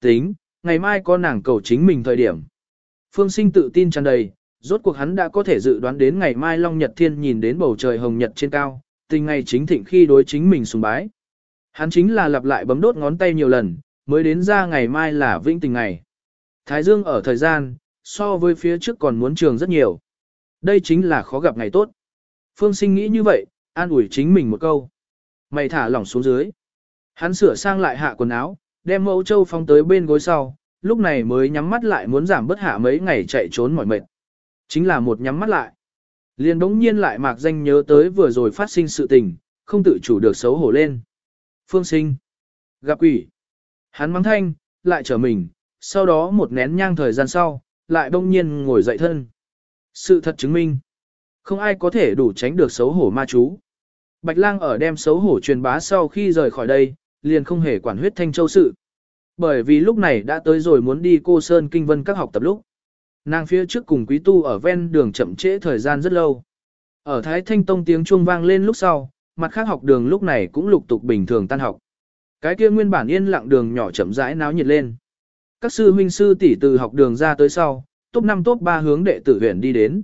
tính, ngày mai có nàng cầu chính mình thời điểm. Phương sinh tự tin tràn đầy, rốt cuộc hắn đã có thể dự đoán đến ngày mai Long Nhật Thiên nhìn đến bầu trời hồng nhật trên cao, tình ngày chính thịnh khi đối chính mình sùng bái. Hắn chính là lặp lại bấm đốt ngón tay nhiều lần, mới đến ra ngày mai là vĩnh tình ngày. Thái Dương ở thời gian, so với phía trước còn muốn trường rất nhiều. Đây chính là khó gặp ngày tốt. Phương sinh nghĩ như vậy, an ủi chính mình một câu. Mày thả lỏng xuống dưới. Hắn sửa sang lại hạ quần áo, đem mẫu châu phong tới bên gối sau, lúc này mới nhắm mắt lại muốn giảm bớt hạ mấy ngày chạy trốn mỏi mệt. Chính là một nhắm mắt lại. Liền đống nhiên lại mạc danh nhớ tới vừa rồi phát sinh sự tình, không tự chủ được xấu hổ lên. Phương sinh. Gặp quỷ. Hắn mắng thanh, lại trở mình, sau đó một nén nhang thời gian sau, lại đông nhiên ngồi dậy thân. Sự thật chứng minh. Không ai có thể đủ tránh được xấu hổ ma chú. Bạch lang ở đem xấu hổ truyền bá sau khi rời khỏi đây, liền không hề quản huyết thanh châu sự. Bởi vì lúc này đã tới rồi muốn đi cô Sơn Kinh Vân các học tập lúc. Nàng phía trước cùng quý tu ở ven đường chậm trễ thời gian rất lâu. Ở Thái Thanh Tông tiếng chuông vang lên lúc sau, mặt khác học đường lúc này cũng lục tục bình thường tan học. Cái kia nguyên bản yên lặng đường nhỏ chậm rãi náo nhiệt lên. Các sư huynh sư tỷ từ học đường ra tới sau, top 5 top 3 hướng đệ tử huyện đi đến.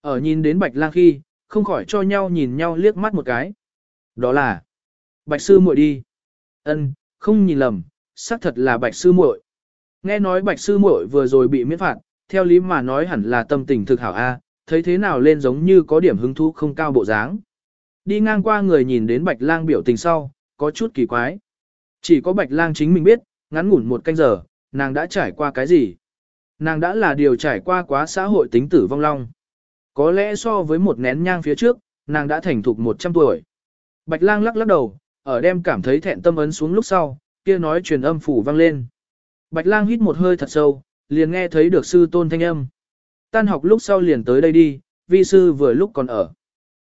Ở nhìn đến Bạch Lang khi, không khỏi cho nhau nhìn nhau liếc mắt một cái. Đó là Bạch sư muội đi. Ân, không nhìn lầm, xác thật là Bạch sư muội. Nghe nói Bạch sư muội vừa rồi bị miễn phạt, theo lý mà nói hẳn là tâm tình thực hảo a, thấy thế nào lên giống như có điểm hứng thú không cao bộ dáng. Đi ngang qua người nhìn đến Bạch Lang biểu tình sau, có chút kỳ quái. Chỉ có Bạch Lang chính mình biết, ngắn ngủn một canh giờ, nàng đã trải qua cái gì. Nàng đã là điều trải qua quá xã hội tính tử vong long. Có lẽ so với một nén nhang phía trước, nàng đã thành thục 100 tuổi. Bạch lang lắc lắc đầu, ở đem cảm thấy thẹn tâm ấn xuống lúc sau, kia nói truyền âm phủ vang lên. Bạch lang hít một hơi thật sâu, liền nghe thấy được sư tôn thanh âm. Tan học lúc sau liền tới đây đi, vi sư vừa lúc còn ở.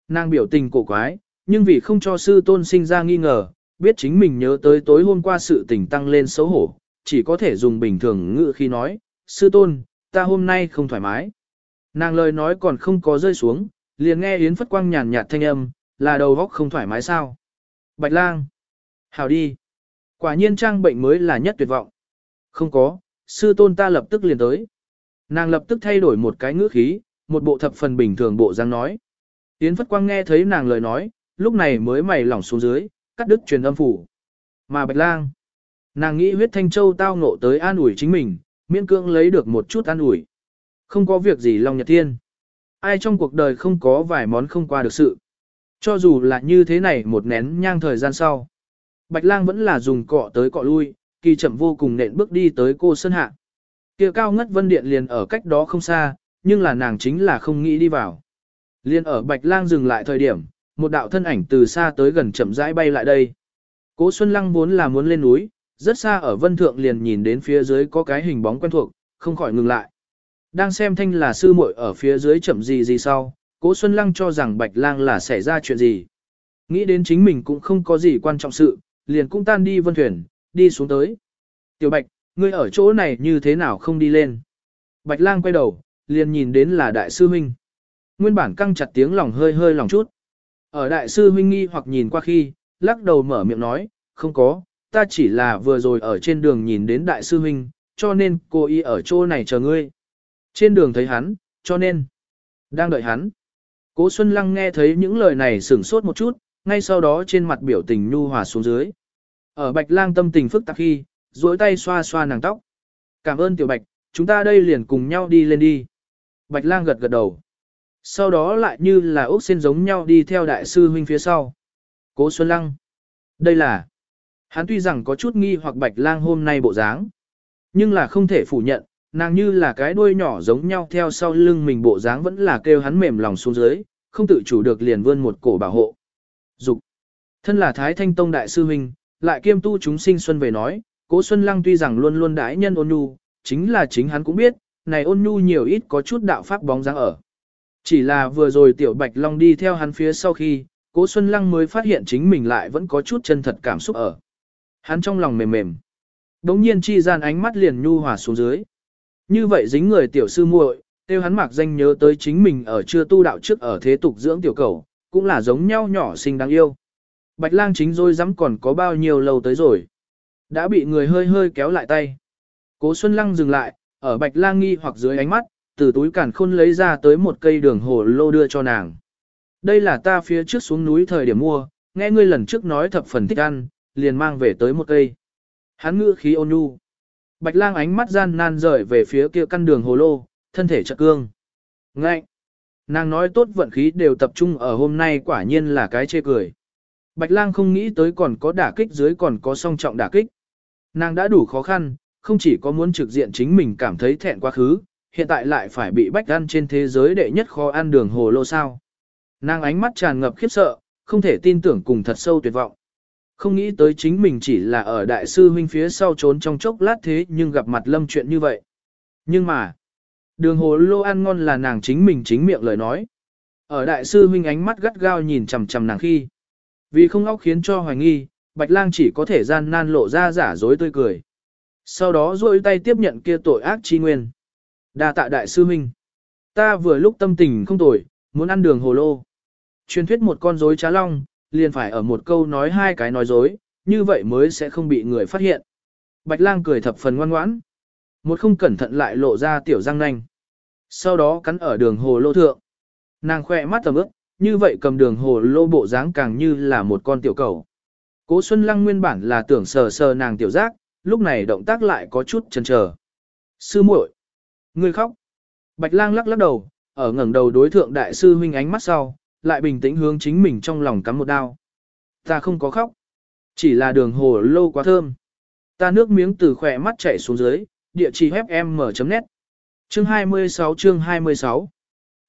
Nàng biểu tình cổ quái, nhưng vì không cho sư tôn sinh ra nghi ngờ, biết chính mình nhớ tới tối hôm qua sự tình tăng lên xấu hổ, chỉ có thể dùng bình thường ngữ khi nói, sư tôn, ta hôm nay không thoải mái. Nàng lời nói còn không có rơi xuống, liền nghe Yến Phất Quang nhàn nhạt thanh âm, là đầu góc không thoải mái sao. Bạch lang. Hảo đi. Quả nhiên trang bệnh mới là nhất tuyệt vọng. Không có, sư tôn ta lập tức liền tới. Nàng lập tức thay đổi một cái ngữ khí, một bộ thập phần bình thường bộ dáng nói. Yến Phất Quang nghe thấy nàng lời nói, lúc này mới mày lỏng xuống dưới, cắt đứt truyền âm phủ. Mà Bạch Lang, nàng nghĩ huyết thanh châu tao ngộ tới an ủi chính mình, miễn cưỡng lấy được một chút an ủi. Không có việc gì Long Nhật Thiên. Ai trong cuộc đời không có vài món không qua được sự. Cho dù là như thế này một nén nhang thời gian sau. Bạch lang vẫn là dùng cọ tới cọ lui, kỳ chậm vô cùng nện bước đi tới cô Sơn Hạ. Kia cao ngất vân điện liền ở cách đó không xa, nhưng là nàng chính là không nghĩ đi vào. Liên ở Bạch lang dừng lại thời điểm, một đạo thân ảnh từ xa tới gần chậm rãi bay lại đây. Cố Xuân Lăng vốn là muốn lên núi, rất xa ở vân thượng liền nhìn đến phía dưới có cái hình bóng quen thuộc, không khỏi ngừng lại. Đang xem thanh là sư muội ở phía dưới chậm gì gì sau, Cố Xuân Lăng cho rằng Bạch Lang là xảy ra chuyện gì. Nghĩ đến chính mình cũng không có gì quan trọng sự, liền cũng tan đi vân thuyền, đi xuống tới. Tiểu Bạch, ngươi ở chỗ này như thế nào không đi lên? Bạch Lang quay đầu, liền nhìn đến là Đại sư Huynh. Nguyên bản căng chặt tiếng lòng hơi hơi lòng chút. Ở Đại sư Huynh nghi hoặc nhìn qua khi, lắc đầu mở miệng nói, không có, ta chỉ là vừa rồi ở trên đường nhìn đến Đại sư Huynh, cho nên cô y ở chỗ này chờ ngươi. Trên đường thấy hắn, cho nên, đang đợi hắn. Cố Xuân Lăng nghe thấy những lời này sửng sốt một chút, ngay sau đó trên mặt biểu tình nhu hòa xuống dưới. Ở Bạch Lang tâm tình phức tạp khi, duỗi tay xoa xoa nàng tóc. Cảm ơn Tiểu Bạch, chúng ta đây liền cùng nhau đi lên đi. Bạch Lang gật gật đầu. Sau đó lại như là ốc sen giống nhau đi theo đại sư huynh phía sau. Cố Xuân Lăng. Đây là. Hắn tuy rằng có chút nghi hoặc Bạch Lang hôm nay bộ dáng, nhưng là không thể phủ nhận, nàng như là cái đuôi nhỏ giống nhau theo sau lưng mình bộ dáng vẫn là kêu hắn mềm lòng xuống dưới, không tự chủ được liền vươn một cổ bảo hộ. Dục. Thân là Thái Thanh Tông đại sư huynh, lại kiêm tu chúng sinh xuân về nói, Cố Xuân Lăng tuy rằng luôn luôn đãi nhân ôn nhu, chính là chính hắn cũng biết, này ôn nhu nhiều ít có chút đạo pháp bóng dáng ở. Chỉ là vừa rồi Tiểu Bạch Long đi theo hắn phía sau khi, Cố Xuân Lăng mới phát hiện chính mình lại vẫn có chút chân thật cảm xúc ở. Hắn trong lòng mềm mềm. Đống nhiên chi gian ánh mắt liền nhu hòa xuống dưới. Như vậy dính người tiểu sư muội, tiêu hắn mạc danh nhớ tới chính mình ở chưa tu đạo trước ở thế tục dưỡng tiểu cầu, cũng là giống nhau nhỏ xinh đáng yêu. Bạch lang chính rồi dám còn có bao nhiêu lâu tới rồi. Đã bị người hơi hơi kéo lại tay. Cố Xuân Lăng dừng lại, ở Bạch Lang nghi hoặc dưới ánh mắt, từ túi cản khôn lấy ra tới một cây đường hồ lô đưa cho nàng. Đây là ta phía trước xuống núi thời điểm mua, nghe ngươi lần trước nói thập phần thích ăn, liền mang về tới một cây. Hắn ngữ khí ôn nhu. Bạch lang ánh mắt gian nan rời về phía kia căn đường hồ lô, thân thể chật cương. ngạnh. Nàng nói tốt vận khí đều tập trung ở hôm nay quả nhiên là cái chê cười. Bạch lang không nghĩ tới còn có đả kích dưới còn có song trọng đả kích. Nàng đã đủ khó khăn, không chỉ có muốn trực diện chính mình cảm thấy thẹn quá khứ, hiện tại lại phải bị bách ăn trên thế giới đệ nhất khó ăn đường hồ lô sao. Nàng ánh mắt tràn ngập khiếp sợ, không thể tin tưởng cùng thật sâu tuyệt vọng. Không nghĩ tới chính mình chỉ là ở đại sư huynh phía sau trốn trong chốc lát thế nhưng gặp mặt lâm chuyện như vậy. Nhưng mà, đường hồ lô ăn ngon là nàng chính mình chính miệng lời nói. Ở đại sư huynh ánh mắt gắt gao nhìn chằm chằm nàng khi. Vì không óc khiến cho hoài nghi, bạch lang chỉ có thể gian nan lộ ra giả dối tươi cười. Sau đó duỗi tay tiếp nhận kia tội ác chi nguyên. đa tạ đại sư huynh. Ta vừa lúc tâm tình không tồi, muốn ăn đường hồ lô. Truyền thuyết một con rối trá long, liền phải ở một câu nói hai cái nói dối, như vậy mới sẽ không bị người phát hiện. Bạch lang cười thập phần ngoan ngoãn. Một không cẩn thận lại lộ ra tiểu răng nanh. Sau đó cắn ở đường hồ lô thượng. Nàng khỏe mắt tầm ước, như vậy cầm đường hồ lô bộ dáng càng như là một con tiểu cầu. Cố Xuân Lăng nguyên bản là tưởng sờ sờ nàng tiểu giác, lúc này động tác lại có chút chần chờ. Sư muội, ngươi khóc. Bạch lang lắc lắc đầu, ở ngẩng đầu đối thượng đại sư huynh ánh mắt sau, lại bình tĩnh hướng chính mình trong lòng cắm một đao. Ta không có khóc. Chỉ là đường hồ lâu quá thơm. Ta nước miếng từ khỏe mắt chảy xuống dưới, địa chỉ fm.net. Chương 26 chương 26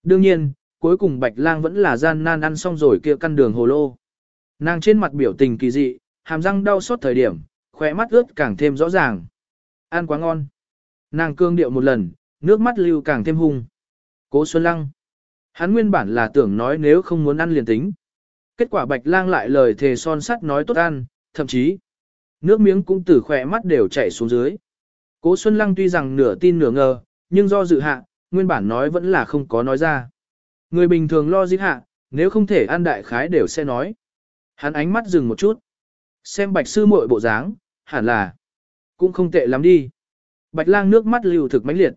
Đương nhiên, cuối cùng Bạch Lang vẫn là gian nan ăn xong rồi kia căn đường hồ lô. Nàng trên mặt biểu tình kỳ dị, hàm răng đau xót thời điểm, khỏe mắt ướt càng thêm rõ ràng. Ăn quá ngon. Nàng cương điệu một lần, nước mắt lưu càng thêm hung. Cố Xuân Lăng. Hắn nguyên bản là tưởng nói nếu không muốn ăn liền tính. Kết quả bạch lang lại lời thề son sắt nói tốt ăn, thậm chí nước miếng cũng từ khỏe mắt đều chảy xuống dưới. Cố Xuân Lăng tuy rằng nửa tin nửa ngờ, nhưng do dự hạ, nguyên bản nói vẫn là không có nói ra. Người bình thường lo giết hạ, nếu không thể ăn đại khái đều sẽ nói. Hắn ánh mắt dừng một chút. Xem bạch sư muội bộ dáng, hẳn là cũng không tệ lắm đi. Bạch lang nước mắt lưu thực mãnh liệt.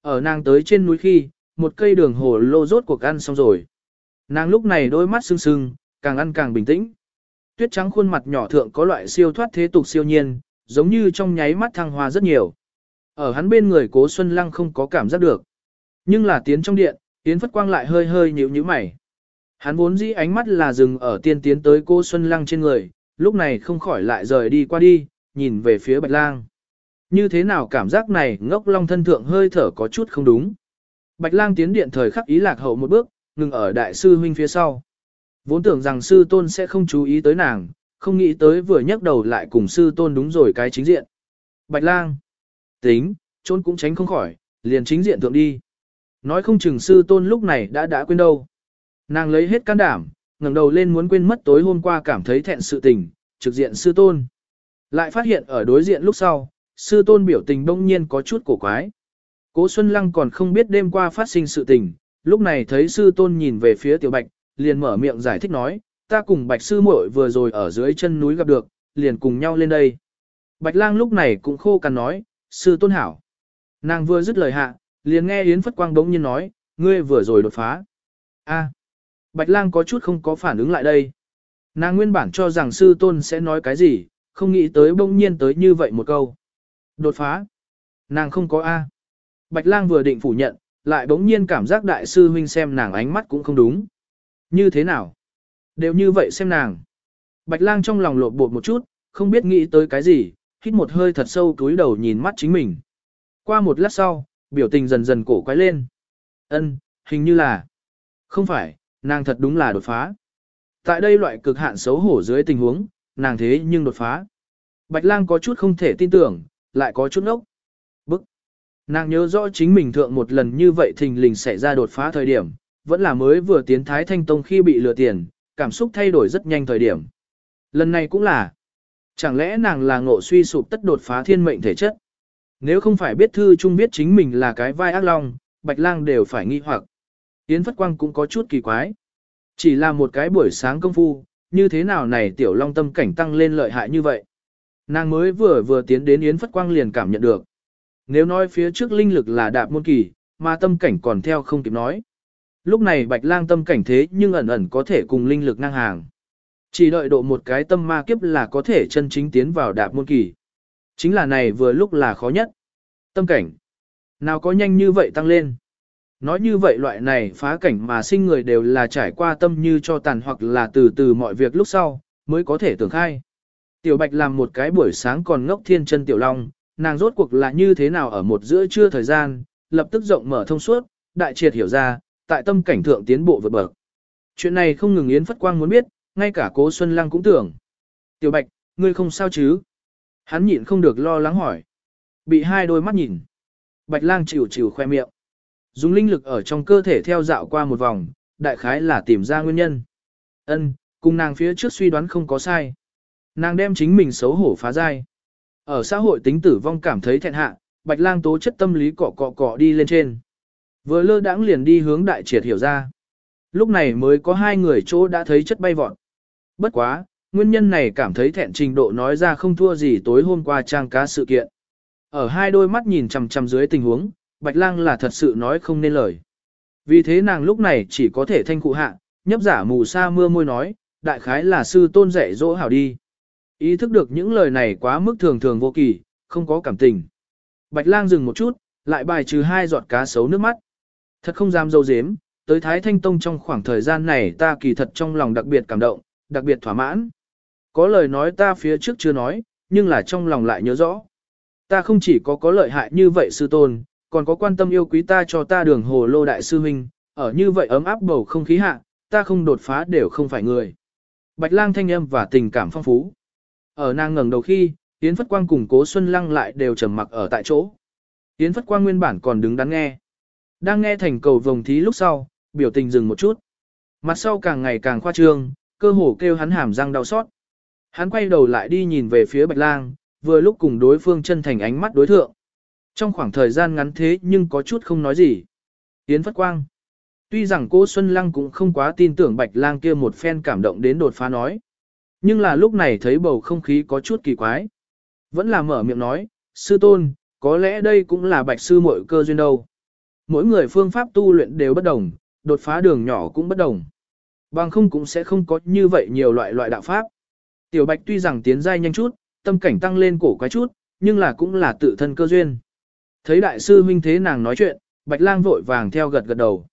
Ở nàng tới trên núi khi, một cây đường hồ lô rốt cuộc ăn xong rồi. Nàng lúc này đôi mắt sưng sưng, càng ăn càng bình tĩnh. Tuyết trắng khuôn mặt nhỏ thượng có loại siêu thoát thế tục siêu nhiên, giống như trong nháy mắt thăng hoa rất nhiều. Ở hắn bên người cố Xuân Lăng không có cảm giác được. Nhưng là tiến trong điện, tiến phất quang lại hơi hơi nhíu nhíu mày. Hắn vốn dĩ ánh mắt là dừng ở tiên tiến tới cô Xuân Lăng trên người, lúc này không khỏi lại rời đi qua đi, nhìn về phía Bạch Lang. Như thế nào cảm giác này ngốc long thân thượng hơi thở có chút không đúng. Bạch lang tiến điện thời khắc ý lạc hậu một bước, ngừng ở đại sư huynh phía sau. Vốn tưởng rằng sư tôn sẽ không chú ý tới nàng, không nghĩ tới vừa nhấc đầu lại cùng sư tôn đúng rồi cái chính diện. Bạch lang. Tính, trốn cũng tránh không khỏi, liền chính diện thượng đi. Nói không chừng sư tôn lúc này đã đã quên đâu. Nàng lấy hết can đảm, ngẩng đầu lên muốn quên mất tối hôm qua cảm thấy thẹn sự tình, trực diện sư tôn. Lại phát hiện ở đối diện lúc sau, sư tôn biểu tình bỗng nhiên có chút cổ quái. Cố Xuân Lăng còn không biết đêm qua phát sinh sự tình, lúc này thấy sư tôn nhìn về phía tiểu bạch, liền mở miệng giải thích nói, ta cùng bạch sư muội vừa rồi ở dưới chân núi gặp được, liền cùng nhau lên đây. Bạch lang lúc này cũng khô cằn nói, sư tôn hảo. Nàng vừa dứt lời hạ, liền nghe Yến Phất Quang bỗng nhiên nói, ngươi vừa rồi đột phá. A. Bạch lang có chút không có phản ứng lại đây. Nàng nguyên bản cho rằng sư tôn sẽ nói cái gì, không nghĩ tới bỗng nhiên tới như vậy một câu. Đột phá. Nàng không có A. Bạch lang vừa định phủ nhận, lại bỗng nhiên cảm giác đại sư huynh xem nàng ánh mắt cũng không đúng. Như thế nào? Đều như vậy xem nàng. Bạch lang trong lòng lột bột một chút, không biết nghĩ tới cái gì, hít một hơi thật sâu túi đầu nhìn mắt chính mình. Qua một lát sau, biểu tình dần dần cổ quái lên. Ân, hình như là... Không phải, nàng thật đúng là đột phá. Tại đây loại cực hạn xấu hổ dưới tình huống, nàng thế nhưng đột phá. Bạch lang có chút không thể tin tưởng, lại có chút ngốc. Nàng nhớ rõ chính mình thượng một lần như vậy thình lình xảy ra đột phá thời điểm, vẫn là mới vừa tiến Thái Thanh Tông khi bị lừa tiền, cảm xúc thay đổi rất nhanh thời điểm. Lần này cũng là, chẳng lẽ nàng là ngộ suy sụp tất đột phá thiên mệnh thể chất? Nếu không phải biết thư chung biết chính mình là cái vai ác long, Bạch Lang đều phải nghi hoặc. Yến Phất Quang cũng có chút kỳ quái. Chỉ là một cái buổi sáng công phu, như thế nào này tiểu long tâm cảnh tăng lên lợi hại như vậy? Nàng mới vừa vừa tiến đến Yến Phất Quang liền cảm nhận được nếu nói phía trước linh lực là đạp môn kỳ, mà tâm cảnh còn theo không kịp nói. Lúc này bạch lang tâm cảnh thế nhưng ẩn ẩn có thể cùng linh lực ngang hàng. Chỉ đợi độ một cái tâm ma kiếp là có thể chân chính tiến vào đạp môn kỳ. Chính là này vừa lúc là khó nhất. Tâm cảnh. Nào có nhanh như vậy tăng lên. Nói như vậy loại này phá cảnh mà sinh người đều là trải qua tâm như cho tàn hoặc là từ từ mọi việc lúc sau, mới có thể tưởng khai. Tiểu Bạch làm một cái buổi sáng còn ngốc thiên chân Tiểu Long, nàng rốt cuộc là như thế nào ở một giữa trưa thời gian, lập tức rộng mở thông suốt, đại triệt hiểu ra, tại tâm cảnh thượng tiến bộ vượt bậc. Chuyện này không ngừng Yến Phất Quang muốn biết, ngay cả cố Xuân Lăng cũng tưởng. Tiểu Bạch, ngươi không sao chứ? Hắn nhịn không được lo lắng hỏi. Bị hai đôi mắt nhìn. Bạch lang chịu chịu khoe miệng. Dùng linh lực ở trong cơ thể theo dạo qua một vòng, đại khái là tìm ra nguyên nhân. Ân, cùng nàng phía trước suy đoán không có sai. Nàng đem chính mình xấu hổ phá dai. Ở xã hội tính tử vong cảm thấy thẹn hạ, bạch lang tố chất tâm lý cọ cọ cọ đi lên trên. Vừa lơ đãng liền đi hướng đại triệt hiểu ra. Lúc này mới có hai người chỗ đã thấy chất bay vọt. Bất quá, nguyên nhân này cảm thấy thẹn trình độ nói ra không thua gì tối hôm qua trang cá sự kiện. Ở hai đôi mắt nhìn chằm chằm dưới tình huống, Bạch Lang là thật sự nói không nên lời. Vì thế nàng lúc này chỉ có thể thanh cụ hạ, nhấp giả mù sa mưa môi nói, đại khái là sư tôn dạy dỗ hảo đi. Ý thức được những lời này quá mức thường thường vô kỳ, không có cảm tình. Bạch lang dừng một chút, lại bài trừ hai giọt cá sấu nước mắt. Thật không dám dâu dếm, tới Thái Thanh Tông trong khoảng thời gian này ta kỳ thật trong lòng đặc biệt cảm động, đặc biệt thỏa mãn. Có lời nói ta phía trước chưa nói, nhưng là trong lòng lại nhớ rõ. Ta không chỉ có có lợi hại như vậy sư tôn, còn có quan tâm yêu quý ta cho ta đường hồ lô đại sư huynh, ở như vậy ấm áp bầu không khí hạ, ta không đột phá đều không phải người. Bạch lang thanh âm và tình cảm phong phú. Ở nàng ngẩng đầu khi, Yến Phất Quang cùng Cố Xuân Lăng lại đều trầm mặc ở tại chỗ. Yến Phất Quang nguyên bản còn đứng đắn nghe. Đang nghe thành cầu vồng thí lúc sau, biểu tình dừng một chút. Mặt sau càng ngày càng khoa trương, cơ hồ kêu hắn hàm răng đau xót. Hắn quay đầu lại đi nhìn về phía Bạch Lang, vừa lúc cùng đối phương chân thành ánh mắt đối thượng. Trong khoảng thời gian ngắn thế nhưng có chút không nói gì. Yến Phất Quang. Tuy rằng cô Xuân Lăng cũng không quá tin tưởng Bạch Lang kia một phen cảm động đến đột phá nói. Nhưng là lúc này thấy bầu không khí có chút kỳ quái. Vẫn là mở miệng nói, sư tôn, có lẽ đây cũng là bạch sư muội cơ duyên đâu. Mỗi người phương pháp tu luyện đều bất đồng, đột phá đường nhỏ cũng bất đồng. Bằng không cũng sẽ không có như vậy nhiều loại loại đạo pháp. Tiểu bạch tuy rằng tiến giai nhanh chút, tâm cảnh tăng lên cổ quái chút, nhưng là cũng là tự thân cơ duyên. Thấy đại sư huynh thế nàng nói chuyện, bạch lang vội vàng theo gật gật đầu.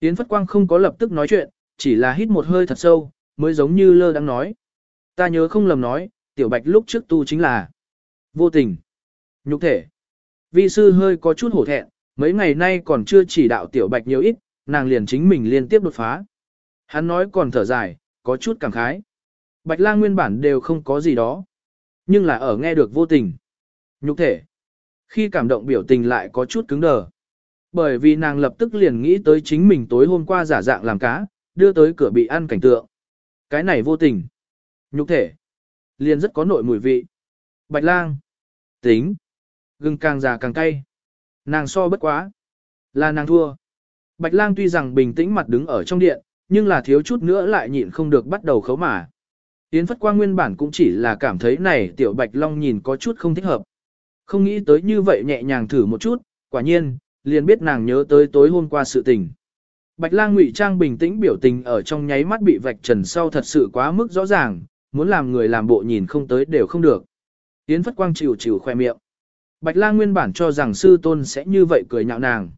Yến Phất Quang không có lập tức nói chuyện, chỉ là hít một hơi thật sâu, mới giống như lơ đang nói. Ta nhớ không lầm nói, tiểu bạch lúc trước tu chính là vô tình, nhục thể. Vi sư hơi có chút hổ thẹn, mấy ngày nay còn chưa chỉ đạo tiểu bạch nhiều ít, nàng liền chính mình liên tiếp đột phá. Hắn nói còn thở dài, có chút cảm khái. Bạch lang nguyên bản đều không có gì đó. Nhưng là ở nghe được vô tình. Nhục thể. Khi cảm động biểu tình lại có chút cứng đờ. Bởi vì nàng lập tức liền nghĩ tới chính mình tối hôm qua giả dạng làm cá, đưa tới cửa bị ăn cảnh tượng. Cái này vô tình. Nhục thể. Liền rất có nội mùi vị. Bạch lang. Tính. Gừng càng già càng cay. Nàng so bất quá. Là nàng thua. Bạch lang tuy rằng bình tĩnh mặt đứng ở trong điện, nhưng là thiếu chút nữa lại nhịn không được bắt đầu khấu mà. Yến Phất Quang nguyên bản cũng chỉ là cảm thấy này tiểu Bạch Long nhìn có chút không thích hợp. Không nghĩ tới như vậy nhẹ nhàng thử một chút, quả nhiên, liền biết nàng nhớ tới tối hôm qua sự tình. Bạch lang ngụy trang bình tĩnh biểu tình ở trong nháy mắt bị vạch trần sau thật sự quá mức rõ ràng, muốn làm người làm bộ nhìn không tới đều không được. Yến Phất Quang chịu chịu khoe miệng. Bạch lang nguyên bản cho rằng sư tôn sẽ như vậy cười nhạo nàng.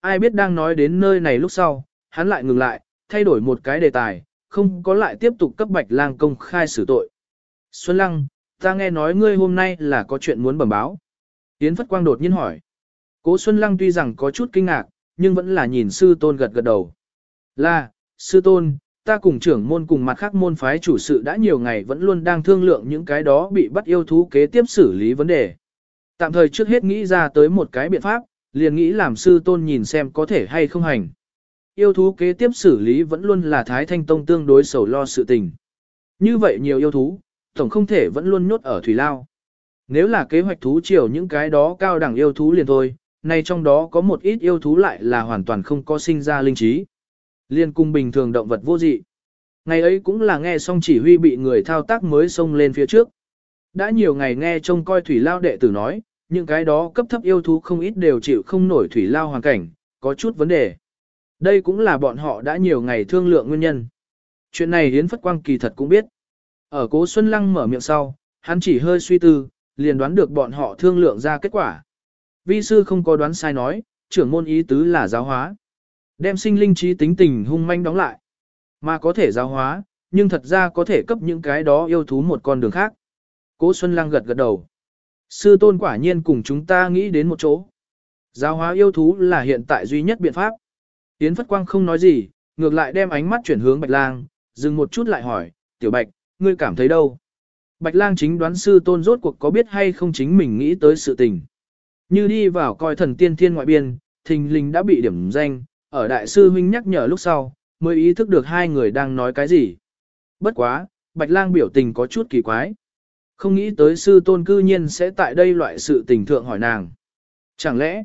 Ai biết đang nói đến nơi này lúc sau, hắn lại ngừng lại, thay đổi một cái đề tài, không có lại tiếp tục cấp bạch lang công khai xử tội. Xuân Lăng, ta nghe nói ngươi hôm nay là có chuyện muốn bẩm báo. Yến Phất Quang đột nhiên hỏi. Cố Xuân Lăng tuy rằng có chút kinh ngạc, nhưng vẫn là nhìn sư tôn gật gật đầu. Là, sư tôn, ta cùng trưởng môn cùng mặt khác môn phái chủ sự đã nhiều ngày vẫn luôn đang thương lượng những cái đó bị bắt yêu thú kế tiếp xử lý vấn đề. Tạm thời trước hết nghĩ ra tới một cái biện pháp, liền nghĩ làm sư tôn nhìn xem có thể hay không hành. Yêu thú kế tiếp xử lý vẫn luôn là Thái Thanh Tông tương đối sầu lo sự tình. Như vậy nhiều yêu thú, tổng không thể vẫn luôn nhốt ở Thủy Lao. Nếu là kế hoạch thú triều những cái đó cao đẳng yêu thú liền thôi, nay trong đó có một ít yêu thú lại là hoàn toàn không có sinh ra linh trí. Liên cung bình thường động vật vô dị. Ngày ấy cũng là nghe xong chỉ huy bị người thao tác mới xông lên phía trước. Đã nhiều ngày nghe trông coi thủy lao đệ tử nói, những cái đó cấp thấp yêu thú không ít đều chịu không nổi thủy lao hoàn cảnh, có chút vấn đề. Đây cũng là bọn họ đã nhiều ngày thương lượng nguyên nhân. Chuyện này Hiến Phất Quang kỳ thật cũng biết. Ở Cố Xuân Lăng mở miệng sau, hắn chỉ hơi suy tư, liền đoán được bọn họ thương lượng ra kết quả. Vi sư không có đoán sai nói, trưởng môn ý tứ là giáo hóa. Đem sinh linh trí tính tình hung manh đóng lại. Mà có thể giáo hóa, nhưng thật ra có thể cấp những cái đó yêu thú một con đường khác. Cố Xuân Lăng gật gật đầu. Sư tôn quả nhiên cùng chúng ta nghĩ đến một chỗ. Giáo hóa yêu thú là hiện tại duy nhất biện pháp. Yến Phất Quang không nói gì, ngược lại đem ánh mắt chuyển hướng Bạch Lang, dừng một chút lại hỏi, Tiểu Bạch, ngươi cảm thấy đâu? Bạch Lang chính đoán sư tôn rốt cuộc có biết hay không chính mình nghĩ tới sự tình. Như đi vào coi thần tiên thiên ngoại biên, thình lình đã bị điểm danh, ở đại sư huynh nhắc nhở lúc sau, mới ý thức được hai người đang nói cái gì. Bất quá, Bạch Lang biểu tình có chút kỳ quái. Không nghĩ tới sư tôn cư nhiên sẽ tại đây loại sự tình thượng hỏi nàng. Chẳng lẽ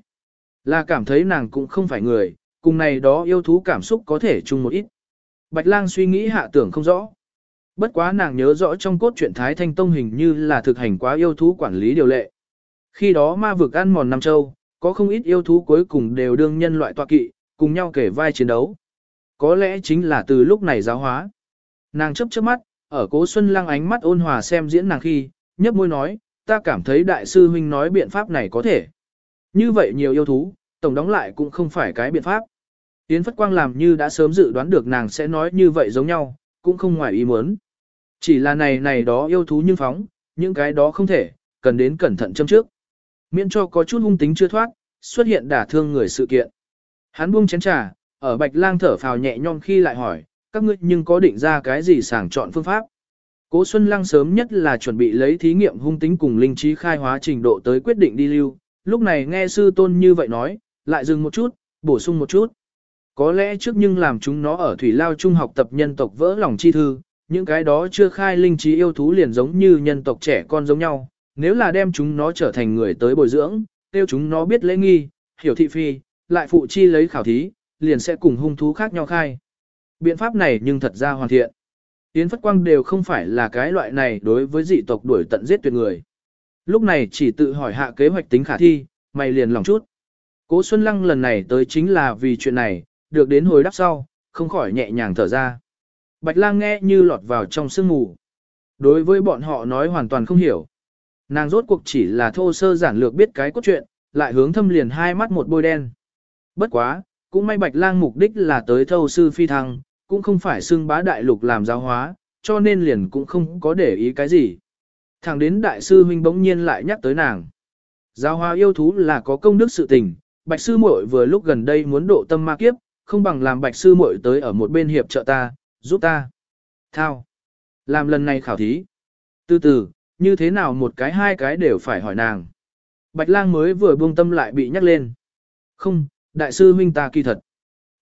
là cảm thấy nàng cũng không phải người, cùng này đó yêu thú cảm xúc có thể chung một ít. Bạch lang suy nghĩ hạ tưởng không rõ. Bất quá nàng nhớ rõ trong cốt truyện Thái Thanh Tông hình như là thực hành quá yêu thú quản lý điều lệ. Khi đó ma vực ăn mòn Nam Châu, có không ít yêu thú cuối cùng đều đương nhân loại tọa kỵ, cùng nhau kể vai chiến đấu. Có lẽ chính là từ lúc này giáo hóa. Nàng chấp chớp mắt, ở cố xuân lăng ánh mắt ôn hòa xem diễn nàng khi, nhấp môi nói, ta cảm thấy đại sư huynh nói biện pháp này có thể. Như vậy nhiều yêu thú, tổng đóng lại cũng không phải cái biện pháp. Yến Phất Quang làm như đã sớm dự đoán được nàng sẽ nói như vậy giống nhau, cũng không ngoài ý muốn. Chỉ là này này đó yêu thú nhưng phóng, những cái đó không thể, cần đến cẩn thận châm trước. Miễn cho có chút hung tính chưa thoát, xuất hiện đả thương người sự kiện. Hắn buông chén trà, ở bạch lang thở phào nhẹ nhõm khi lại hỏi, các ngươi nhưng có định ra cái gì sàng chọn phương pháp. Cố Xuân Lăng sớm nhất là chuẩn bị lấy thí nghiệm hung tính cùng linh trí khai hóa trình độ tới quyết định đi lưu, lúc này nghe sư tôn như vậy nói, lại dừng một chút, bổ sung một chút. Có lẽ trước nhưng làm chúng nó ở thủy lao trung học tập nhân tộc vỡ lòng chi thư, những cái đó chưa khai linh trí yêu thú liền giống như nhân tộc trẻ con giống nhau, nếu là đem chúng nó trở thành người tới bồi dưỡng, tiêu chúng nó biết lễ nghi, hiểu thị phi, lại phụ chi lấy khảo thí, liền sẽ cùng hung thú khác nhau khai. Biện pháp này nhưng thật ra hoàn thiện. Yến Phất Quang đều không phải là cái loại này đối với dị tộc đuổi tận giết tuyệt người. Lúc này chỉ tự hỏi hạ kế hoạch tính khả thi, mày liền lòng chút. Cố Xuân Lăng lần này tới chính là vì chuyện này, được đến hồi đáp sau, không khỏi nhẹ nhàng thở ra. Bạch lang nghe như lọt vào trong sương mù. Đối với bọn họ nói hoàn toàn không hiểu. Nàng rốt cuộc chỉ là thô sơ giản lược biết cái cốt truyện, lại hướng thâm liền hai mắt một bôi đen. Bất quá, cũng may bạch lang mục đích là tới thâu sư phi thăng, cũng không phải xưng bá đại lục làm giáo hóa, cho nên liền cũng không có để ý cái gì. Thẳng đến đại sư huynh bỗng nhiên lại nhắc tới nàng. Giáo hóa yêu thú là có công đức sự tình, bạch sư muội vừa lúc gần đây muốn độ tâm ma kiếp, không bằng làm bạch sư muội tới ở một bên hiệp trợ ta, giúp ta. Thao. Làm lần này khảo thí. Từ từ, như thế nào một cái hai cái đều phải hỏi nàng. Bạch lang mới vừa buông tâm lại bị nhắc lên. Không, đại sư huynh ta kỳ thật.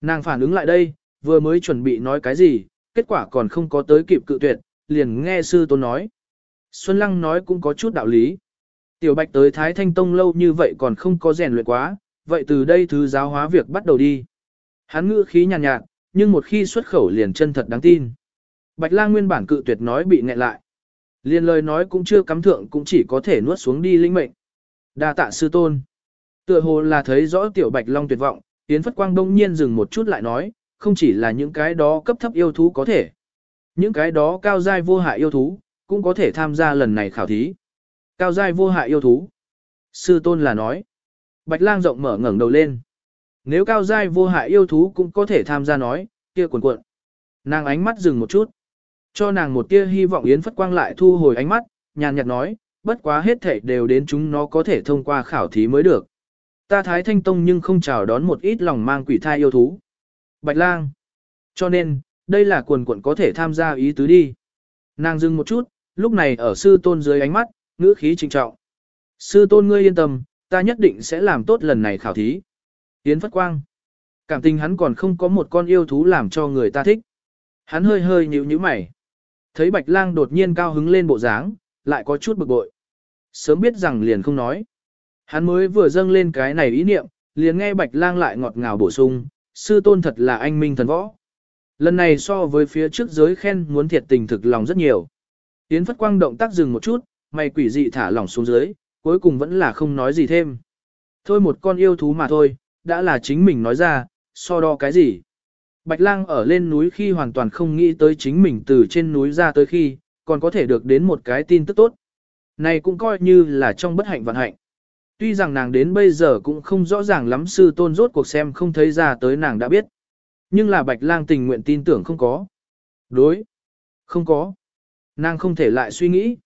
Nàng phản ứng lại đây, vừa mới chuẩn bị nói cái gì, kết quả còn không có tới kịp cự tuyệt, liền nghe sư tôn nói. Xuân Lăng nói cũng có chút đạo lý. Tiểu Bạch tới Thái Thanh Tông lâu như vậy còn không có rèn luyện quá, vậy từ đây thứ giáo hóa việc bắt đầu đi. Hắn ngữ khí nhàn nhạt, nhạt, nhưng một khi xuất khẩu liền chân thật đáng tin. Bạch lang nguyên bản cự tuyệt nói bị nghẹn lại. Liên lời nói cũng chưa cắm thượng cũng chỉ có thể nuốt xuống đi linh mệnh. đa tạ sư tôn. Tựa hồ là thấy rõ tiểu bạch long tuyệt vọng, Yến Phất Quang đông nhiên dừng một chút lại nói, không chỉ là những cái đó cấp thấp yêu thú có thể. Những cái đó cao giai vô hại yêu thú, cũng có thể tham gia lần này khảo thí. Cao giai vô hại yêu thú. Sư tôn là nói. Bạch lang rộng mở ngẩng đầu lên. Nếu cao giai vô hại yêu thú cũng có thể tham gia nói, kia cuộn cuộn. Nàng ánh mắt dừng một chút. Cho nàng một tia hy vọng Yến Phất Quang lại thu hồi ánh mắt, nhàn nhạt nói, bất quá hết thảy đều đến chúng nó có thể thông qua khảo thí mới được. Ta Thái Thanh Tông nhưng không chào đón một ít lòng mang quỷ thai yêu thú. Bạch lang. Cho nên, đây là quần quận có thể tham gia ý tứ đi. Nàng dừng một chút, lúc này ở sư tôn dưới ánh mắt, ngữ khí trinh trọng. Sư tôn ngươi yên tâm, ta nhất định sẽ làm tốt lần này khảo thí. Yến Phất Quang. Cảm tình hắn còn không có một con yêu thú làm cho người ta thích. Hắn hơi hơi nhíu nhíu mày. Thấy Bạch Lang đột nhiên cao hứng lên bộ dáng, lại có chút bực bội. Sớm biết rằng liền không nói. Hắn mới vừa dâng lên cái này ý niệm, liền nghe Bạch Lang lại ngọt ngào bổ sung, sư tôn thật là anh minh thần võ. Lần này so với phía trước giới khen muốn thiệt tình thực lòng rất nhiều. Yến Phất Quang động tác dừng một chút, mày quỷ dị thả lỏng xuống dưới, cuối cùng vẫn là không nói gì thêm. Thôi một con yêu thú mà thôi, đã là chính mình nói ra, so đo cái gì. Bạch lang ở lên núi khi hoàn toàn không nghĩ tới chính mình từ trên núi ra tới khi, còn có thể được đến một cái tin tức tốt. Này cũng coi như là trong bất hạnh vận hạnh. Tuy rằng nàng đến bây giờ cũng không rõ ràng lắm sư tôn rốt cuộc xem không thấy ra tới nàng đã biết. Nhưng là bạch lang tình nguyện tin tưởng không có. Đối. Không có. Nàng không thể lại suy nghĩ.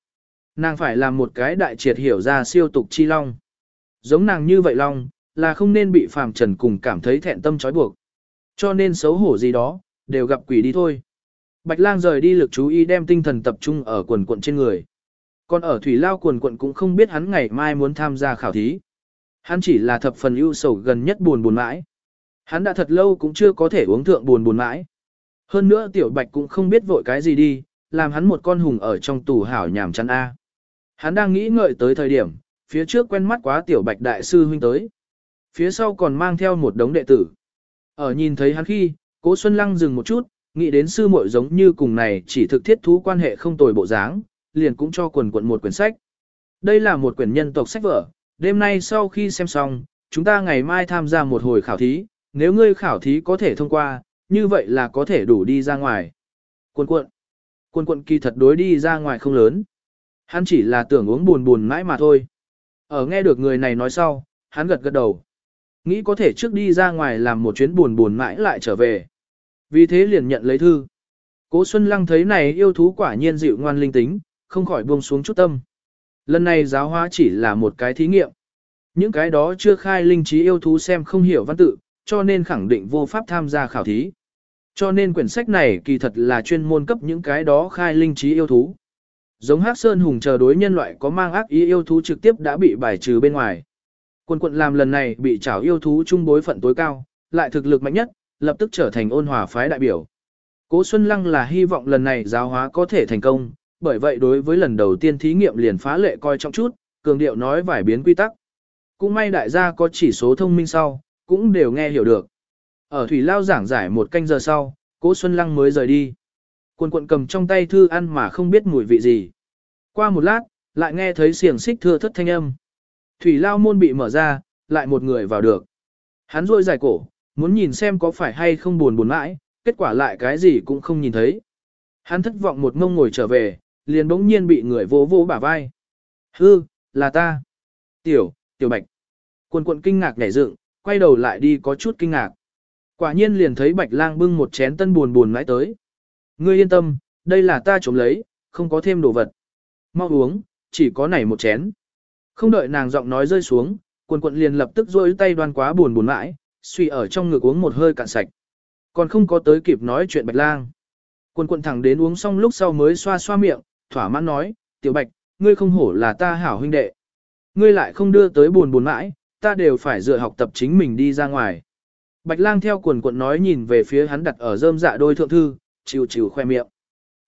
Nàng phải làm một cái đại triệt hiểu ra siêu tục chi long. Giống nàng như vậy long, là không nên bị phàm trần cùng cảm thấy thẹn tâm trói buộc. Cho nên xấu hổ gì đó, đều gặp quỷ đi thôi. Bạch lang rời đi lực chú ý đem tinh thần tập trung ở quần quận trên người. Còn ở thủy lao quần quận cũng không biết hắn ngày mai muốn tham gia khảo thí. Hắn chỉ là thập phần ưu sầu gần nhất buồn buồn mãi. Hắn đã thật lâu cũng chưa có thể uống thượng buồn buồn mãi. Hơn nữa tiểu bạch cũng không biết vội cái gì đi, làm hắn một con hùng ở trong tù hảo nhảm chăn A. Hắn đang nghĩ ngợi tới thời điểm, phía trước quen mắt quá tiểu bạch đại sư huynh tới. Phía sau còn mang theo một đống đệ tử. Ở nhìn thấy hắn khi, cố Xuân Lăng dừng một chút, nghĩ đến sư muội giống như cùng này chỉ thực thiết thú quan hệ không tồi bộ dáng, liền cũng cho quần quận một quyển sách. Đây là một quyển nhân tộc sách vở, đêm nay sau khi xem xong, chúng ta ngày mai tham gia một hồi khảo thí, nếu ngươi khảo thí có thể thông qua, như vậy là có thể đủ đi ra ngoài. Quần quận, Quần quận kỳ thật đối đi ra ngoài không lớn. Hắn chỉ là tưởng uống buồn buồn mãi mà thôi. Ở nghe được người này nói sau, hắn gật gật đầu. Nghĩ có thể trước đi ra ngoài làm một chuyến buồn buồn mãi lại trở về. Vì thế liền nhận lấy thư. Cố Xuân Lăng thấy này yêu thú quả nhiên dịu ngoan linh tính, không khỏi buông xuống chút tâm. Lần này giáo hóa chỉ là một cái thí nghiệm. Những cái đó chưa khai linh trí yêu thú xem không hiểu văn tự, cho nên khẳng định vô pháp tham gia khảo thí. Cho nên quyển sách này kỳ thật là chuyên môn cấp những cái đó khai linh trí yêu thú. Giống Hắc Sơn Hùng chờ đối nhân loại có mang ác ý yêu thú trực tiếp đã bị bài trừ bên ngoài. Quân quận làm lần này bị trảo yêu thú trung bối phận tối cao, lại thực lực mạnh nhất, lập tức trở thành ôn hòa phái đại biểu. Cố Xuân Lăng là hy vọng lần này giáo hóa có thể thành công, bởi vậy đối với lần đầu tiên thí nghiệm liền phá lệ coi trọng chút, cường điệu nói vài biến quy tắc. Cũng may đại gia có chỉ số thông minh sau, cũng đều nghe hiểu được. Ở thủy lao giảng giải một canh giờ sau, Cố Xuân Lăng mới rời đi. Quân quận cầm trong tay thư ăn mà không biết mùi vị gì. Qua một lát, lại nghe thấy xiềng xích thưa thất thanh âm. Thủy lao môn bị mở ra, lại một người vào được. Hắn rôi dài cổ, muốn nhìn xem có phải hay không buồn buồn mãi, kết quả lại cái gì cũng không nhìn thấy. Hắn thất vọng một ngông ngồi trở về, liền bỗng nhiên bị người vỗ vỗ bả vai. Hư, là ta. Tiểu, tiểu bạch. Quần quận kinh ngạc nhảy dựng, quay đầu lại đi có chút kinh ngạc. Quả nhiên liền thấy bạch lang bưng một chén tân buồn buồn mãi tới. Ngươi yên tâm, đây là ta trộm lấy, không có thêm đồ vật. Mau uống, chỉ có này một chén. Không đợi nàng giọng nói rơi xuống, quần quận liền lập tức rôi tay đoan quá buồn buồn mãi, suy ở trong ngực uống một hơi cạn sạch. Còn không có tới kịp nói chuyện bạch lang. Quần quận thẳng đến uống xong lúc sau mới xoa xoa miệng, thỏa mãn nói, tiểu bạch, ngươi không hổ là ta hảo huynh đệ. Ngươi lại không đưa tới buồn buồn mãi, ta đều phải dựa học tập chính mình đi ra ngoài. Bạch lang theo quần quận nói nhìn về phía hắn đặt ở rơm dạ đôi thượng thư, chịu chịu khoe miệng.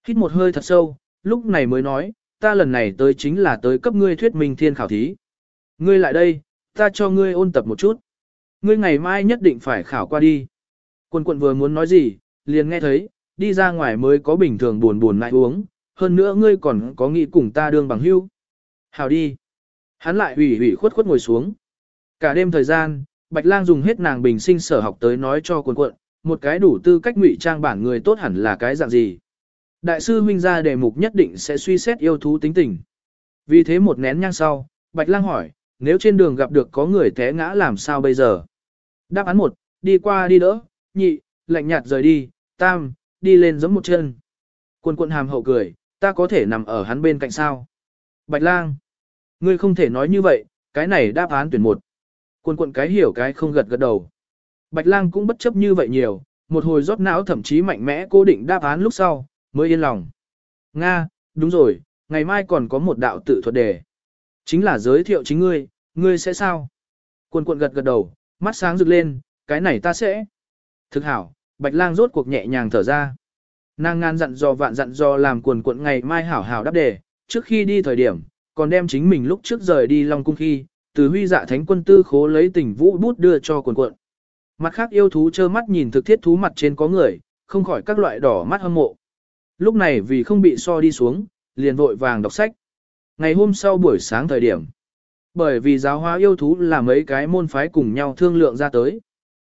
Hít một hơi thật sâu, lúc này mới nói, ta lần này tới chính là tới cấp ngươi thuyết minh thiên khảo thí. Ngươi lại đây, ta cho ngươi ôn tập một chút. Ngươi ngày mai nhất định phải khảo qua đi. Quần quận vừa muốn nói gì, liền nghe thấy, đi ra ngoài mới có bình thường buồn buồn lại uống, hơn nữa ngươi còn có nghĩ cùng ta đương bằng hưu. Hào đi. Hắn lại ủy ủy khuất khuất ngồi xuống. Cả đêm thời gian, Bạch Lang dùng hết nàng bình sinh sở học tới nói cho quần quận, một cái đủ tư cách ngụy trang bản người tốt hẳn là cái dạng gì. Đại sư huynh ra đề mục nhất định sẽ suy xét yêu thú tính tình. Vì thế một nén nhang sau, Bạch Lang hỏi, nếu trên đường gặp được có người té ngã làm sao bây giờ? Đáp án một, đi qua đi đỡ, nhị, lạnh nhạt rời đi, tam, đi lên giống một chân. Quân quân hàm hậu cười, ta có thể nằm ở hắn bên cạnh sao? Bạch lang, ngươi không thể nói như vậy, cái này đáp án tuyển một. Quân quân cái hiểu cái không gật gật đầu. Bạch lang cũng bất chấp như vậy nhiều, một hồi rót não thậm chí mạnh mẽ cố định đáp án lúc sau, mới yên lòng. Nga, đúng rồi, ngày mai còn có một đạo tự thuật đề. Chính là giới thiệu chính ngươi, ngươi sẽ sao? Quân quận gật gật đầu, mắt sáng rực lên, cái này ta sẽ. Thực hảo, bạch lang rốt cuộc nhẹ nhàng thở ra. Nàng ngan dặn dò vạn dặn dò làm quần quận ngày mai hảo hảo đáp đề, trước khi đi thời điểm, còn đem chính mình lúc trước rời đi Long Cung khi, từ huy dạ thánh quân tư khố lấy tình vũ bút đưa cho quần quận. Mặt khác yêu thú trơ mắt nhìn thực thiết thú mặt trên có người, không khỏi các loại đỏ mắt hâm mộ. Lúc này vì không bị so đi xuống, liền vội vàng đọc sách. Ngày hôm sau buổi sáng thời điểm, Bởi vì giáo hóa yêu thú là mấy cái môn phái cùng nhau thương lượng ra tới.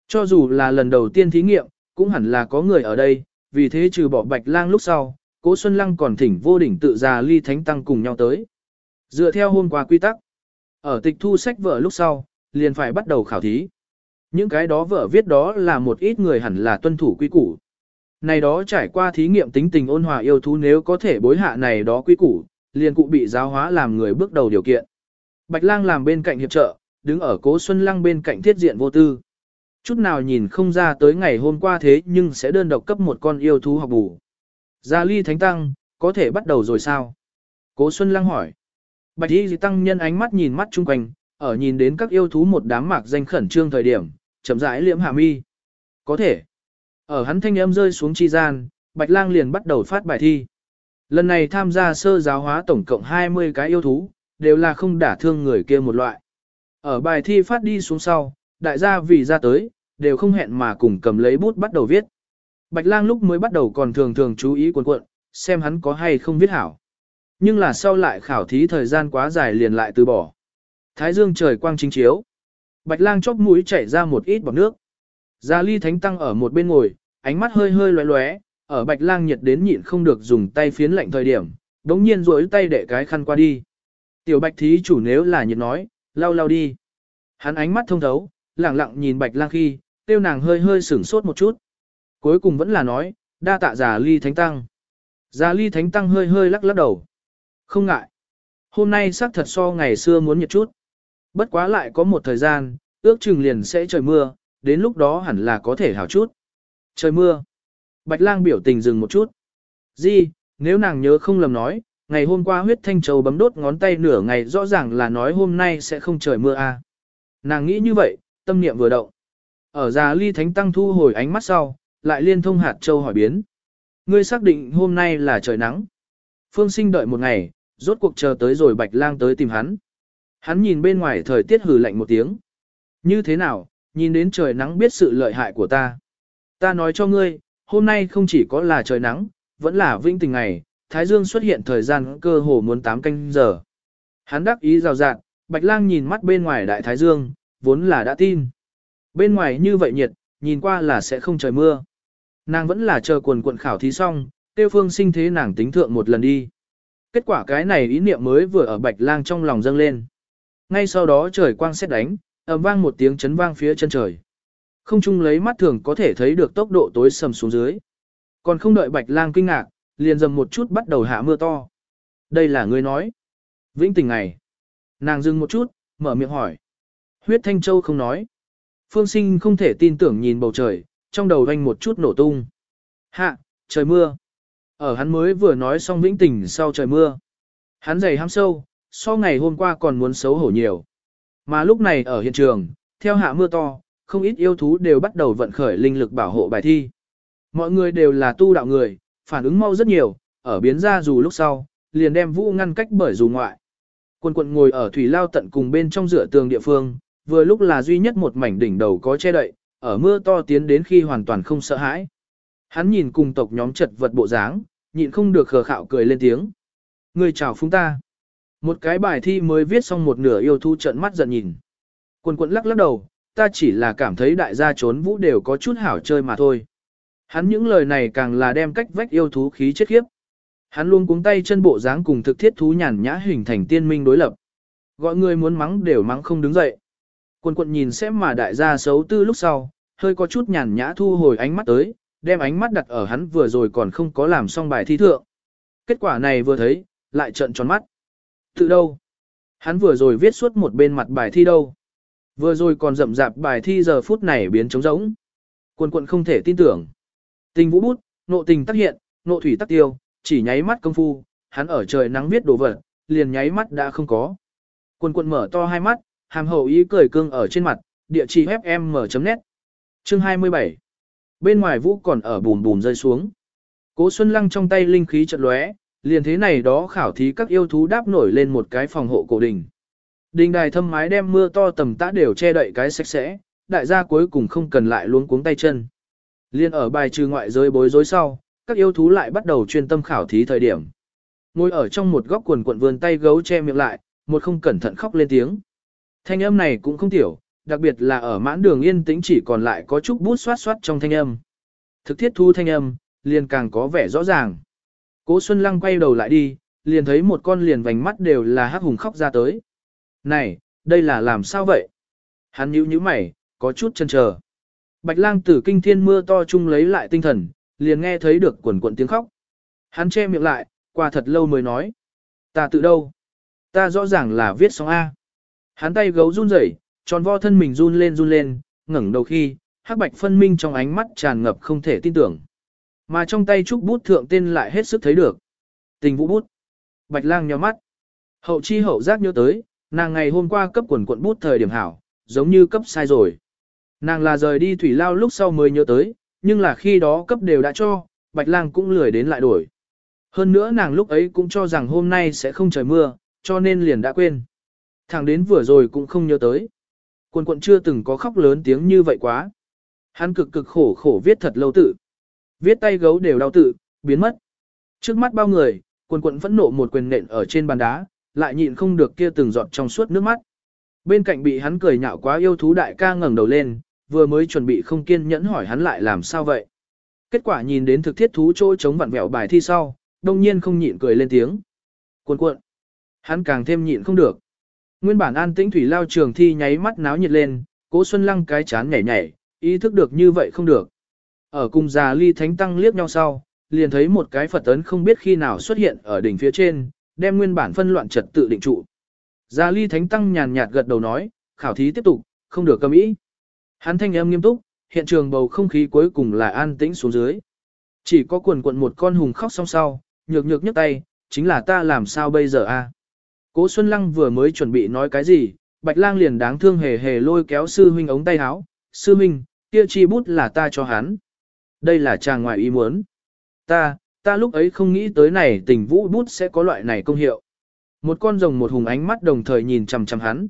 Cho dù là lần đầu tiên thí nghiệm, cũng hẳn là có người ở đây, vì thế trừ bỏ bạch lang lúc sau, cố Xuân Lăng còn thỉnh vô đỉnh tự già ly thánh tăng cùng nhau tới. Dựa theo hôm qua quy tắc, ở tịch thu sách vở lúc sau, liền phải bắt đầu khảo thí. Những cái đó vợ viết đó là một ít người hẳn là tuân thủ quy củ. Này đó trải qua thí nghiệm tính tình ôn hòa yêu thú nếu có thể bối hạ này đó quy củ, liền cụ bị giáo hóa làm người bước đầu điều kiện. Bạch lang làm bên cạnh hiệp trợ, đứng ở cố xuân lăng bên cạnh thiết diện vô tư. Chút nào nhìn không ra tới ngày hôm qua thế nhưng sẽ đơn độc cấp một con yêu thú học bù. Gia ly thánh tăng, có thể bắt đầu rồi sao? Cố xuân lăng hỏi. Bạch y tăng nhân ánh mắt nhìn mắt chung quanh, ở nhìn đến các yêu thú một đám mạc danh khẩn trương thời điểm, chậm rãi liễm hạ mi. Có thể. Ở hắn thanh âm rơi xuống chi gian, Bạch Lang liền bắt đầu phát bài thi. Lần này tham gia sơ giáo hóa tổng cộng 20 cái yêu thú, đều là không đả thương người kia một loại. Ở bài thi phát đi xuống sau, đại gia vì ra tới, đều không hẹn mà cùng cầm lấy bút bắt đầu viết. Bạch lang lúc mới bắt đầu còn thường thường chú ý cuộn cuộn, xem hắn có hay không viết hảo. Nhưng là sau lại khảo thí thời gian quá dài liền lại từ bỏ. Thái dương trời quang chính chiếu. Bạch lang chóp mũi chảy ra một ít bọt nước. Gia ly thánh tăng ở một bên ngồi, ánh mắt hơi hơi lóe lóe, ở bạch lang nhiệt đến nhịn không được dùng tay phiến lạnh thời điểm, đống nhiên rối tay để cái khăn qua đi. Tiểu bạch thí chủ nếu là nhiệt nói, lau lau đi. Hắn ánh mắt thông thấu, lẳng lặng nhìn bạch lang khi, tiêu nàng hơi hơi sửng sốt một chút. Cuối cùng vẫn là nói, đa tạ giả ly thánh tăng. Giả ly thánh tăng hơi hơi lắc lắc đầu. Không ngại. Hôm nay xác thật so ngày xưa muốn nhiệt chút. Bất quá lại có một thời gian, ước chừng liền sẽ trời mưa, đến lúc đó hẳn là có thể hảo chút. Trời mưa. Bạch lang biểu tình dừng một chút. Di, nếu nàng nhớ không lầm nói, ngày hôm qua huyết thanh châu bấm đốt ngón tay nửa ngày rõ ràng là nói hôm nay sẽ không trời mưa a. À. Nàng nghĩ như vậy, tâm niệm vừa động. Ở già ly thánh tăng thu hồi ánh mắt sau, lại liên thông hạt châu hỏi biến. Ngươi xác định hôm nay là trời nắng. Phương sinh đợi một ngày, rốt cuộc chờ tới rồi bạch lang tới tìm hắn. Hắn nhìn bên ngoài thời tiết hừ lạnh một tiếng. Như thế nào, nhìn đến trời nắng biết sự lợi hại của ta. Ta nói cho ngươi, hôm nay không chỉ có là trời nắng, vẫn là vĩnh tình ngày, Thái Dương xuất hiện thời gian cơ hồ muốn 8 canh giờ. Hắn đắc ý rào rạt, Bạch Lang nhìn mắt bên ngoài đại Thái Dương, vốn là đã tin. Bên ngoài như vậy nhiệt, nhìn qua là sẽ không trời mưa. Nàng vẫn là chờ quần quận khảo thí xong, tiêu phương sinh thế nàng tính thượng một lần đi. Kết quả cái này ý niệm mới vừa ở Bạch Lang trong lòng dâng lên. Ngay sau đó trời quang xét đánh, ầm vang một tiếng chấn vang phía chân trời. Không chung lấy mắt thường có thể thấy được tốc độ tối sầm xuống dưới. Còn không đợi Bạch Lang kinh ngạc, liền dầm một chút bắt đầu hạ mưa to. Đây là ngươi nói. Vĩnh tình ngày. Nàng dừng một chút, mở miệng hỏi. Huyết Thanh Châu không nói. Phương sinh không thể tin tưởng nhìn bầu trời, trong đầu vanh một chút nổ tung. Hạ, trời mưa. Ở hắn mới vừa nói xong vĩnh tình sau trời mưa. Hắn dày ham sâu, so ngày hôm qua còn muốn xấu hổ nhiều. Mà lúc này ở hiện trường, theo hạ mưa to, không ít yêu thú đều bắt đầu vận khởi linh lực bảo hộ bài thi. Mọi người đều là tu đạo người, phản ứng mau rất nhiều, ở biến ra dù lúc sau, liền đem vũ ngăn cách bởi dù ngoại. Quân quận ngồi ở thủy lao tận cùng bên trong dựa tường địa phương, vừa lúc là duy nhất một mảnh đỉnh đầu có che đậy, ở mưa to tiến đến khi hoàn toàn không sợ hãi. Hắn nhìn cùng tộc nhóm chật vật bộ dáng, nhịn không được khờ khạo cười lên tiếng. Người chào phúng ta. Một cái bài thi mới viết xong một nửa yêu thu trận mắt giận nhìn. Quần quận lắc lắc đầu, ta chỉ là cảm thấy đại gia trốn vũ đều có chút hảo chơi mà thôi. Hắn những lời này càng là đem cách vách yêu thú khí chết khiếp. Hắn luôn cuống tay chân bộ dáng cùng thực thiết thú nhàn nhã hình thành tiên minh đối lập. Gọi người muốn mắng đều mắng không đứng dậy. Quân quận nhìn xem mà đại gia xấu tư lúc sau, hơi có chút nhàn nhã thu hồi ánh mắt tới, đem ánh mắt đặt ở hắn vừa rồi còn không có làm xong bài thi thượng. Kết quả này vừa thấy, lại trận tròn mắt. Tự đâu? Hắn vừa rồi viết suốt một bên mặt bài thi đâu? Vừa rồi còn rậm rạp bài thi giờ phút này biến trống rỗng. Quân quận không thể tin tưởng. Tình vũ bút, nộ tình tác hiện, nộ thủy tác tiêu, chỉ nháy mắt công phu, hắn ở trời nắng viết đồ vật, liền nháy mắt đã không có. Quân quận mở to hai mắt, hàm hậu ý cười cương ở trên mặt, địa chỉ fm.net. Chương 27. Bên ngoài vũ còn ở bùm bùm rơi xuống. Cố Xuân Lăng trong tay linh khí chợt lóe, liền thế này đó khảo thí các yêu thú đáp nổi lên một cái phòng hộ cổ đình. Đình đài thâm mái đem mưa to tầm tã đều che đậy cái sạch sẽ, đại gia cuối cùng không cần lại luống cuống tay chân. Liên ở bài trừ ngoại giới bối rối sau, các yêu thú lại bắt đầu chuyên tâm khảo thí thời điểm. Ngồi ở trong một góc quần quận vươn tay gấu che miệng lại, một không cẩn thận khóc lên tiếng. Thanh âm này cũng không tiểu, đặc biệt là ở mãn đường yên tĩnh chỉ còn lại có chút bút xoát xoát trong thanh âm. Thực thiết thu thanh âm, liền càng có vẻ rõ ràng. Cố Xuân Lăng quay đầu lại đi, liền thấy một con liền vành mắt đều là hắc hùng khóc ra tới. Này, đây là làm sao vậy? Hắn nhíu nhíu mày, có chút chân chờ. Bạch lang tử kinh thiên mưa to chung lấy lại tinh thần, liền nghe thấy được quần quần tiếng khóc. Hắn che miệng lại, qua thật lâu mới nói. Ta tự đâu? Ta rõ ràng là viết xong A. Hắn tay gấu run rẩy, tròn vo thân mình run lên run lên, ngẩng đầu khi, hắc bạch phân minh trong ánh mắt tràn ngập không thể tin tưởng. Mà trong tay trúc bút thượng tên lại hết sức thấy được. Tình vũ bút. Bạch lang nhíu mắt. Hậu chi hậu giác nhớ tới, nàng ngày hôm qua cấp quần cuộn bút thời điểm hảo, giống như cấp sai rồi. Nàng là rời đi thủy lao lúc sau mới nhớ tới, nhưng là khi đó cấp đều đã cho, bạch lang cũng lười đến lại đổi. Hơn nữa nàng lúc ấy cũng cho rằng hôm nay sẽ không trời mưa, cho nên liền đã quên. Thằng đến vừa rồi cũng không nhớ tới. Quân quận chưa từng có khóc lớn tiếng như vậy quá. Hắn cực cực khổ khổ viết thật lâu tự. Viết tay gấu đều đau tự, biến mất. Trước mắt bao người, Quân quận phẫn nộ một quyền nện ở trên bàn đá, lại nhịn không được kia từng giọt trong suốt nước mắt. Bên cạnh bị hắn cười nhạo quá yêu thú đại ca ngẩng đầu lên, vừa mới chuẩn bị không kiên nhẫn hỏi hắn lại làm sao vậy. Kết quả nhìn đến thực thiết thú chỗ chống vặn vẹo bài thi sau, đông nhiên không nhịn cười lên tiếng. Cuộn cuộn. Hắn càng thêm nhịn không được. Nguyên bản an tĩnh thủy lao trường thi nháy mắt náo nhiệt lên, cố xuân lăng cái chán nhảy nhảy, ý thức được như vậy không được. Ở cùng già ly thánh tăng liếc nhau sau, liền thấy một cái Phật ấn không biết khi nào xuất hiện ở đỉnh phía trên, đem nguyên bản phân loạn trật tự định trụ. Già ly thánh tăng nhàn nhạt gật đầu nói, khảo thí tiếp tục, không được cầm ý. Hắn thanh âm nghiêm túc, hiện trường bầu không khí cuối cùng là an tĩnh xuống dưới. Chỉ có quần quận một con hùng khóc song sau, nhược nhược nhấc tay, chính là ta làm sao bây giờ a? Cố Xuân Lăng vừa mới chuẩn bị nói cái gì, Bạch Lang liền đáng thương hề hề lôi kéo sư huynh ống tay áo, sư huynh, kia chi bút là ta cho hắn. Đây là chàng ngoài ý muốn. Ta, ta lúc ấy không nghĩ tới này tình vũ bút sẽ có loại này công hiệu. Một con rồng một hùng ánh mắt đồng thời nhìn chằm chằm hắn.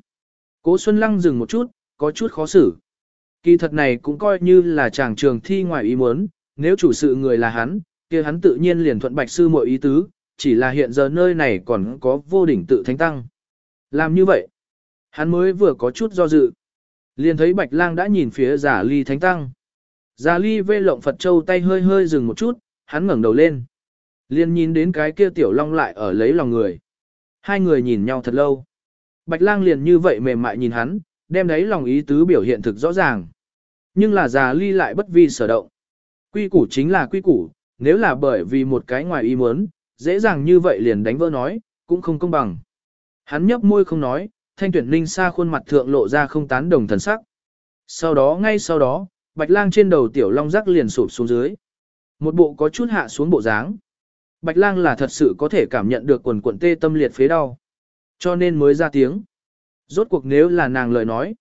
Cố Xuân Lăng dừng một chút, có chút khó xử. Kỳ thật này cũng coi như là chàng trường thi ngoài ý muốn, nếu chủ sự người là hắn, kia hắn tự nhiên liền thuận bạch sư mọi ý tứ, chỉ là hiện giờ nơi này còn có vô đỉnh tự thánh tăng. Làm như vậy, hắn mới vừa có chút do dự. Liền thấy bạch lang đã nhìn phía giả ly thánh tăng. Giả ly vê lộng Phật Châu tay hơi hơi dừng một chút, hắn ngẩng đầu lên. Liền nhìn đến cái kia tiểu long lại ở lấy lòng người. Hai người nhìn nhau thật lâu. Bạch lang liền như vậy mềm mại nhìn hắn, đem đấy lòng ý tứ biểu hiện thực rõ ràng. Nhưng là già ly lại bất vi sở động. Quy củ chính là quy củ, nếu là bởi vì một cái ngoài ý muốn, dễ dàng như vậy liền đánh vỡ nói, cũng không công bằng. Hắn nhấp môi không nói, thanh tuyển linh xa khuôn mặt thượng lộ ra không tán đồng thần sắc. Sau đó ngay sau đó, bạch lang trên đầu tiểu long rắc liền sụp xuống dưới. Một bộ có chút hạ xuống bộ dáng. Bạch lang là thật sự có thể cảm nhận được quần quần tê tâm liệt phế đau. Cho nên mới ra tiếng. Rốt cuộc nếu là nàng lời nói.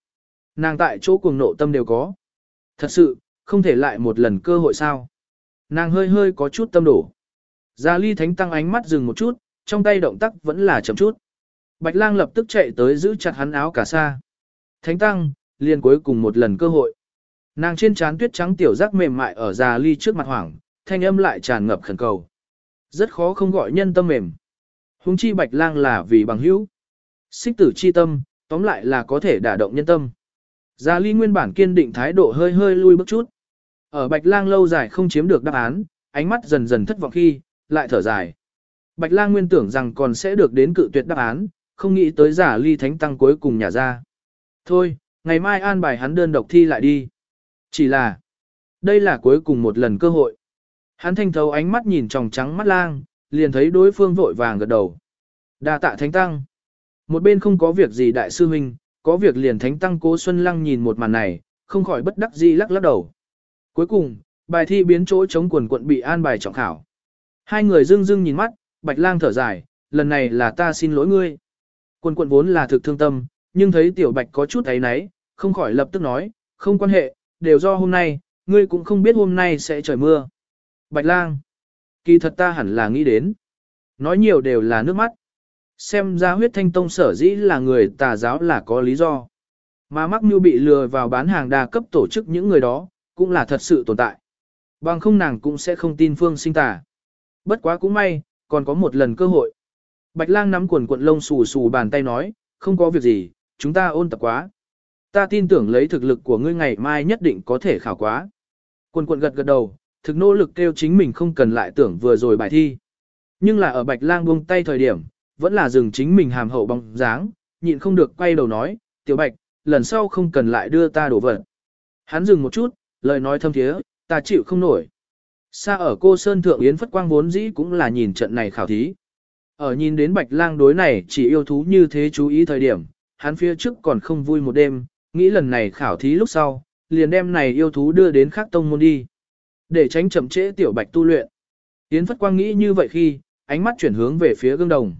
Nàng tại chỗ cuồng nộ tâm đều có. Thật sự, không thể lại một lần cơ hội sao. Nàng hơi hơi có chút tâm đổ. Gia ly thánh tăng ánh mắt dừng một chút, trong tay động tác vẫn là chậm chút. Bạch lang lập tức chạy tới giữ chặt hắn áo cả sa. Thánh tăng, liền cuối cùng một lần cơ hội. Nàng trên trán tuyết trắng tiểu giác mềm mại ở già ly trước mặt hoảng, thanh âm lại tràn ngập khẩn cầu. Rất khó không gọi nhân tâm mềm. Hùng chi bạch lang là vì bằng hữu. Xích tử chi tâm, tóm lại là có thể đả động nhân tâm. Gia ly nguyên bản kiên định thái độ hơi hơi lui bước chút. Ở bạch lang lâu dài không chiếm được đáp án, ánh mắt dần dần thất vọng khi, lại thở dài. Bạch lang nguyên tưởng rằng còn sẽ được đến cự tuyệt đáp án, không nghĩ tới giả ly thánh tăng cuối cùng nhà ra. Thôi, ngày mai an bài hắn đơn độc thi lại đi. Chỉ là, đây là cuối cùng một lần cơ hội. Hắn thanh thấu ánh mắt nhìn tròng trắng mắt lang, liền thấy đối phương vội vàng gật đầu. đa tạ thánh tăng. Một bên không có việc gì đại sư huynh, có việc liền thánh tăng cố Xuân Lăng nhìn một màn này, không khỏi bất đắc dĩ lắc lắc đầu. Cuối cùng, bài thi biến chỗ chống quần quận bị an bài trọng khảo. Hai người dưng dưng nhìn mắt, bạch lang thở dài, lần này là ta xin lỗi ngươi. Quân quận vốn là thực thương tâm, nhưng thấy tiểu bạch có chút ấy náy, không khỏi lập tức nói, không quan hệ, đều do hôm nay, ngươi cũng không biết hôm nay sẽ trời mưa. Bạch lang, kỳ thật ta hẳn là nghĩ đến. Nói nhiều đều là nước mắt. Xem ra huyết thanh tông sở dĩ là người tà giáo là có lý do. Mà mắc mưu bị lừa vào bán hàng đa cấp tổ chức những người đó, cũng là thật sự tồn tại. Bằng không nàng cũng sẽ không tin phương sinh tà. Bất quá cũng may, còn có một lần cơ hội. Bạch lang nắm quần cuộn lông xù xù bàn tay nói, không có việc gì, chúng ta ôn tập quá. Ta tin tưởng lấy thực lực của ngươi ngày mai nhất định có thể khảo quá. Quần cuộn gật gật đầu, thực nỗ lực kêu chính mình không cần lại tưởng vừa rồi bài thi. Nhưng là ở bạch lang buông tay thời điểm, vẫn là dừng chính mình hàm hậu bóng dáng, nhịn không được quay đầu nói, tiểu bạch, lần sau không cần lại đưa ta đổ vật. Hắn dừng một chút, lời nói thâm thiế, ta chịu không nổi. Xa ở cô Sơn Thượng Yến Phất Quang vốn dĩ cũng là nhìn trận này khảo thí. Ở nhìn đến bạch lang đối này chỉ yêu thú như thế chú ý thời điểm, hắn phía trước còn không vui một đêm, nghĩ lần này khảo thí lúc sau, liền đem này yêu thú đưa đến khác tông môn đi. Để tránh chậm trễ tiểu bạch tu luyện. Yến Phất Quang nghĩ như vậy khi, ánh mắt chuyển hướng về phía gương đồng.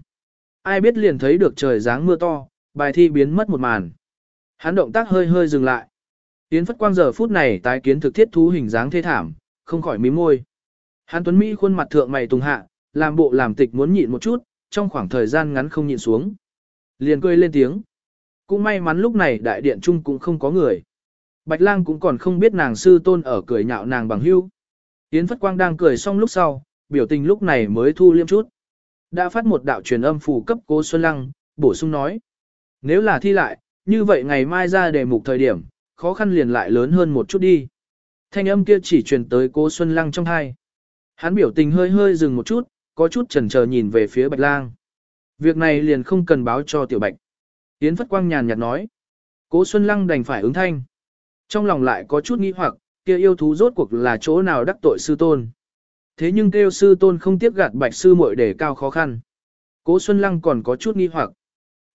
Ai biết liền thấy được trời dáng mưa to, bài thi biến mất một màn. Hắn động tác hơi hơi dừng lại. Yến Phất Quang giờ phút này tái kiến thực thiết thú hình dáng thê thảm, không khỏi mím môi. Hàn Tuấn Mỹ khuôn mặt thượng mày tùng hạ, làm bộ làm tịch muốn nhịn một chút, trong khoảng thời gian ngắn không nhịn xuống. Liền cười lên tiếng. Cũng may mắn lúc này đại điện trung cũng không có người. Bạch lang cũng còn không biết nàng sư tôn ở cười nhạo nàng bằng hưu. Yến Phất Quang đang cười xong lúc sau, biểu tình lúc này mới thu liêm chút. Đã phát một đạo truyền âm phù cấp cố Xuân Lăng, bổ sung nói. Nếu là thi lại, như vậy ngày mai ra đề mục thời điểm, khó khăn liền lại lớn hơn một chút đi. Thanh âm kia chỉ truyền tới cố Xuân Lăng trong hai. Hắn biểu tình hơi hơi dừng một chút, có chút chần chờ nhìn về phía Bạch Lang. Việc này liền không cần báo cho Tiểu Bạch. Yến Phất Quang nhàn nhạt nói. Cố Xuân Lăng đành phải ứng thanh. Trong lòng lại có chút nghi hoặc, kia yêu thú rốt cuộc là chỗ nào đắc tội sư tôn. Thế nhưng kêu sư tôn không tiếp gạt bạch sư muội để cao khó khăn. Cố Xuân Lăng còn có chút nghi hoặc.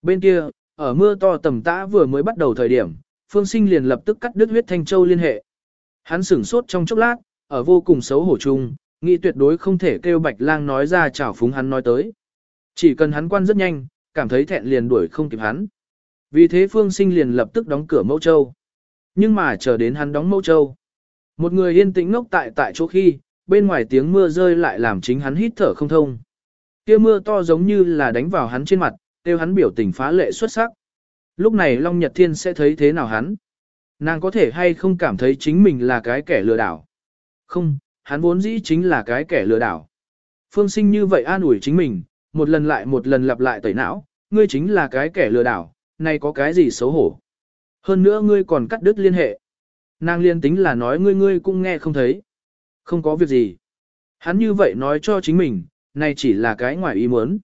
Bên kia, ở mưa to tầm tã vừa mới bắt đầu thời điểm, Phương Sinh liền lập tức cắt đứt huyết thanh châu liên hệ. Hắn sửng sốt trong chốc lát, ở vô cùng xấu hổ chung, nghĩ tuyệt đối không thể kêu Bạch Lang nói ra chảo phúng hắn nói tới. Chỉ cần hắn quan rất nhanh, cảm thấy thẹn liền đuổi không kịp hắn. Vì thế Phương Sinh liền lập tức đóng cửa Mẫu Châu. Nhưng mà chờ đến hắn đóng Mẫu Châu, một người yên tĩnh ngốc tại tại chỗ khi, bên ngoài tiếng mưa rơi lại làm chính hắn hít thở không thông. Kia mưa to giống như là đánh vào hắn trên mặt, kêu hắn biểu tình phá lệ xuất sắc. Lúc này Long Nhật Thiên sẽ thấy thế nào hắn? Nàng có thể hay không cảm thấy chính mình là cái kẻ lừa đảo? Không, hắn vốn dĩ chính là cái kẻ lừa đảo. Phương sinh như vậy an ủi chính mình, một lần lại một lần lặp lại tẩy não, ngươi chính là cái kẻ lừa đảo, này có cái gì xấu hổ. Hơn nữa ngươi còn cắt đứt liên hệ. Nàng liên tính là nói ngươi ngươi cũng nghe không thấy. Không có việc gì. Hắn như vậy nói cho chính mình, này chỉ là cái ngoài ý muốn.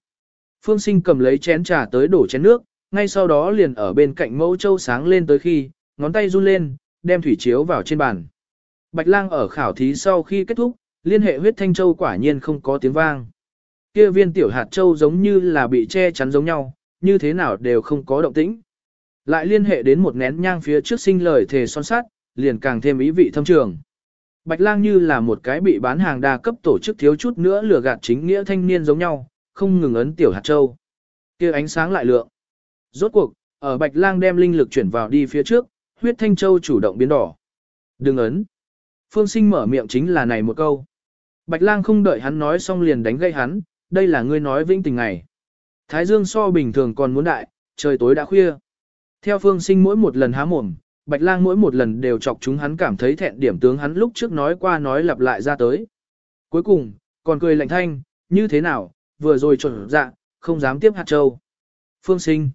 Phương sinh cầm lấy chén trà tới đổ chén nước, ngay sau đó liền ở bên cạnh mẫu châu sáng lên tới khi, ngón tay run lên, đem thủy chiếu vào trên bàn. Bạch lang ở khảo thí sau khi kết thúc, liên hệ huyết thanh châu quả nhiên không có tiếng vang. Kia viên tiểu hạt châu giống như là bị che chắn giống nhau, như thế nào đều không có động tĩnh. Lại liên hệ đến một nén nhang phía trước sinh lời thề son sát, liền càng thêm ý vị thâm trường. Bạch lang như là một cái bị bán hàng đa cấp tổ chức thiếu chút nữa lừa gạt chính nghĩa thanh niên giống nhau, không ngừng ấn tiểu hạt châu. kia ánh sáng lại lượng. Rốt cuộc, ở bạch lang đem linh lực chuyển vào đi phía trước, huyết thanh châu chủ động biến đỏ. Đừng ấn. Phương sinh mở miệng chính là này một câu. Bạch lang không đợi hắn nói xong liền đánh gây hắn, đây là ngươi nói vĩnh tình ngày. Thái dương so bình thường còn muốn đại, trời tối đã khuya. Theo phương sinh mỗi một lần há mồm, Bạch lang mỗi một lần đều chọc chúng hắn cảm thấy thẹn điểm tướng hắn lúc trước nói qua nói lặp lại ra tới. Cuối cùng, còn cười lạnh thanh, như thế nào, vừa rồi chuẩn dạ, không dám tiếp hạt châu. Phương sinh,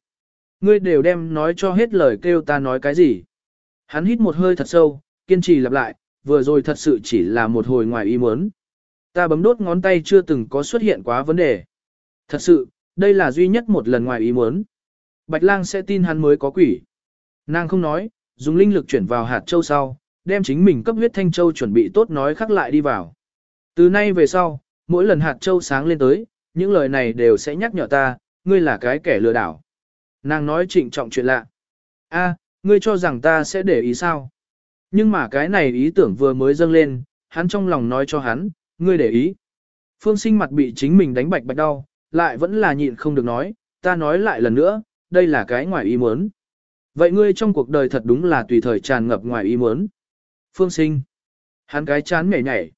ngươi đều đem nói cho hết lời kêu ta nói cái gì. Hắn hít một hơi thật sâu, kiên trì lặp lại, vừa rồi thật sự chỉ là một hồi ngoài ý muốn. Ta bấm đốt ngón tay chưa từng có xuất hiện quá vấn đề. Thật sự, đây là duy nhất một lần ngoài ý muốn. Bạch lang sẽ tin hắn mới có quỷ. Nàng không nói, dùng linh lực chuyển vào hạt châu sau, đem chính mình cấp huyết thanh châu chuẩn bị tốt nói khắc lại đi vào. Từ nay về sau, mỗi lần hạt châu sáng lên tới, những lời này đều sẽ nhắc nhở ta, ngươi là cái kẻ lừa đảo. Nàng nói trịnh trọng chuyện lạ. A, ngươi cho rằng ta sẽ để ý sao? Nhưng mà cái này ý tưởng vừa mới dâng lên, hắn trong lòng nói cho hắn, ngươi để ý. Phương sinh mặt bị chính mình đánh bạch bạch đau, lại vẫn là nhịn không được nói, ta nói lại lần nữa, đây là cái ngoài ý muốn. Vậy ngươi trong cuộc đời thật đúng là tùy thời tràn ngập ngoài ý muốn. Phương sinh. Hắn cái chán nhảy nhảy.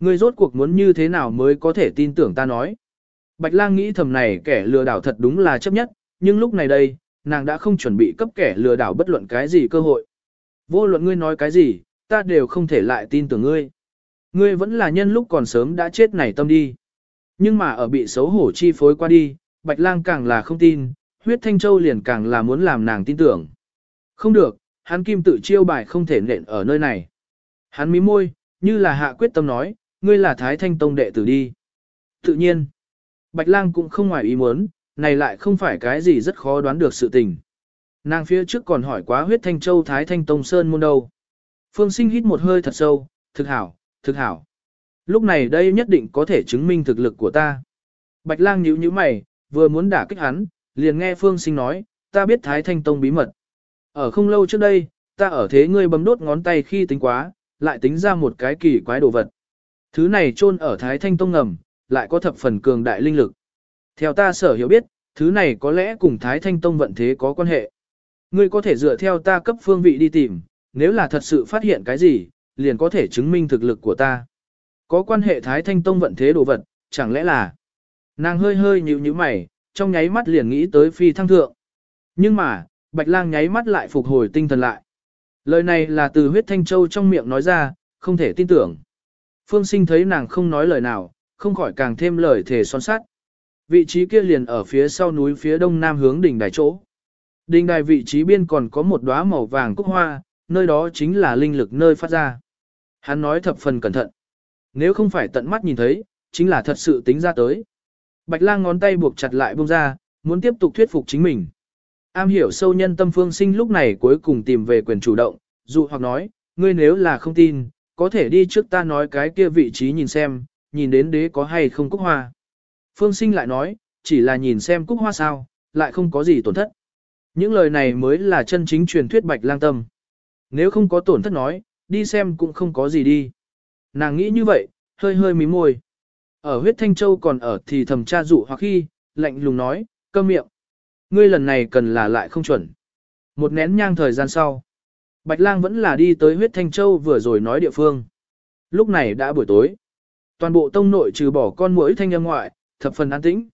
Ngươi rốt cuộc muốn như thế nào mới có thể tin tưởng ta nói. Bạch lang nghĩ thầm này kẻ lừa đảo thật đúng là chấp nhất, nhưng lúc này đây, nàng đã không chuẩn bị cấp kẻ lừa đảo bất luận cái gì cơ hội. Vô luận ngươi nói cái gì, ta đều không thể lại tin tưởng ngươi. Ngươi vẫn là nhân lúc còn sớm đã chết này tâm đi. Nhưng mà ở bị xấu hổ chi phối qua đi, Bạch Lang càng là không tin, huyết thanh châu liền càng là muốn làm nàng tin tưởng. Không được, hắn kim tự chiêu bài không thể nện ở nơi này. Hắn mí môi, như là hạ quyết tâm nói, ngươi là Thái Thanh Tông đệ tử đi. Tự nhiên, Bạch Lang cũng không ngoài ý muốn, này lại không phải cái gì rất khó đoán được sự tình. Nàng phía trước còn hỏi quá huyết thanh châu Thái Thanh Tông Sơn môn đâu. Phương sinh hít một hơi thật sâu, thực hảo, thực hảo. Lúc này đây nhất định có thể chứng minh thực lực của ta. Bạch lang nhíu nhíu mày, vừa muốn đả kích hắn, liền nghe Phương sinh nói, ta biết Thái Thanh Tông bí mật. Ở không lâu trước đây, ta ở thế ngươi bấm đốt ngón tay khi tính quá, lại tính ra một cái kỳ quái đồ vật. Thứ này chôn ở Thái Thanh Tông ngầm, lại có thập phần cường đại linh lực. Theo ta sở hiểu biết, thứ này có lẽ cùng Thái Thanh Tông vận thế có quan hệ. Ngươi có thể dựa theo ta cấp phương vị đi tìm, nếu là thật sự phát hiện cái gì, liền có thể chứng minh thực lực của ta. Có quan hệ Thái Thanh Tông vận thế đồ vật, chẳng lẽ là... Nàng hơi hơi nhíu nhíu mày, trong nháy mắt liền nghĩ tới phi thăng thượng. Nhưng mà, Bạch Lang nháy mắt lại phục hồi tinh thần lại. Lời này là từ huyết thanh châu trong miệng nói ra, không thể tin tưởng. Phương sinh thấy nàng không nói lời nào, không khỏi càng thêm lời thể son sát. Vị trí kia liền ở phía sau núi phía đông nam hướng đỉnh đài chỗ. Đỉnh đài vị trí biên còn có một đóa màu vàng cúc hoa, nơi đó chính là linh lực nơi phát ra. Hắn nói thập phần cẩn thận. Nếu không phải tận mắt nhìn thấy, chính là thật sự tính ra tới. Bạch lang ngón tay buộc chặt lại buông ra, muốn tiếp tục thuyết phục chính mình. Am hiểu sâu nhân tâm phương sinh lúc này cuối cùng tìm về quyền chủ động, dụ hoặc nói, ngươi nếu là không tin, có thể đi trước ta nói cái kia vị trí nhìn xem, nhìn đến đế có hay không cúc hoa. Phương sinh lại nói, chỉ là nhìn xem cúc hoa sao, lại không có gì tổn thất. Những lời này mới là chân chính truyền thuyết bạch lang tâm. Nếu không có tổn thất nói, đi xem cũng không có gì đi. Nàng nghĩ như vậy, hơi hơi mím môi. Ở huyết thanh châu còn ở thì thầm tra dụ hoặc khi, lạnh lùng nói, câm miệng. Ngươi lần này cần là lại không chuẩn. Một nén nhang thời gian sau. Bạch lang vẫn là đi tới huyết thanh châu vừa rồi nói địa phương. Lúc này đã buổi tối. Toàn bộ tông nội trừ bỏ con mũi thanh âm ngoại, thập phần an tĩnh.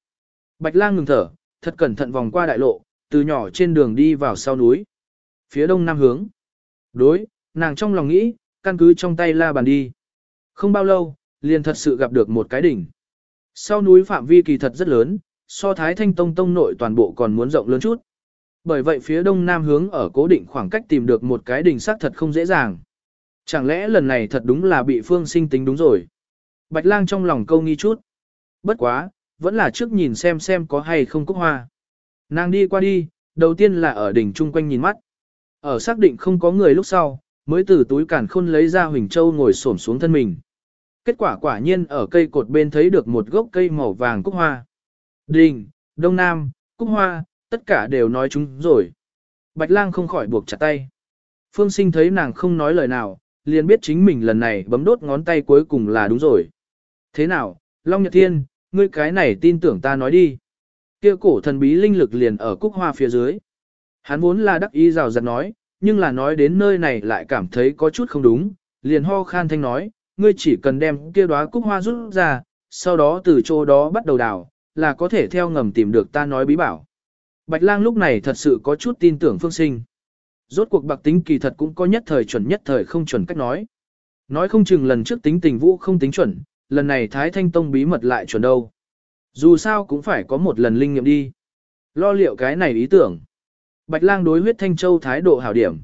Bạch lang ngừng thở, thật cẩn thận vòng qua đại lộ, từ nhỏ trên đường đi vào sau núi. Phía đông nam hướng. Đối, nàng trong lòng nghĩ, căn cứ trong tay la bàn đi. Không bao lâu, liền thật sự gặp được một cái đỉnh. Sau núi phạm vi kỳ thật rất lớn, so Thái Thanh Tông Tông nội toàn bộ còn muốn rộng lớn chút. Bởi vậy phía đông nam hướng ở cố định khoảng cách tìm được một cái đỉnh xác thật không dễ dàng. Chẳng lẽ lần này thật đúng là bị phương sinh tính đúng rồi. Bạch lang trong lòng câu nghi chút. Bất quá, vẫn là trước nhìn xem xem có hay không cúc hoa. Nàng đi qua đi, đầu tiên là ở đỉnh chung quanh nhìn mắt. Ở xác định không có người lúc sau, mới từ túi cản khôn lấy ra Huỳnh Châu ngồi xổm xuống thân mình. Kết quả quả nhiên ở cây cột bên thấy được một gốc cây màu vàng cúc hoa. Đình, Đông Nam, cúc hoa, tất cả đều nói chúng rồi. Bạch lang không khỏi buộc chặt tay. Phương sinh thấy nàng không nói lời nào, liền biết chính mình lần này bấm đốt ngón tay cuối cùng là đúng rồi. Thế nào, Long Nhật Thiên, ngươi cái này tin tưởng ta nói đi. Kia cổ thần bí linh lực liền ở cúc hoa phía dưới. Hắn vốn là đắc ý rào rạt nói, nhưng là nói đến nơi này lại cảm thấy có chút không đúng, liền ho khan thanh nói, ngươi chỉ cần đem kia đóa cúc hoa rút ra, sau đó từ chỗ đó bắt đầu đào, là có thể theo ngầm tìm được ta nói bí bảo. Bạch lang lúc này thật sự có chút tin tưởng phương sinh. Rốt cuộc bạc tính kỳ thật cũng có nhất thời chuẩn nhất thời không chuẩn cách nói. Nói không chừng lần trước tính tình vũ không tính chuẩn, lần này Thái Thanh Tông bí mật lại chuẩn đâu. Dù sao cũng phải có một lần linh nghiệm đi. Lo liệu cái này ý tưởng. Bạch lang đối huyết thanh châu thái độ hảo điểm.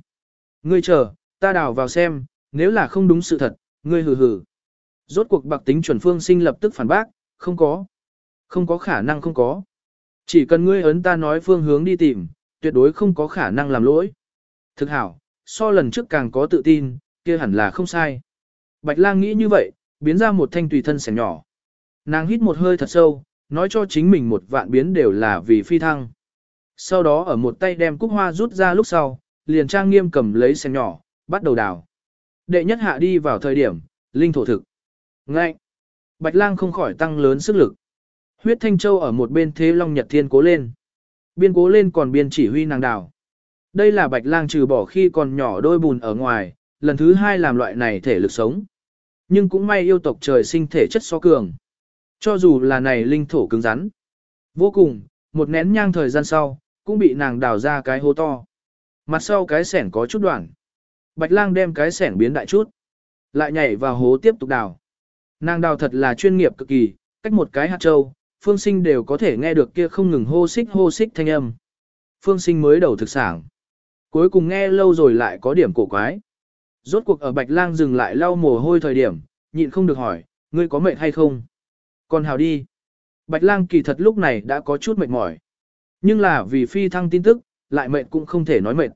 Ngươi chờ, ta đào vào xem, nếu là không đúng sự thật, ngươi hừ hừ. Rốt cuộc bạc tính chuẩn phương sinh lập tức phản bác, không có. Không có khả năng không có. Chỉ cần ngươi ấn ta nói phương hướng đi tìm, tuyệt đối không có khả năng làm lỗi. Thực hảo, so lần trước càng có tự tin, kia hẳn là không sai. Bạch lang nghĩ như vậy, biến ra một thanh tùy thân sẻng nhỏ. Nàng hít một hơi thật sâu, nói cho chính mình một vạn biến đều là vì phi thăng sau đó ở một tay đem cúc hoa rút ra lúc sau, liền trang nghiêm cầm lấy xem nhỏ, bắt đầu đào. Đệ nhất hạ đi vào thời điểm, linh thổ thực. ngạnh, Bạch lang không khỏi tăng lớn sức lực. Huyết Thanh Châu ở một bên thế Long Nhật Thiên cố lên. Biên cố lên còn biên chỉ huy nàng đào. Đây là Bạch lang trừ bỏ khi còn nhỏ đôi bùn ở ngoài, lần thứ hai làm loại này thể lực sống. Nhưng cũng may yêu tộc trời sinh thể chất so cường. Cho dù là này linh thổ cứng rắn. Vô cùng, một nén nhang thời gian sau, cũng bị nàng đào ra cái hố to. Mặt sau cái sẻn có chút đoạn. Bạch lang đem cái sẻn biến đại chút. Lại nhảy vào hố tiếp tục đào. Nàng đào thật là chuyên nghiệp cực kỳ, cách một cái hạt trâu, Phương Sinh đều có thể nghe được kia không ngừng hô xích hô xích thanh âm. Phương Sinh mới đầu thực sản. Cuối cùng nghe lâu rồi lại có điểm cổ quái. Rốt cuộc ở Bạch Lang dừng lại lau mồ hôi thời điểm, nhịn không được hỏi, ngươi có mệt hay không? Còn hào đi. Bạch Lang kỳ thật lúc này đã có chút mệt mỏi. Nhưng là vì phi thăng tin tức, lại mệt cũng không thể nói mệt.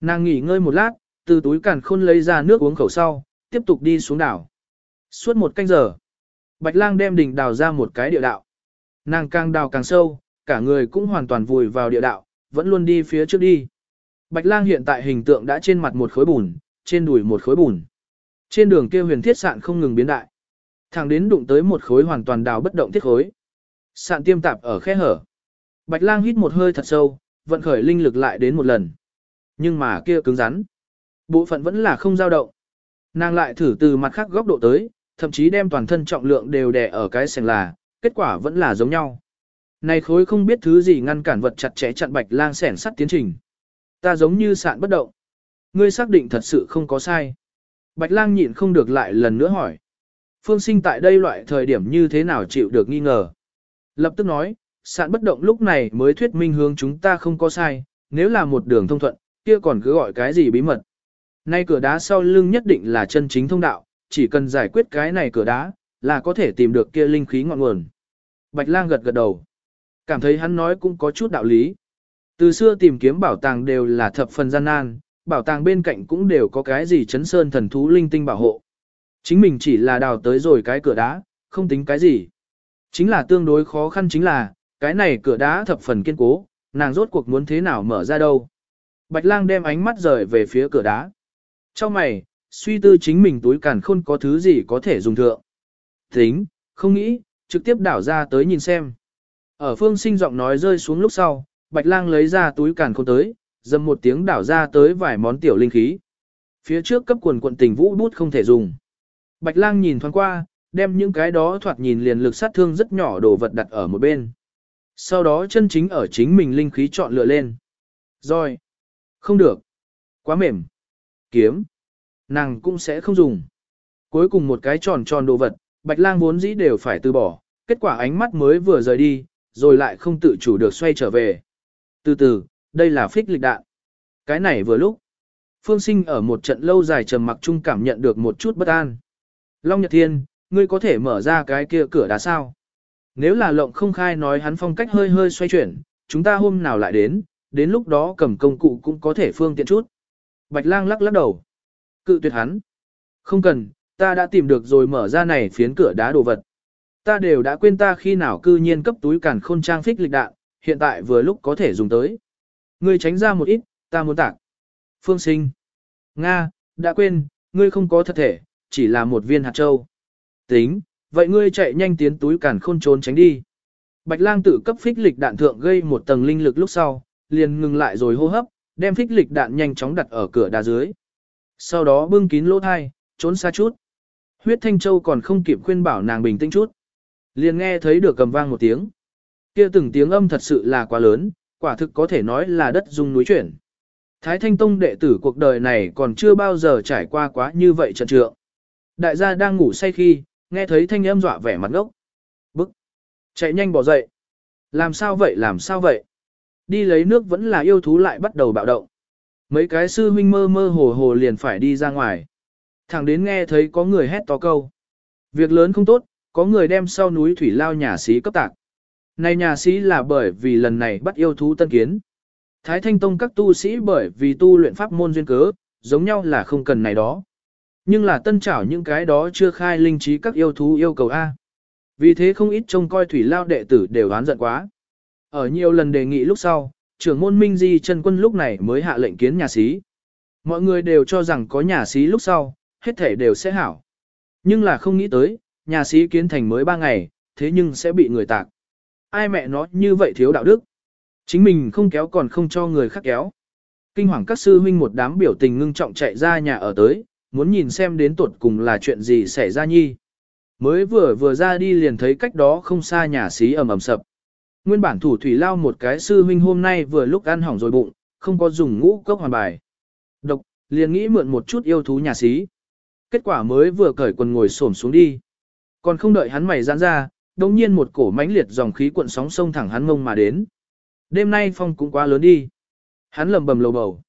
Nàng nghỉ ngơi một lát, từ túi càn khôn lấy ra nước uống khẩu sau, tiếp tục đi xuống đảo. Suốt một canh giờ, Bạch Lang đem đỉnh đào ra một cái địa đạo. Nàng càng đào càng sâu, cả người cũng hoàn toàn vùi vào địa đạo, vẫn luôn đi phía trước đi. Bạch Lang hiện tại hình tượng đã trên mặt một khối bùn, trên đùi một khối bùn. Trên đường kia huyền thiết sạn không ngừng biến đại. Thẳng đến đụng tới một khối hoàn toàn đào bất động thiết khối. Sạn tiêm tạp ở khe hở. Bạch lang hít một hơi thật sâu, vận khởi linh lực lại đến một lần. Nhưng mà kia cứng rắn. Bộ phận vẫn là không dao động. Nàng lại thử từ mặt khác góc độ tới, thậm chí đem toàn thân trọng lượng đều đè ở cái sành là, kết quả vẫn là giống nhau. Này khối không biết thứ gì ngăn cản vật chặt chẽ chặn bạch lang sẻn sắt tiến trình. Ta giống như sạn bất động. Ngươi xác định thật sự không có sai. Bạch lang nhịn không được lại lần nữa hỏi. Phương sinh tại đây loại thời điểm như thế nào chịu được nghi ngờ. Lập tức nói, sạn bất động lúc này mới thuyết minh hướng chúng ta không có sai, nếu là một đường thông thuận, kia còn cứ gọi cái gì bí mật. Nay cửa đá sau lưng nhất định là chân chính thông đạo, chỉ cần giải quyết cái này cửa đá, là có thể tìm được kia linh khí ngọn nguồn. Bạch lang gật gật đầu. Cảm thấy hắn nói cũng có chút đạo lý. Từ xưa tìm kiếm bảo tàng đều là thập phần gian nan, bảo tàng bên cạnh cũng đều có cái gì chấn sơn thần thú linh tinh bảo hộ. Chính mình chỉ là đào tới rồi cái cửa đá, không tính cái gì. Chính là tương đối khó khăn chính là, cái này cửa đá thập phần kiên cố, nàng rốt cuộc muốn thế nào mở ra đâu. Bạch lang đem ánh mắt rời về phía cửa đá. Trong mày, suy tư chính mình túi càn khôn có thứ gì có thể dùng thượng. Tính, không nghĩ, trực tiếp đảo ra tới nhìn xem. Ở phương sinh giọng nói rơi xuống lúc sau, bạch lang lấy ra túi càn khôn tới, dầm một tiếng đảo ra tới vài món tiểu linh khí. Phía trước cấp quần quận tình vũ bút không thể dùng. Bạch lang nhìn thoáng qua, đem những cái đó thoạt nhìn liền lực sát thương rất nhỏ đồ vật đặt ở một bên. Sau đó chân chính ở chính mình linh khí chọn lựa lên. Rồi. Không được. Quá mềm. Kiếm. Nàng cũng sẽ không dùng. Cuối cùng một cái tròn tròn đồ vật, bạch lang vốn dĩ đều phải từ bỏ. Kết quả ánh mắt mới vừa rời đi, rồi lại không tự chủ được xoay trở về. Từ từ, đây là phích lịch đạn. Cái này vừa lúc. Phương sinh ở một trận lâu dài trầm mặc chung cảm nhận được một chút bất an. Long Nhật Thiên, ngươi có thể mở ra cái kia cửa đá sao? Nếu là lộng không khai nói hắn phong cách hơi hơi xoay chuyển, chúng ta hôm nào lại đến, đến lúc đó cầm công cụ cũng có thể phương tiện chút. Bạch lang lắc lắc đầu. Cự tuyệt hắn. Không cần, ta đã tìm được rồi mở ra này phiến cửa đá đồ vật. Ta đều đã quên ta khi nào cư nhiên cấp túi càn khôn trang phích lịch đạn, hiện tại vừa lúc có thể dùng tới. Ngươi tránh ra một ít, ta muốn tạc. Phương sinh. Nga, đã quên, ngươi không có thật thể, chỉ là một viên hạt châu. Tính, vậy ngươi chạy nhanh tiến túi cản khôn trốn tránh đi. Bạch lang tự cấp phích lịch đạn thượng gây một tầng linh lực lúc sau, liền ngừng lại rồi hô hấp, đem phích lịch đạn nhanh chóng đặt ở cửa đá dưới. Sau đó bưng kín lỗ thai, trốn xa chút. Huyết Thanh Châu còn không kịp khuyên bảo nàng bình tĩnh chút. Liền nghe thấy được cầm vang một tiếng. Kia từng tiếng âm thật sự là quá lớn, quả thực có thể nói là đất dung núi chuyển. Thái Thanh Tông đệ tử cuộc đời này còn chưa bao giờ trải qua quá như vậy trận trượng. Đại gia đang ngủ say khi, nghe thấy thanh âm dọa vẻ mặt ngốc. Bức! Chạy nhanh bỏ dậy! Làm sao vậy làm sao vậy? Đi lấy nước vẫn là yêu thú lại bắt đầu bạo động. Mấy cái sư huynh mơ mơ hồ hồ liền phải đi ra ngoài. Thẳng đến nghe thấy có người hét to câu. Việc lớn không tốt, có người đem sau núi thủy lao nhà sĩ cấp tạc. Này nhà sĩ là bởi vì lần này bắt yêu thú tân kiến. Thái Thanh Tông các tu sĩ bởi vì tu luyện pháp môn duyên cớ, giống nhau là không cần này đó. Nhưng là tân trảo những cái đó chưa khai linh trí các yêu thú yêu cầu A. Vì thế không ít trông coi thủy lao đệ tử đều oán giận quá. Ở nhiều lần đề nghị lúc sau, trưởng môn Minh Di chân quân lúc này mới hạ lệnh kiến nhà sĩ. Mọi người đều cho rằng có nhà sĩ lúc sau, hết thể đều sẽ hảo. Nhưng là không nghĩ tới, nhà sĩ kiến thành mới 3 ngày, thế nhưng sẽ bị người tạc. Ai mẹ nó như vậy thiếu đạo đức. Chính mình không kéo còn không cho người khác kéo. Kinh hoàng các sư huynh một đám biểu tình ngưng trọng chạy ra nhà ở tới, muốn nhìn xem đến tuột cùng là chuyện gì xảy ra nhi. Mới vừa vừa ra đi liền thấy cách đó không xa nhà xí ầm ầm sập. Nguyên bản thủ thủy lao một cái sư huynh hôm nay vừa lúc ăn hỏng rồi bụng, không có dùng ngũ cốc hoàn bài. Độc, liền nghĩ mượn một chút yêu thú nhà xí. Kết quả mới vừa cởi quần ngồi xổm xuống đi. Còn không đợi hắn mày giãn ra, đồng nhiên một cổ mãnh liệt dòng khí cuộn sóng sông thẳng hắn mông mà đến. Đêm nay phong cũng quá lớn đi. Hắn lầm bầm lầu bầu.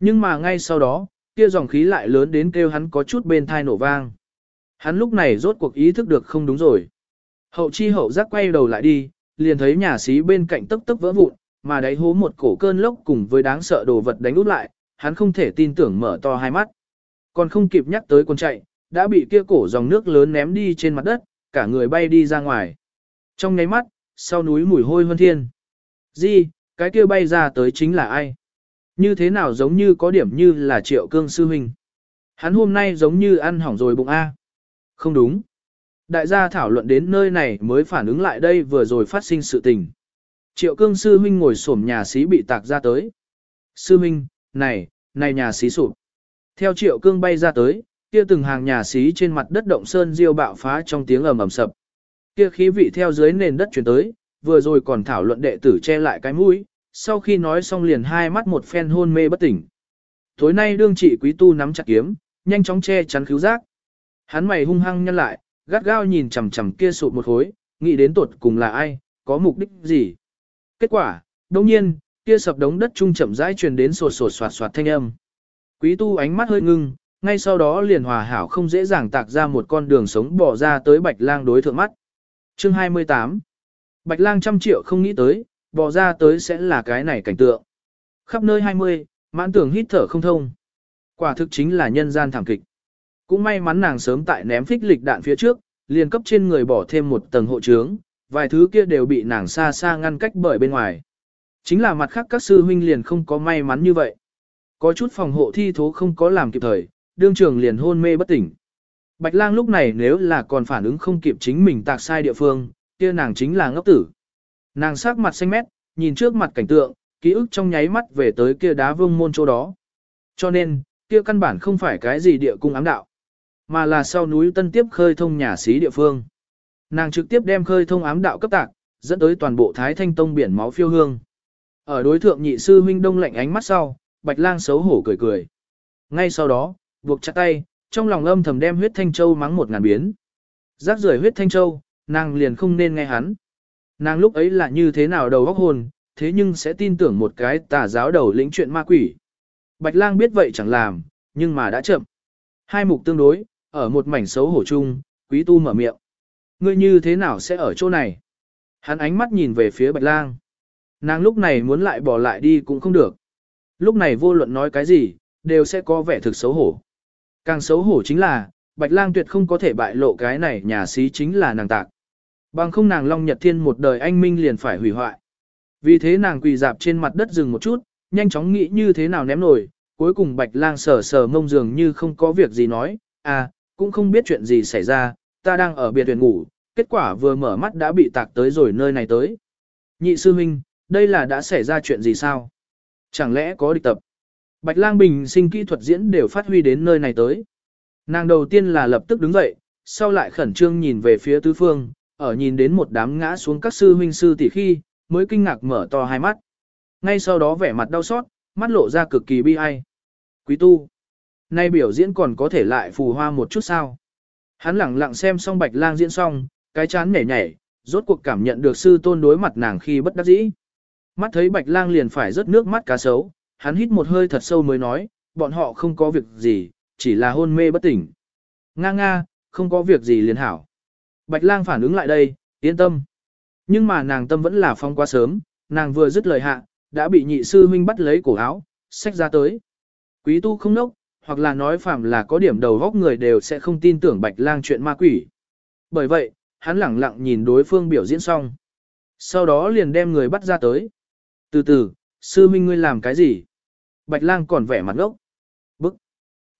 Nhưng mà ngay sau đó, kia dòng khí lại lớn đến kêu hắn có chút bên thai nổ vang. Hắn lúc này rốt cuộc ý thức được không đúng rồi. Hậu chi hậu giác quay đầu lại đi, liền thấy nhà xí bên cạnh tức tức vỡ vụn, mà đáy hố một cổ cơn lốc cùng với đáng sợ đồ vật đánh út lại, hắn không thể tin tưởng mở to hai mắt. Còn không kịp nhắc tới con chạy, đã bị kia cổ dòng nước lớn ném đi trên mặt đất, cả người bay đi ra ngoài. Trong nháy mắt, sau núi mùi hôi hơn thiên. Di, cái kia bay ra tới chính là ai? Như thế nào giống như có điểm như là triệu cương sư huynh. Hắn hôm nay giống như ăn hỏng rồi bụng A. Không đúng. Đại gia thảo luận đến nơi này mới phản ứng lại đây vừa rồi phát sinh sự tình. Triệu cương sư huynh ngồi xổm nhà xí bị tạc ra tới. Sư huynh, này, này nhà xí sụp. Theo triệu cương bay ra tới, kia từng hàng nhà xí trên mặt đất động sơn diêu bạo phá trong tiếng ầm ầm sập. Kia khí vị theo dưới nền đất chuyển tới, vừa rồi còn thảo luận đệ tử che lại cái mũi, sau khi nói xong liền hai mắt một phen hôn mê bất tỉnh. Tối nay đương trị quý tu nắm chặt kiếm, nhanh chóng che chắn cứu giác. Hắn mày hung hăng nhăn lại, gắt gao nhìn chằm chằm kia sụt một khối, nghĩ đến tuột cùng là ai, có mục đích gì. Kết quả, đồng nhiên, kia sập đống đất trung chậm rãi truyền đến sột sột soạt soạt thanh âm. Quý tu ánh mắt hơi ngưng, ngay sau đó liền hòa hảo không dễ dàng tạc ra một con đường sống bỏ ra tới bạch lang đối thượng mắt. Chương 28 Bạch lang trăm triệu không nghĩ tới, bỏ ra tới sẽ là cái này cảnh tượng. Khắp nơi 20, mãn tưởng hít thở không thông. Quả thực chính là nhân gian thảm kịch. Cũng may mắn nàng sớm tại ném phích lịch đạn phía trước, liền cấp trên người bỏ thêm một tầng hộ trướng, vài thứ kia đều bị nàng xa xa ngăn cách bởi bên ngoài. Chính là mặt khác các sư huynh liền không có may mắn như vậy. Có chút phòng hộ thi thố không có làm kịp thời, đương trường liền hôn mê bất tỉnh. Bạch lang lúc này nếu là còn phản ứng không kịp chính mình tạc sai địa phương, kia nàng chính là ngốc tử. Nàng sắc mặt xanh mét, nhìn trước mặt cảnh tượng, ký ức trong nháy mắt về tới kia đá vương môn chỗ đó. Cho nên, kia căn bản không phải cái gì địa cung ám đạo, mà là sau núi tân tiếp khơi thông nhà xí địa phương. Nàng trực tiếp đem khơi thông ám đạo cấp tạc, dẫn tới toàn bộ Thái Thanh Tông biển máu phiêu hương. Ở đối thượng nhị sư huynh đông lạnh ánh mắt sau, Bạch Lang xấu hổ cười cười. Ngay sau đó, buộc chặt tay, trong lòng âm thầm đem huyết thanh châu mắng một ngàn biến. Rác rưởi huyết thanh châu, nàng liền không nên nghe hắn. Nàng lúc ấy là như thế nào đầu óc hồn, thế nhưng sẽ tin tưởng một cái tà giáo đầu lĩnh chuyện ma quỷ. Bạch lang biết vậy chẳng làm, nhưng mà đã chậm. Hai mục tương đối, ở một mảnh xấu hổ chung, quý tu mở miệng. Ngươi như thế nào sẽ ở chỗ này? Hắn ánh mắt nhìn về phía bạch lang. Nàng lúc này muốn lại bỏ lại đi cũng không được. Lúc này vô luận nói cái gì, đều sẽ có vẻ thực xấu hổ. Càng xấu hổ chính là, bạch lang tuyệt không có thể bại lộ cái này nhà xí chính là nàng tạc. Bằng không nàng Long Nhật Thiên một đời anh Minh liền phải hủy hoại. Vì thế nàng quỳ dạp trên mặt đất dừng một chút, nhanh chóng nghĩ như thế nào ném nổi, cuối cùng Bạch Lang sờ sờ mông dường như không có việc gì nói, à, cũng không biết chuyện gì xảy ra, ta đang ở biệt viện ngủ, kết quả vừa mở mắt đã bị tạc tới rồi nơi này tới. Nhị sư huynh, đây là đã xảy ra chuyện gì sao? Chẳng lẽ có địch tập? Bạch Lang bình sinh kỹ thuật diễn đều phát huy đến nơi này tới. Nàng đầu tiên là lập tức đứng dậy, sau lại khẩn trương nhìn về phía tứ phương, ở nhìn đến một đám ngã xuống các sư huynh sư tỷ khi, mới kinh ngạc mở to hai mắt. Ngay sau đó vẻ mặt đau xót, mắt lộ ra cực kỳ bi ai. Quý tu, nay biểu diễn còn có thể lại phù hoa một chút sao? Hắn lẳng lặng xem xong bạch lang diễn xong, cái chán nhảy nhảy, rốt cuộc cảm nhận được sư tôn đối mặt nàng khi bất đắc dĩ. Mắt thấy bạch lang liền phải rớt nước mắt cá sấu, hắn hít một hơi thật sâu mới nói, bọn họ không có việc gì, chỉ là hôn mê bất tỉnh. Nga nga, không có việc gì liền hảo. Bạch lang phản ứng lại đây, yên tâm. Nhưng mà nàng tâm vẫn là phong quá sớm, nàng vừa dứt lời hạ, đã bị nhị sư huynh bắt lấy cổ áo, xách ra tới. Quý tu không nốc, hoặc là nói phạm là có điểm đầu góc người đều sẽ không tin tưởng bạch lang chuyện ma quỷ. Bởi vậy, hắn lẳng lặng nhìn đối phương biểu diễn xong. Sau đó liền đem người bắt ra tới. Từ từ, sư minh ngươi làm cái gì? Bạch lang còn vẻ mặt ngốc. Bức.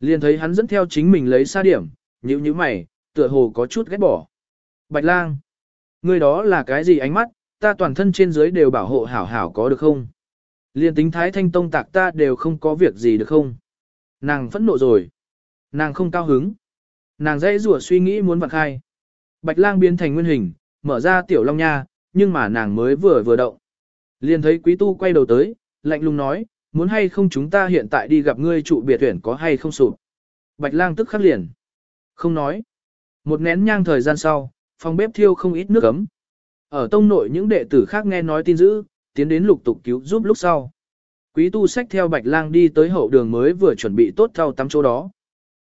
Liền thấy hắn dẫn theo chính mình lấy xa điểm, nhíu nhíu mày, tựa hồ có chút ghét bỏ. Bạch lang, ngươi đó là cái gì ánh mắt, ta toàn thân trên dưới đều bảo hộ hảo hảo có được không? Liên tính thái thanh tông tạc ta đều không có việc gì được không? Nàng phẫn nộ rồi. Nàng không cao hứng. Nàng dãy rủa suy nghĩ muốn vặn khai. Bạch lang biến thành nguyên hình, mở ra tiểu long nha, nhưng mà nàng mới vừa vừa động. Liên thấy quý tu quay đầu tới, lạnh lùng nói, muốn hay không chúng ta hiện tại đi gặp ngươi trụ biệt tuyển có hay không sụp. Bạch lang tức khắc liền. Không nói. Một nén nhang thời gian sau, phòng bếp thiêu không ít nước ấm. Ở tông nội những đệ tử khác nghe nói tin dữ, tiến đến lục tục cứu giúp lúc sau. Quý tu sách theo Bạch Lang đi tới hậu đường mới vừa chuẩn bị tốt thao tắm chỗ đó.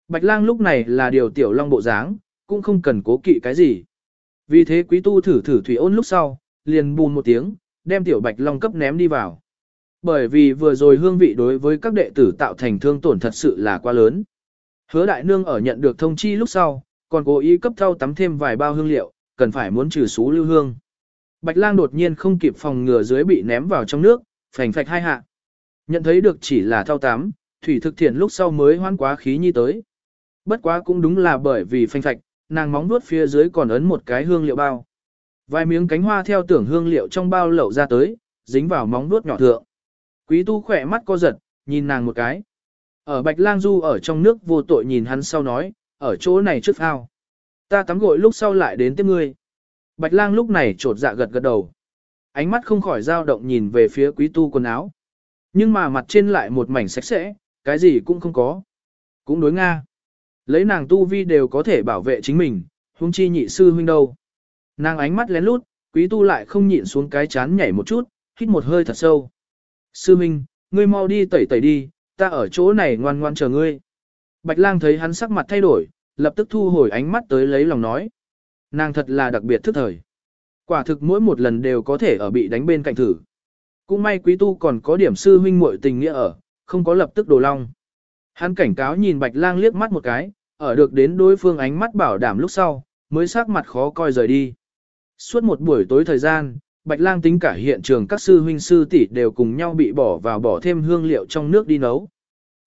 Bạch Lang lúc này là điều tiểu long bộ dáng, cũng không cần cố kỵ cái gì. Vì thế quý tu thử thử thủy ôn lúc sau, liền bùn một tiếng, đem tiểu Bạch Long cấp ném đi vào. Bởi vì vừa rồi hương vị đối với các đệ tử tạo thành thương tổn thật sự là quá lớn. Hứa đại nương ở nhận được thông chi lúc sau, còn cố ý cấp thao tắm thêm vài bao hương liệu, cần phải muốn trừ xú lưu hương. Bạch lang đột nhiên không kịp phòng ngừa dưới bị ném vào trong nước, phành phạch hai hạ. Nhận thấy được chỉ là thao tắm, thủy thực thiện lúc sau mới hoan quá khí nhi tới. Bất quá cũng đúng là bởi vì phanh phạch, nàng móng nuốt phía dưới còn ấn một cái hương liệu bao. Vài miếng cánh hoa theo tưởng hương liệu trong bao lậu ra tới, dính vào móng nuốt nhỏ thượng. Quý tu khỏe mắt co giật, nhìn nàng một cái. Ở Bạch Lang Du ở trong nước vô tội nhìn hắn sau nói, ở chỗ này trước ao. Ta tắm gội lúc sau lại đến tiếp ngươi. Bạch Lang lúc này trột dạ gật gật đầu. Ánh mắt không khỏi dao động nhìn về phía quý tu quần áo. Nhưng mà mặt trên lại một mảnh sạch sẽ, cái gì cũng không có. Cũng đối Nga. Lấy nàng tu vi đều có thể bảo vệ chính mình, huống chi nhị sư huynh đâu. Nàng ánh mắt lén lút, quý tu lại không nhịn xuống cái chán nhảy một chút, hít một hơi thật sâu. Sư Minh, ngươi mau đi tẩy tẩy đi, ta ở chỗ này ngoan ngoan chờ ngươi. Bạch lang thấy hắn sắc mặt thay đổi, lập tức thu hồi ánh mắt tới lấy lòng nói. Nàng thật là đặc biệt thức thời. Quả thực mỗi một lần đều có thể ở bị đánh bên cạnh thử. Cũng may quý tu còn có điểm sư huynh muội tình nghĩa ở, không có lập tức đồ long. Hắn cảnh cáo nhìn bạch lang liếc mắt một cái, ở được đến đối phương ánh mắt bảo đảm lúc sau, mới sắc mặt khó coi rời đi. Suốt một buổi tối thời gian, bạch lang tính cả hiện trường các sư huynh sư tỷ đều cùng nhau bị bỏ vào bỏ thêm hương liệu trong nước đi nấu.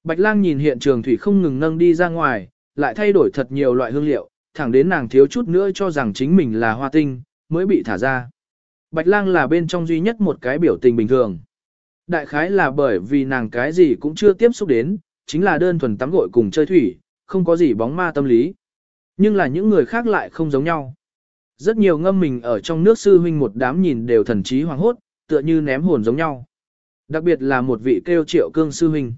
Bạch lang nhìn hiện trường thủy không ngừng nâng đi ra ngoài, lại thay đổi thật nhiều loại hương liệu, thẳng đến nàng thiếu chút nữa cho rằng chính mình là hoa tinh, mới bị thả ra. Bạch lang là bên trong duy nhất một cái biểu tình bình thường. Đại khái là bởi vì nàng cái gì cũng chưa tiếp xúc đến, chính là đơn thuần tắm gội cùng chơi thủy, không có gì bóng ma tâm lý. Nhưng là những người khác lại không giống nhau. Rất nhiều ngâm mình ở trong nước sư huynh một đám nhìn đều thần trí hoàng hốt, tựa như ném hồn giống nhau. Đặc biệt là một vị kêu triệu cương sư huynh.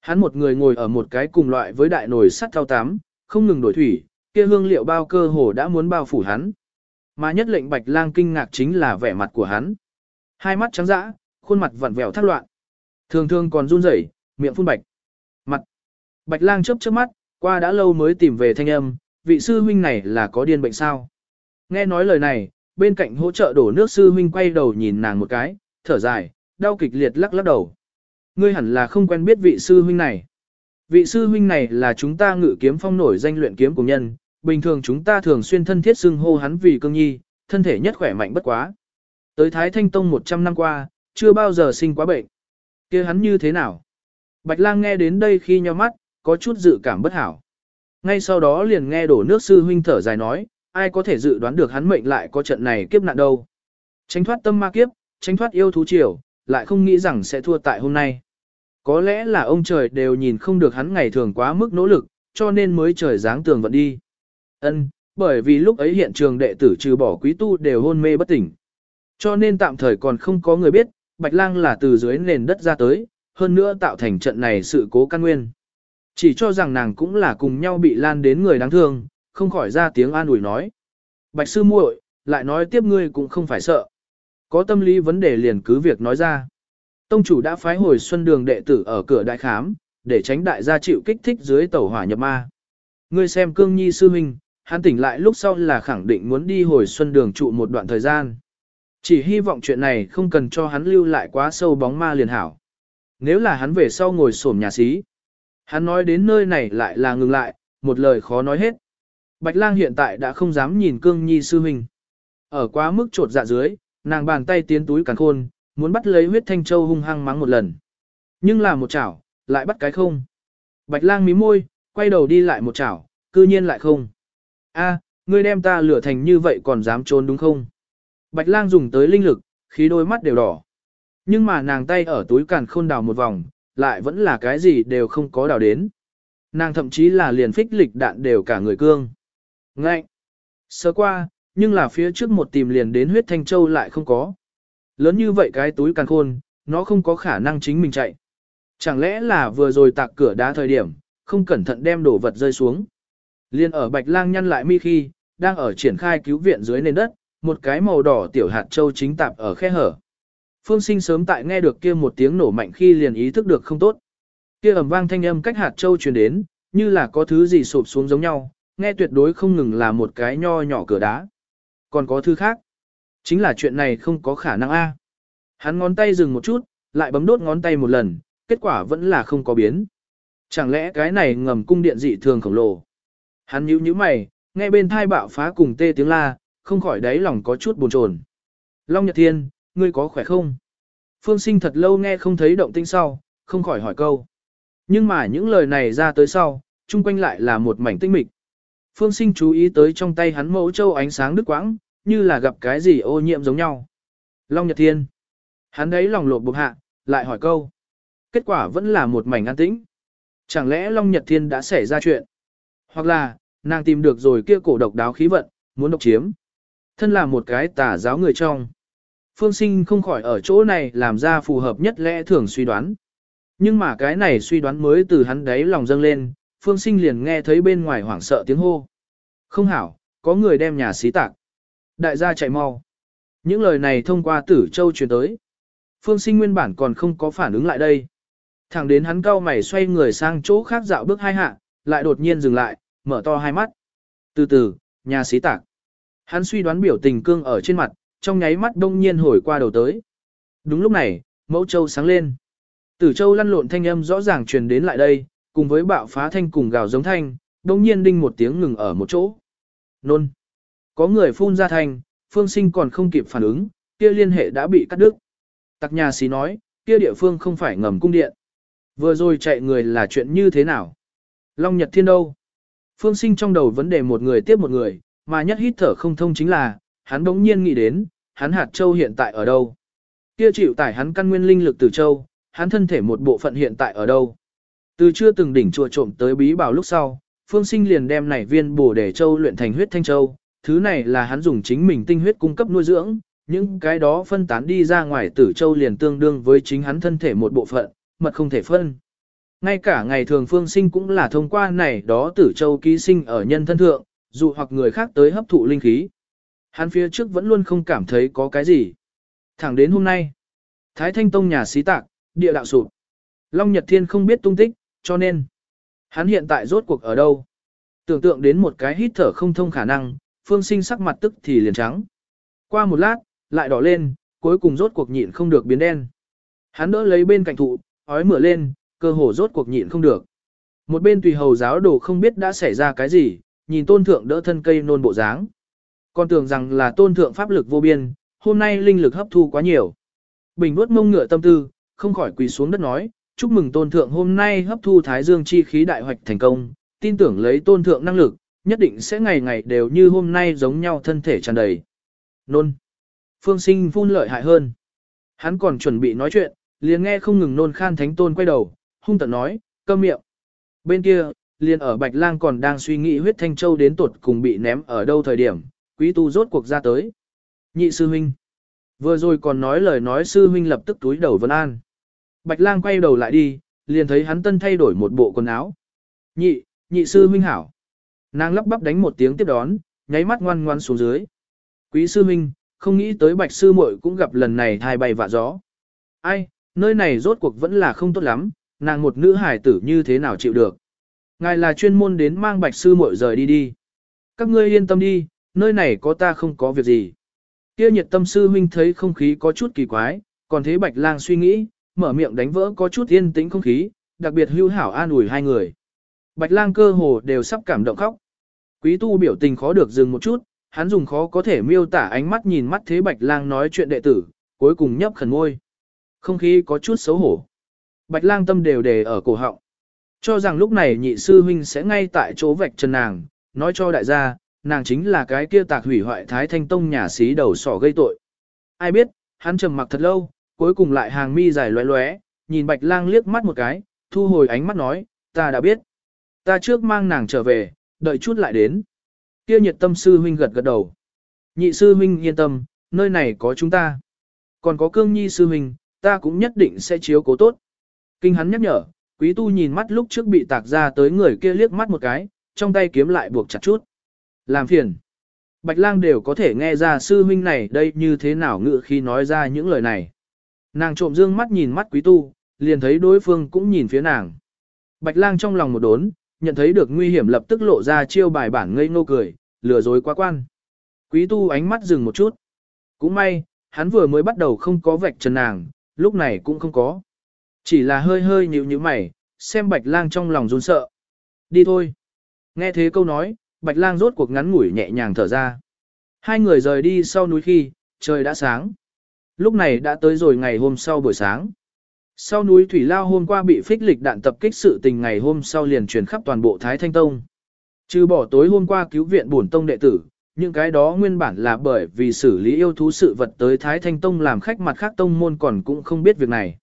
Hắn một người ngồi ở một cái cùng loại với đại nồi sắt thao tám, không ngừng đổi thủy, kia hương liệu bao cơ hồ đã muốn bao phủ hắn. Mà nhất lệnh bạch lang kinh ngạc chính là vẻ mặt của hắn. Hai mắt trắng dã, khuôn mặt vặn vẹo thác loạn. Thường thường còn run rẩy, miệng phun bạch. Mặt. Bạch lang chớp chớp mắt, qua đã lâu mới tìm về thanh âm, vị sư huynh này là có điên bệnh sao. Nghe nói lời này, bên cạnh hỗ trợ đổ nước sư huynh quay đầu nhìn nàng một cái, thở dài, đau kịch liệt lắc lắc đầu. Ngươi hẳn là không quen biết vị sư huynh này. Vị sư huynh này là chúng ta ngự kiếm phong nổi danh luyện kiếm của nhân, bình thường chúng ta thường xuyên thân thiết xưng hô hắn vì cương nhi, thân thể nhất khỏe mạnh bất quá. Tới Thái Thanh Tông 100 năm qua, chưa bao giờ sinh quá bệnh. kia hắn như thế nào? Bạch lang nghe đến đây khi nhau mắt, có chút dự cảm bất hảo. Ngay sau đó liền nghe đổ nước sư huynh thở dài nói, ai có thể dự đoán được hắn mệnh lại có trận này kiếp nạn đâu. Tránh thoát tâm ma kiếp, tránh thoát yêu thú triều, lại không nghĩ rằng sẽ thua tại hôm nay. Có lẽ là ông trời đều nhìn không được hắn ngày thường quá mức nỗ lực, cho nên mới trời giáng tường vận đi. Ân, bởi vì lúc ấy hiện trường đệ tử trừ bỏ quý tu đều hôn mê bất tỉnh. Cho nên tạm thời còn không có người biết, Bạch Lang là từ dưới nền đất ra tới, hơn nữa tạo thành trận này sự cố căn nguyên. Chỉ cho rằng nàng cũng là cùng nhau bị lan đến người đáng thương, không khỏi ra tiếng an ủi nói. Bạch sư muội, lại nói tiếp ngươi cũng không phải sợ. Có tâm lý vấn đề liền cứ việc nói ra. Tông chủ đã phái hồi xuân đường đệ tử ở cửa đại khám, để tránh đại gia chịu kích thích dưới tẩu hỏa nhập ma. Ngươi xem cương nhi sư huynh, hắn tỉnh lại lúc sau là khẳng định muốn đi hồi xuân đường trụ một đoạn thời gian. Chỉ hy vọng chuyện này không cần cho hắn lưu lại quá sâu bóng ma liền hảo. Nếu là hắn về sau ngồi xổm nhà xí. Hắn nói đến nơi này lại là ngừng lại, một lời khó nói hết. Bạch lang hiện tại đã không dám nhìn cương nhi sư huynh. Ở quá mức trột dạ dưới, nàng bàn tay tiến túi càng khôn, muốn bắt lấy huyết thanh châu hung hăng mắng một lần. Nhưng là một chảo, lại bắt cái không. Bạch lang mí môi, quay đầu đi lại một chảo, cư nhiên lại không. A, ngươi đem ta lửa thành như vậy còn dám trốn đúng không? Bạch lang dùng tới linh lực, khí đôi mắt đều đỏ. Nhưng mà nàng tay ở túi càn khôn đào một vòng, lại vẫn là cái gì đều không có đào đến. Nàng thậm chí là liền phích lịch đạn đều cả người cương ngạnh. Sơ qua, nhưng là phía trước một tìm liền đến huyết thanh châu lại không có. Lớn như vậy cái túi càn khôn, nó không có khả năng chính mình chạy. Chẳng lẽ là vừa rồi tạc cửa đá thời điểm, không cẩn thận đem đồ vật rơi xuống. Liên ở bạch lang nhăn lại mi khi, đang ở triển khai cứu viện dưới nền đất, một cái màu đỏ tiểu hạt châu chính tạp ở khe hở. Phương sinh sớm tại nghe được kia một tiếng nổ mạnh khi liền ý thức được không tốt. Kia ầm vang thanh âm cách hạt châu truyền đến, như là có thứ gì sụp xuống giống nhau, nghe tuyệt đối không ngừng là một cái nho nhỏ cửa đá. Còn có thứ khác. Chính là chuyện này không có khả năng a. Hắn ngón tay dừng một chút, lại bấm đốt ngón tay một lần, kết quả vẫn là không có biến. Chẳng lẽ cái này ngầm cung điện dị thường khổng lồ. Hắn nhíu nhíu mày, nghe bên thai bạo phá cùng tê tiếng la, không khỏi đáy lòng có chút buồn chồn. Long Nhật Thiên, ngươi có khỏe không? Phương sinh thật lâu nghe không thấy động tĩnh sau, không khỏi hỏi câu. Nhưng mà những lời này ra tới sau, chung quanh lại là một mảnh tinh mịch. Phương sinh chú ý tới trong tay hắn mẫu châu ánh sáng đứt quãng, như là gặp cái gì ô nhiễm giống nhau. Long Nhật Thiên. Hắn đấy lòng lột bục hạ, lại hỏi câu. Kết quả vẫn là một mảnh an tĩnh. Chẳng lẽ Long Nhật Thiên đã xảy ra chuyện? Hoặc là, nàng tìm được rồi kia cổ độc đáo khí vận, muốn độc chiếm. Thân là một cái tà giáo người trong. Phương sinh không khỏi ở chỗ này làm ra phù hợp nhất lẽ thường suy đoán. Nhưng mà cái này suy đoán mới từ hắn đấy lòng dâng lên, Phương sinh liền nghe thấy bên ngoài hoảng sợ tiếng hô. Không hảo, có người đem nhà xí tạc. Đại gia chạy mau. Những lời này thông qua tử châu truyền tới. Phương sinh nguyên bản còn không có phản ứng lại đây. Thẳng đến hắn cau mày xoay người sang chỗ khác dạo bước hai hạ, lại đột nhiên dừng lại, mở to hai mắt. Từ từ, nhà xí tạc. Hắn suy đoán biểu tình cương ở trên mặt, trong nháy mắt đông nhiên hồi qua đầu tới. Đúng lúc này, mẫu châu sáng lên. Tử châu lăn lộn thanh âm rõ ràng truyền đến lại đây, cùng với bạo phá thanh cùng gào giống thanh, đông nhiên đinh một tiếng ngừng ở một chỗ. Nôn. Có người phun ra thành, phương sinh còn không kịp phản ứng, kia liên hệ đã bị cắt đứt. Tặc nhà xí nói, kia địa phương không phải ngầm cung điện. Vừa rồi chạy người là chuyện như thế nào? Long Nhật Thiên đâu? Phương sinh trong đầu vấn đề một người tiếp một người, mà nhất hít thở không thông chính là, hắn đống nhiên nghĩ đến, hắn hạt châu hiện tại ở đâu? Kia chịu tải hắn căn nguyên linh lực từ châu, hắn thân thể một bộ phận hiện tại ở đâu? Từ chưa từng đỉnh chùa trộm tới bí bảo lúc sau, Phương Sinh liền đem này viên bổ để châu luyện thành huyết thanh châu, thứ này là hắn dùng chính mình tinh huyết cung cấp nuôi dưỡng, những cái đó phân tán đi ra ngoài tử châu liền tương đương với chính hắn thân thể một bộ phận, mật không thể phân. Ngay cả ngày thường Phương Sinh cũng là thông qua này đó tử châu ký sinh ở nhân thân thượng, dụ hoặc người khác tới hấp thụ linh khí. Hắn phía trước vẫn luôn không cảm thấy có cái gì. Thẳng đến hôm nay, Thái Thanh Tông nhà xí tạc, địa đạo sụp. Long Nhật Thiên không biết tung tích, cho nên, hắn hiện tại rốt cuộc ở đâu? Tưởng tượng đến một cái hít thở không thông khả năng, phương sinh sắc mặt tức thì liền trắng. Qua một lát, lại đỏ lên, cuối cùng rốt cuộc nhịn không được biến đen. Hắn đỡ lấy bên cạnh thụ, ói mửa lên, cơ hồ rốt cuộc nhịn không được. Một bên tùy hầu giáo đồ không biết đã xảy ra cái gì, nhìn tôn thượng đỡ thân cây nôn bộ dáng. Còn tưởng rằng là tôn thượng pháp lực vô biên, hôm nay linh lực hấp thu quá nhiều. Bình vuốt mông ngựa tâm tư, không khỏi quỳ xuống đất nói, chúc mừng tôn thượng hôm nay hấp thu thái dương chi khí đại hoạch thành công, tin tưởng lấy tôn thượng năng lực, nhất định sẽ ngày ngày đều như hôm nay giống nhau thân thể tràn đầy. Nôn. Phương sinh phun lợi hại hơn. Hắn còn chuẩn bị nói chuyện, liền nghe không ngừng nôn khan thánh tôn quay đầu, hung tận nói, câm miệng. Bên kia, liền ở Bạch Lang còn đang suy nghĩ huyết thanh châu đến tuột cùng bị ném ở đâu thời điểm, quý tu rốt cuộc ra tới. Nhị sư huynh. Vừa rồi còn nói lời nói sư huynh lập tức túi đầu vân an. Bạch lang quay đầu lại đi, liền thấy hắn tân thay đổi một bộ quần áo. Nhị, nhị sư huynh hảo. Nàng lắp bắp đánh một tiếng tiếp đón, nháy mắt ngoan ngoan xuống dưới. Quý sư huynh, không nghĩ tới bạch sư muội cũng gặp lần này thai bay vạ gió. Ai, nơi này rốt cuộc vẫn là không tốt lắm, nàng một nữ hải tử như thế nào chịu được. Ngài là chuyên môn đến mang bạch sư muội rời đi đi. Các ngươi yên tâm đi, nơi này có ta không có việc gì. Kia nhiệt tâm sư huynh thấy không khí có chút kỳ quái, còn thế bạch lang suy nghĩ, mở miệng đánh vỡ có chút yên tĩnh không khí, đặc biệt hưu hảo an ủi hai người. Bạch lang cơ hồ đều sắp cảm động khóc. Quý tu biểu tình khó được dừng một chút, hắn dùng khó có thể miêu tả ánh mắt nhìn mắt thế bạch lang nói chuyện đệ tử, cuối cùng nhấp khẩn môi. Không khí có chút xấu hổ. Bạch lang tâm đều đề ở cổ họng. Cho rằng lúc này nhị sư huynh sẽ ngay tại chỗ vạch chân nàng, nói cho đại gia, nàng chính là cái kia tạc hủy hoại thái thanh tông nhà xí đầu sỏ gây tội. Ai biết, hắn trầm mặc thật lâu, cuối cùng lại hàng mi dài lóe lóe, nhìn bạch lang liếc mắt một cái, thu hồi ánh mắt nói, ta đã biết. Ta trước mang nàng trở về, đợi chút lại đến. Kia nhiệt tâm sư huynh gật gật đầu. Nhị sư huynh yên tâm, nơi này có chúng ta. Còn có cương nhi sư huynh, ta cũng nhất định sẽ chiếu cố tốt. Kinh hắn nhắc nhở, quý tu nhìn mắt lúc trước bị tạc ra tới người kia liếc mắt một cái, trong tay kiếm lại buộc chặt chút. Làm phiền. Bạch lang đều có thể nghe ra sư huynh này đây như thế nào ngự khi nói ra những lời này. Nàng trộm dương mắt nhìn mắt quý tu, liền thấy đối phương cũng nhìn phía nàng. Bạch lang trong lòng một đốn, nhận thấy được nguy hiểm lập tức lộ ra chiêu bài bản ngây ngô cười, lừa dối quá quan. Quý tu ánh mắt dừng một chút. Cũng may, hắn vừa mới bắt đầu không có vạch trần nàng, lúc này cũng không có. Chỉ là hơi hơi nhíu nhíu mày, xem bạch lang trong lòng run sợ. Đi thôi. Nghe thế câu nói, bạch lang rốt cuộc ngắn ngủi nhẹ nhàng thở ra. Hai người rời đi sau núi khi, trời đã sáng. Lúc này đã tới rồi ngày hôm sau buổi sáng. Sau núi Thủy Lao hôm qua bị phích lịch đạn tập kích sự tình ngày hôm sau liền truyền khắp toàn bộ Thái Thanh Tông. Trừ bỏ tối hôm qua cứu viện bổn tông đệ tử, những cái đó nguyên bản là bởi vì xử lý yêu thú sự vật tới Thái Thanh Tông làm khách mặt khác tông môn còn cũng không biết việc này.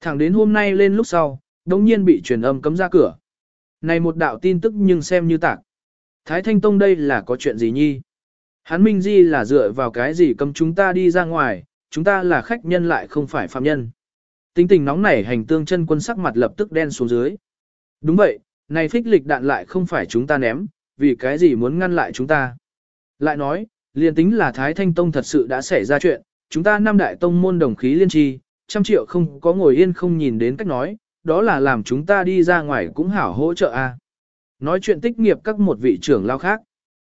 Thẳng đến hôm nay lên lúc sau, đống nhiên bị truyền âm cấm ra cửa. Này một đạo tin tức nhưng xem như tạc. Thái Thanh Tông đây là có chuyện gì nhi? Hắn Minh Di là dựa vào cái gì cấm chúng ta đi ra ngoài, chúng ta là khách nhân lại không phải phạm nhân. Tính tình nóng nảy hành tương chân quân sắc mặt lập tức đen xuống dưới. Đúng vậy, này phích lịch đạn lại không phải chúng ta ném, vì cái gì muốn ngăn lại chúng ta. Lại nói, liền tính là Thái Thanh Tông thật sự đã xảy ra chuyện, chúng ta năm đại tông môn đồng khí liên tri, trăm triệu không có ngồi yên không nhìn đến cách nói, đó là làm chúng ta đi ra ngoài cũng hảo hỗ trợ a. Nói chuyện tích nghiệp các một vị trưởng lao khác.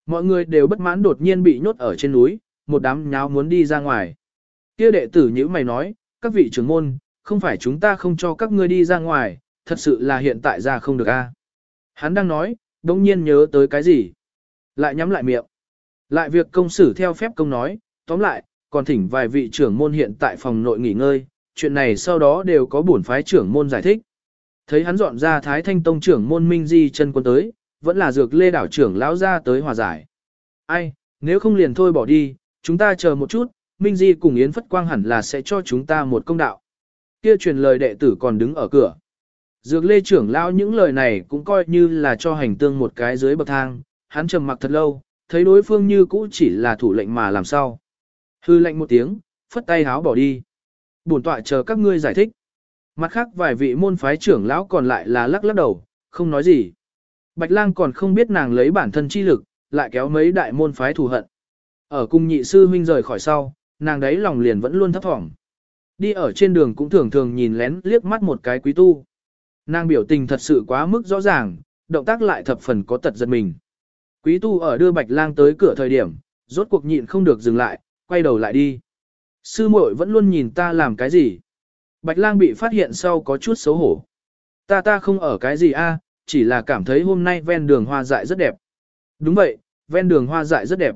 Mọi người đều bất mãn đột nhiên bị nhốt ở trên núi, một đám nháo muốn đi ra ngoài. Kia đệ tử như mày nói, các vị trưởng môn, không phải chúng ta không cho các ngươi đi ra ngoài, thật sự là hiện tại ra không được a. Hắn đang nói, đồng nhiên nhớ tới cái gì. Lại nhắm lại miệng. Lại việc công xử theo phép công nói, tóm lại, còn thỉnh vài vị trưởng môn hiện tại phòng nội nghỉ ngơi, chuyện này sau đó đều có bổn phái trưởng môn giải thích. Thấy hắn dọn ra Thái Thanh Tông trưởng môn Minh Di chân quân tới, vẫn là dược lê đảo trưởng lão ra tới hòa giải. Ai, nếu không liền thôi bỏ đi, chúng ta chờ một chút, Minh Di cùng Yến Phất Quang hẳn là sẽ cho chúng ta một công đạo. Kia truyền lời đệ tử còn đứng ở cửa. Dược lê trưởng lão những lời này cũng coi như là cho hành tương một cái dưới bậc thang, hắn trầm mặc thật lâu, thấy đối phương như cũ chỉ là thủ lệnh mà làm sao. Hư lệnh một tiếng, phất tay háo bỏ đi. Bổn tọa chờ các ngươi giải thích. Mặt khác vài vị môn phái trưởng lão còn lại là lắc lắc đầu, không nói gì. Bạch lang còn không biết nàng lấy bản thân chi lực, lại kéo mấy đại môn phái thù hận. Ở cung nhị sư huynh rời khỏi sau, nàng đấy lòng liền vẫn luôn thấp thỏm. Đi ở trên đường cũng thường thường nhìn lén liếc mắt một cái quý tu. Nàng biểu tình thật sự quá mức rõ ràng, động tác lại thập phần có tật giật mình. Quý tu ở đưa bạch lang tới cửa thời điểm, rốt cuộc nhịn không được dừng lại, quay đầu lại đi. Sư muội vẫn luôn nhìn ta làm cái gì. Bạch lang bị phát hiện sau có chút xấu hổ. Ta ta không ở cái gì a, chỉ là cảm thấy hôm nay ven đường hoa dại rất đẹp. Đúng vậy, ven đường hoa dại rất đẹp.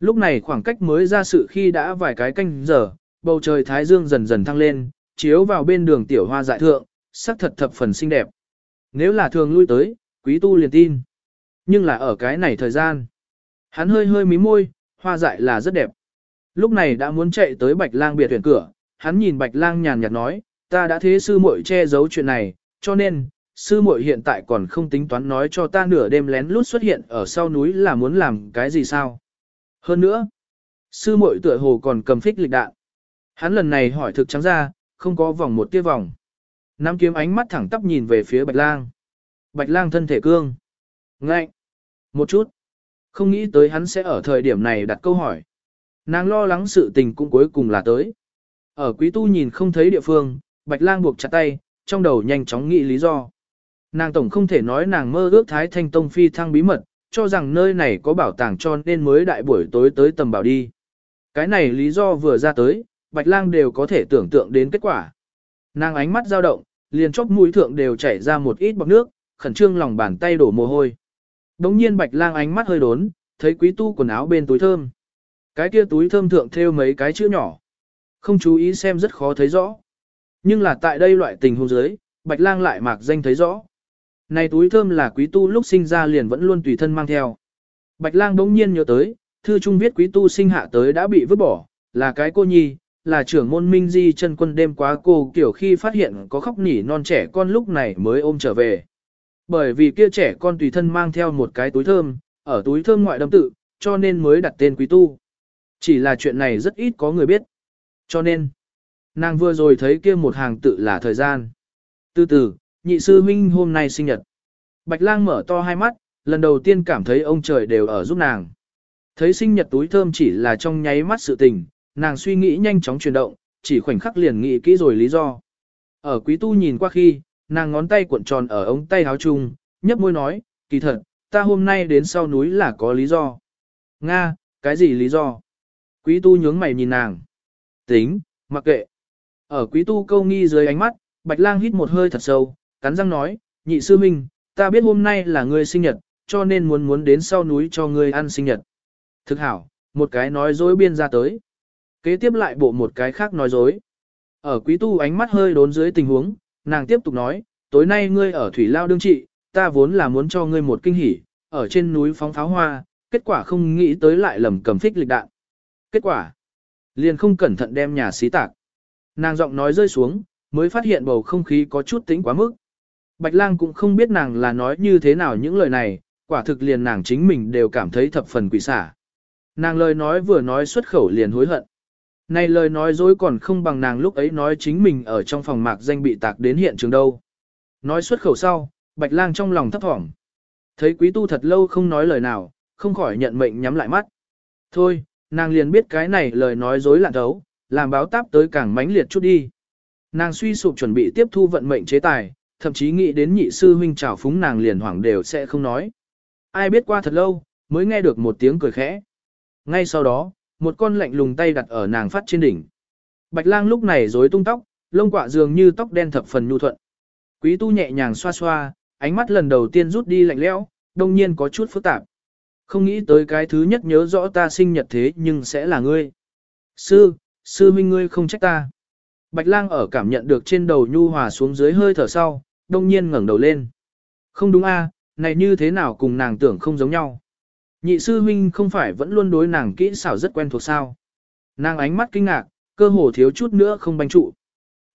Lúc này khoảng cách mới ra sự khi đã vài cái canh giờ, bầu trời thái dương dần dần thăng lên, chiếu vào bên đường tiểu hoa dại thượng, sắc thật thập phần xinh đẹp. Nếu là thường lui tới, quý tu liền tin. Nhưng là ở cái này thời gian. Hắn hơi hơi mí môi, hoa dại là rất đẹp. Lúc này đã muốn chạy tới bạch lang biệt tuyển cửa, hắn nhìn bạch lang nhàn nhạt nói, ta đã thế sư muội che giấu chuyện này, cho nên, sư muội hiện tại còn không tính toán nói cho ta nửa đêm lén lút xuất hiện ở sau núi là muốn làm cái gì sao. Hơn nữa, sư muội tựa hồ còn cầm phích lịch đạn. Hắn lần này hỏi thực trắng ra, không có vòng một tia vòng. Nam kiếm ánh mắt thẳng tắp nhìn về phía bạch lang. Bạch lang thân thể cương. Ngạnh. Một chút. Không nghĩ tới hắn sẽ ở thời điểm này đặt câu hỏi. Nàng lo lắng sự tình cũng cuối cùng là tới. Ở quý tu nhìn không thấy địa phương, bạch lang buộc chặt tay, trong đầu nhanh chóng nghĩ lý do. Nàng tổng không thể nói nàng mơ ước Thái Thanh Tông phi thăng bí mật, cho rằng nơi này có bảo tàng cho nên mới đại buổi tối tới tầm bảo đi. Cái này lý do vừa ra tới, Bạch Lang đều có thể tưởng tượng đến kết quả. Nàng ánh mắt dao động, liền chóp mũi thượng đều chảy ra một ít bọt nước, khẩn trương lòng bàn tay đổ mồ hôi. Đống nhiên Bạch Lang ánh mắt hơi đốn, thấy quý tu quần áo bên túi thơm. Cái kia túi thơm thượng thêu mấy cái chữ nhỏ. Không chú ý xem rất khó thấy rõ. Nhưng là tại đây loại tình huống dưới, Bạch Lang lại mạc danh thấy rõ. Này túi thơm là quý tu lúc sinh ra liền vẫn luôn tùy thân mang theo. Bạch lang đống nhiên nhớ tới, thư trung viết quý tu sinh hạ tới đã bị vứt bỏ, là cái cô nhi, là trưởng môn minh di chân quân đêm quá cô kiểu khi phát hiện có khóc nỉ non trẻ con lúc này mới ôm trở về. Bởi vì kia trẻ con tùy thân mang theo một cái túi thơm, ở túi thơm ngoại đâm tự, cho nên mới đặt tên quý tu. Chỉ là chuyện này rất ít có người biết. Cho nên, nàng vừa rồi thấy kia một hàng tự là thời gian. Từ từ, nhị sư huynh hôm nay sinh nhật. Bạch lang mở to hai mắt, lần đầu tiên cảm thấy ông trời đều ở giúp nàng. Thấy sinh nhật túi thơm chỉ là trong nháy mắt sự tình, nàng suy nghĩ nhanh chóng chuyển động, chỉ khoảnh khắc liền nghĩ kỹ rồi lý do. Ở quý tu nhìn qua khi, nàng ngón tay cuộn tròn ở ống tay áo chung, nhấp môi nói, kỳ thật, ta hôm nay đến sau núi là có lý do. Nga, cái gì lý do? Quý tu nhướng mày nhìn nàng. Tính, mặc kệ. Ở quý tu câu nghi dưới ánh mắt, bạch lang hít một hơi thật sâu, cắn răng nói, nhị sư minh, ta biết hôm nay là ngươi sinh nhật, cho nên muốn muốn đến sau núi cho ngươi ăn sinh nhật. Thực hảo, một cái nói dối biên ra tới. Kế tiếp lại bộ một cái khác nói dối. Ở quý tu ánh mắt hơi đốn dưới tình huống, nàng tiếp tục nói, tối nay ngươi ở Thủy Lao đương trị, ta vốn là muốn cho ngươi một kinh hỉ, ở trên núi phóng pháo hoa, kết quả không nghĩ tới lại lầm cầm phích lịch đạn. Kết quả, liền không cẩn thận đem nhà xí tạc. Nàng giọng nói rơi xuống, mới phát hiện bầu không khí có chút tính quá mức. Bạch lang cũng không biết nàng là nói như thế nào những lời này, quả thực liền nàng chính mình đều cảm thấy thập phần quỷ xả. Nàng lời nói vừa nói xuất khẩu liền hối hận. Này lời nói dối còn không bằng nàng lúc ấy nói chính mình ở trong phòng mạc danh bị tạc đến hiện trường đâu. Nói xuất khẩu sau, bạch lang trong lòng thấp thỏm. Thấy quý tu thật lâu không nói lời nào, không khỏi nhận mệnh nhắm lại mắt. Thôi, nàng liền biết cái này lời nói dối lạn thấu, làm báo táp tới càng mãnh liệt chút đi. Nàng suy sụp chuẩn bị tiếp thu vận mệnh chế tài, thậm chí nghĩ đến nhị sư huynh trào phúng nàng liền hoảng đều sẽ không nói. Ai biết qua thật lâu, mới nghe được một tiếng cười khẽ. Ngay sau đó, một con lạnh lùng tay đặt ở nàng phát trên đỉnh. Bạch lang lúc này rối tung tóc, lông quạ dường như tóc đen thập phần nhu thuận. Quý tu nhẹ nhàng xoa xoa, ánh mắt lần đầu tiên rút đi lạnh lẽo, đông nhiên có chút phức tạp. Không nghĩ tới cái thứ nhất nhớ rõ ta sinh nhật thế nhưng sẽ là ngươi. Sư, sư minh ngươi không trách ta. Bạch lang ở cảm nhận được trên đầu nhu hòa xuống dưới hơi thở sau, đông nhiên ngẩng đầu lên. Không đúng a, này như thế nào cùng nàng tưởng không giống nhau. Nhị sư huynh không phải vẫn luôn đối nàng kỹ xảo rất quen thuộc sao. Nàng ánh mắt kinh ngạc, cơ hồ thiếu chút nữa không banh trụ.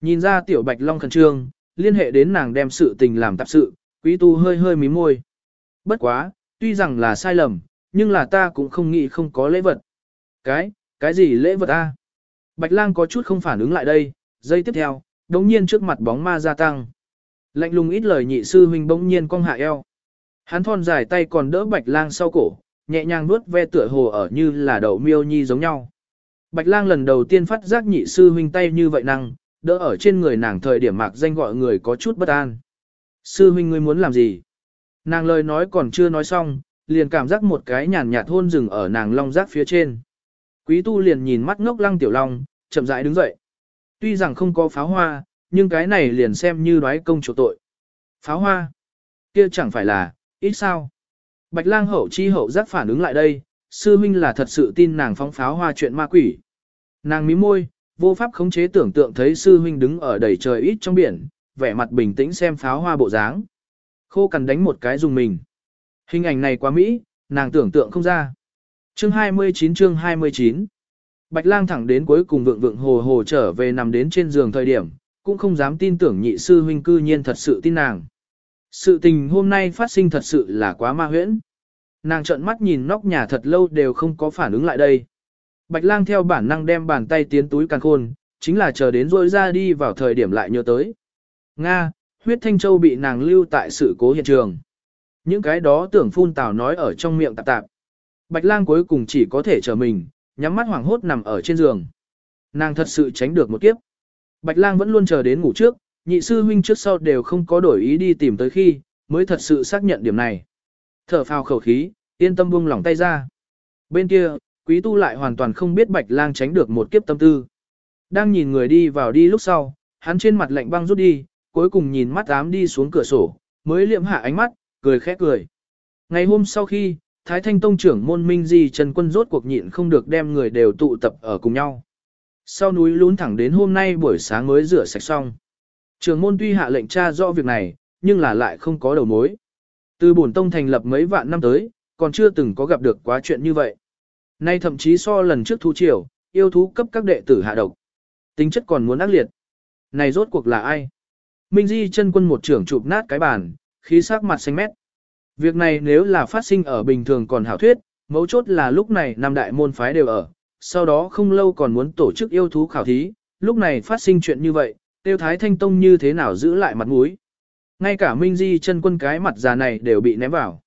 Nhìn ra tiểu bạch long khẩn trương, liên hệ đến nàng đem sự tình làm tạp sự, quý tu hơi hơi mím môi. Bất quá, tuy rằng là sai lầm, nhưng là ta cũng không nghĩ không có lễ vật. Cái, cái gì lễ vật a? Bạch lang có chút không phản ứng lại đây, giây tiếp theo, đống nhiên trước mặt bóng ma gia tăng. Lạnh lùng ít lời nhị sư huynh bỗng nhiên cong hạ eo. Hắn thon dài tay còn đỡ bạch lang sau cổ, nhẹ nhàng vuốt ve tựa hồ ở như là đậu miêu nhi giống nhau. Bạch lang lần đầu tiên phát giác nhị sư huynh tay như vậy năng, đỡ ở trên người nàng thời điểm mạc danh gọi người có chút bất an. Sư huynh ngươi muốn làm gì? Nàng lời nói còn chưa nói xong, liền cảm giác một cái nhàn nhạt hôn rừng ở nàng long giác phía trên. Quý tu liền nhìn mắt ngốc lăng tiểu long, chậm rãi đứng dậy. Tuy rằng không có pháo hoa, nhưng cái này liền xem như đoái công chủ tội. Pháo hoa? kia chẳng phải là, ít sao? Bạch lang hậu chi hậu giác phản ứng lại đây, sư minh là thật sự tin nàng phóng pháo hoa chuyện ma quỷ. Nàng mím môi, vô pháp khống chế tưởng tượng thấy sư huynh đứng ở đầy trời ít trong biển, vẻ mặt bình tĩnh xem pháo hoa bộ dáng. Khô cằn đánh một cái dùng mình. Hình ảnh này quá mỹ, nàng tưởng tượng không ra. Chương 29 chương 29 Bạch lang thẳng đến cuối cùng vượng vượng hồ hồ trở về nằm đến trên giường thời điểm, cũng không dám tin tưởng nhị sư huynh cư nhiên thật sự tin nàng. Sự tình hôm nay phát sinh thật sự là quá ma huyễn. Nàng trợn mắt nhìn nóc nhà thật lâu đều không có phản ứng lại đây. Bạch lang theo bản năng đem bàn tay tiến túi càng khôn, chính là chờ đến rôi ra đi vào thời điểm lại nhớ tới. Nga, huyết thanh châu bị nàng lưu tại sự cố hiện trường. Những cái đó tưởng phun tào nói ở trong miệng tạp tạp. Bạch lang cuối cùng chỉ có thể chờ mình, nhắm mắt hoảng hốt nằm ở trên giường. Nàng thật sự tránh được một kiếp. Bạch lang vẫn luôn chờ đến ngủ trước, nhị sư huynh trước sau đều không có đổi ý đi tìm tới khi, mới thật sự xác nhận điểm này. Thở phào khẩu khí, yên tâm buông lỏng tay ra. Bên kia, quý tu lại hoàn toàn không biết bạch lang tránh được một kiếp tâm tư. Đang nhìn người đi vào đi lúc sau, hắn trên mặt lạnh băng rút đi, cuối cùng nhìn mắt ám đi xuống cửa sổ, mới liệm hạ ánh mắt, cười khẽ cười. Ngày hôm sau khi, Thái Thanh Tông trưởng môn Minh Di Trần Quân rốt cuộc nhịn không được đem người đều tụ tập ở cùng nhau. Sau núi lún thẳng đến hôm nay buổi sáng mới rửa sạch xong. Trường môn tuy hạ lệnh tra rõ việc này, nhưng là lại không có đầu mối. Từ bổn tông thành lập mấy vạn năm tới, còn chưa từng có gặp được quá chuyện như vậy. Nay thậm chí so lần trước thu triều, yêu thú cấp các đệ tử hạ độc. Tính chất còn muốn ác liệt. Này rốt cuộc là ai? Minh Di chân quân một trưởng chụp nát cái bàn, khí sắc mặt xanh mét. Việc này nếu là phát sinh ở bình thường còn hảo thuyết, mấu chốt là lúc này năm đại môn phái đều ở, sau đó không lâu còn muốn tổ chức yêu thú khảo thí, lúc này phát sinh chuyện như vậy, tiêu thái thanh tông như thế nào giữ lại mặt mũi. Ngay cả Minh Di chân quân cái mặt già này đều bị ném vào.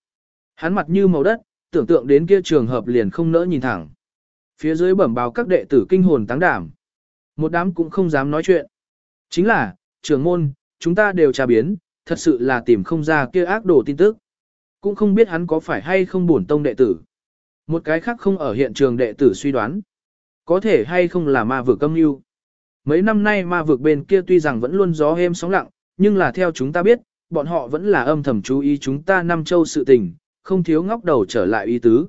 Hắn mặt như màu đất, tưởng tượng đến kia trường hợp liền không nỡ nhìn thẳng. Phía dưới bẩm báo các đệ tử kinh hồn táng đảm. Một đám cũng không dám nói chuyện. Chính là, trường môn, chúng ta đều tra biến, thật sự là tìm không ra kia ác đồ tin tức. Cũng không biết hắn có phải hay không bổn tông đệ tử. Một cái khác không ở hiện trường đệ tử suy đoán. Có thể hay không là ma vực âm mưu. Mấy năm nay ma vực bên kia tuy rằng vẫn luôn gió êm sóng lặng, nhưng là theo chúng ta biết, bọn họ vẫn là âm thầm chú ý chúng ta năm châu sự tình, không thiếu ngóc đầu trở lại ý tứ.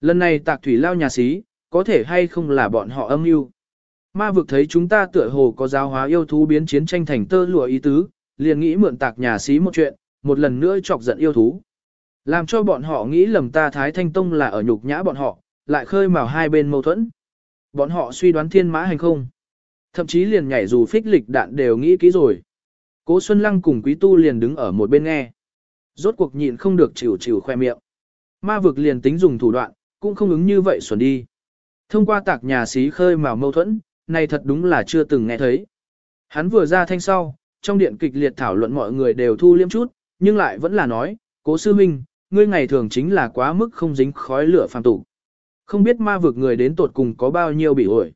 Lần này tạc thủy lao nhà sĩ, có thể hay không là bọn họ âm mưu. Ma vực thấy chúng ta tựa hồ có giáo hóa yêu thú biến chiến tranh thành tơ lụa ý tứ, liền nghĩ mượn tạc nhà sĩ một chuyện, một lần nữa chọc giận yêu thú. Làm cho bọn họ nghĩ lầm ta Thái Thanh Tông là ở nhục nhã bọn họ, lại khơi mào hai bên mâu thuẫn. Bọn họ suy đoán thiên mã hành không. Thậm chí liền nhảy dù phích lịch đạn đều nghĩ kỹ rồi. Cố Xuân Lăng cùng Quý Tu liền đứng ở một bên nghe. Rốt cuộc nhịn không được chịu chịu khoe miệng. Ma vực liền tính dùng thủ đoạn, cũng không ứng như vậy xuẩn đi. Thông qua tạc nhà xí khơi mào mâu thuẫn, này thật đúng là chưa từng nghe thấy. Hắn vừa ra thanh sau, trong điện kịch liệt thảo luận mọi người đều thu liêm chút, nhưng lại vẫn là nói, cố sư minh, ngươi ngày thường chính là quá mức không dính khói lửa phàm tục. Không biết ma vực người đến tột cùng có bao nhiêu bị ổi.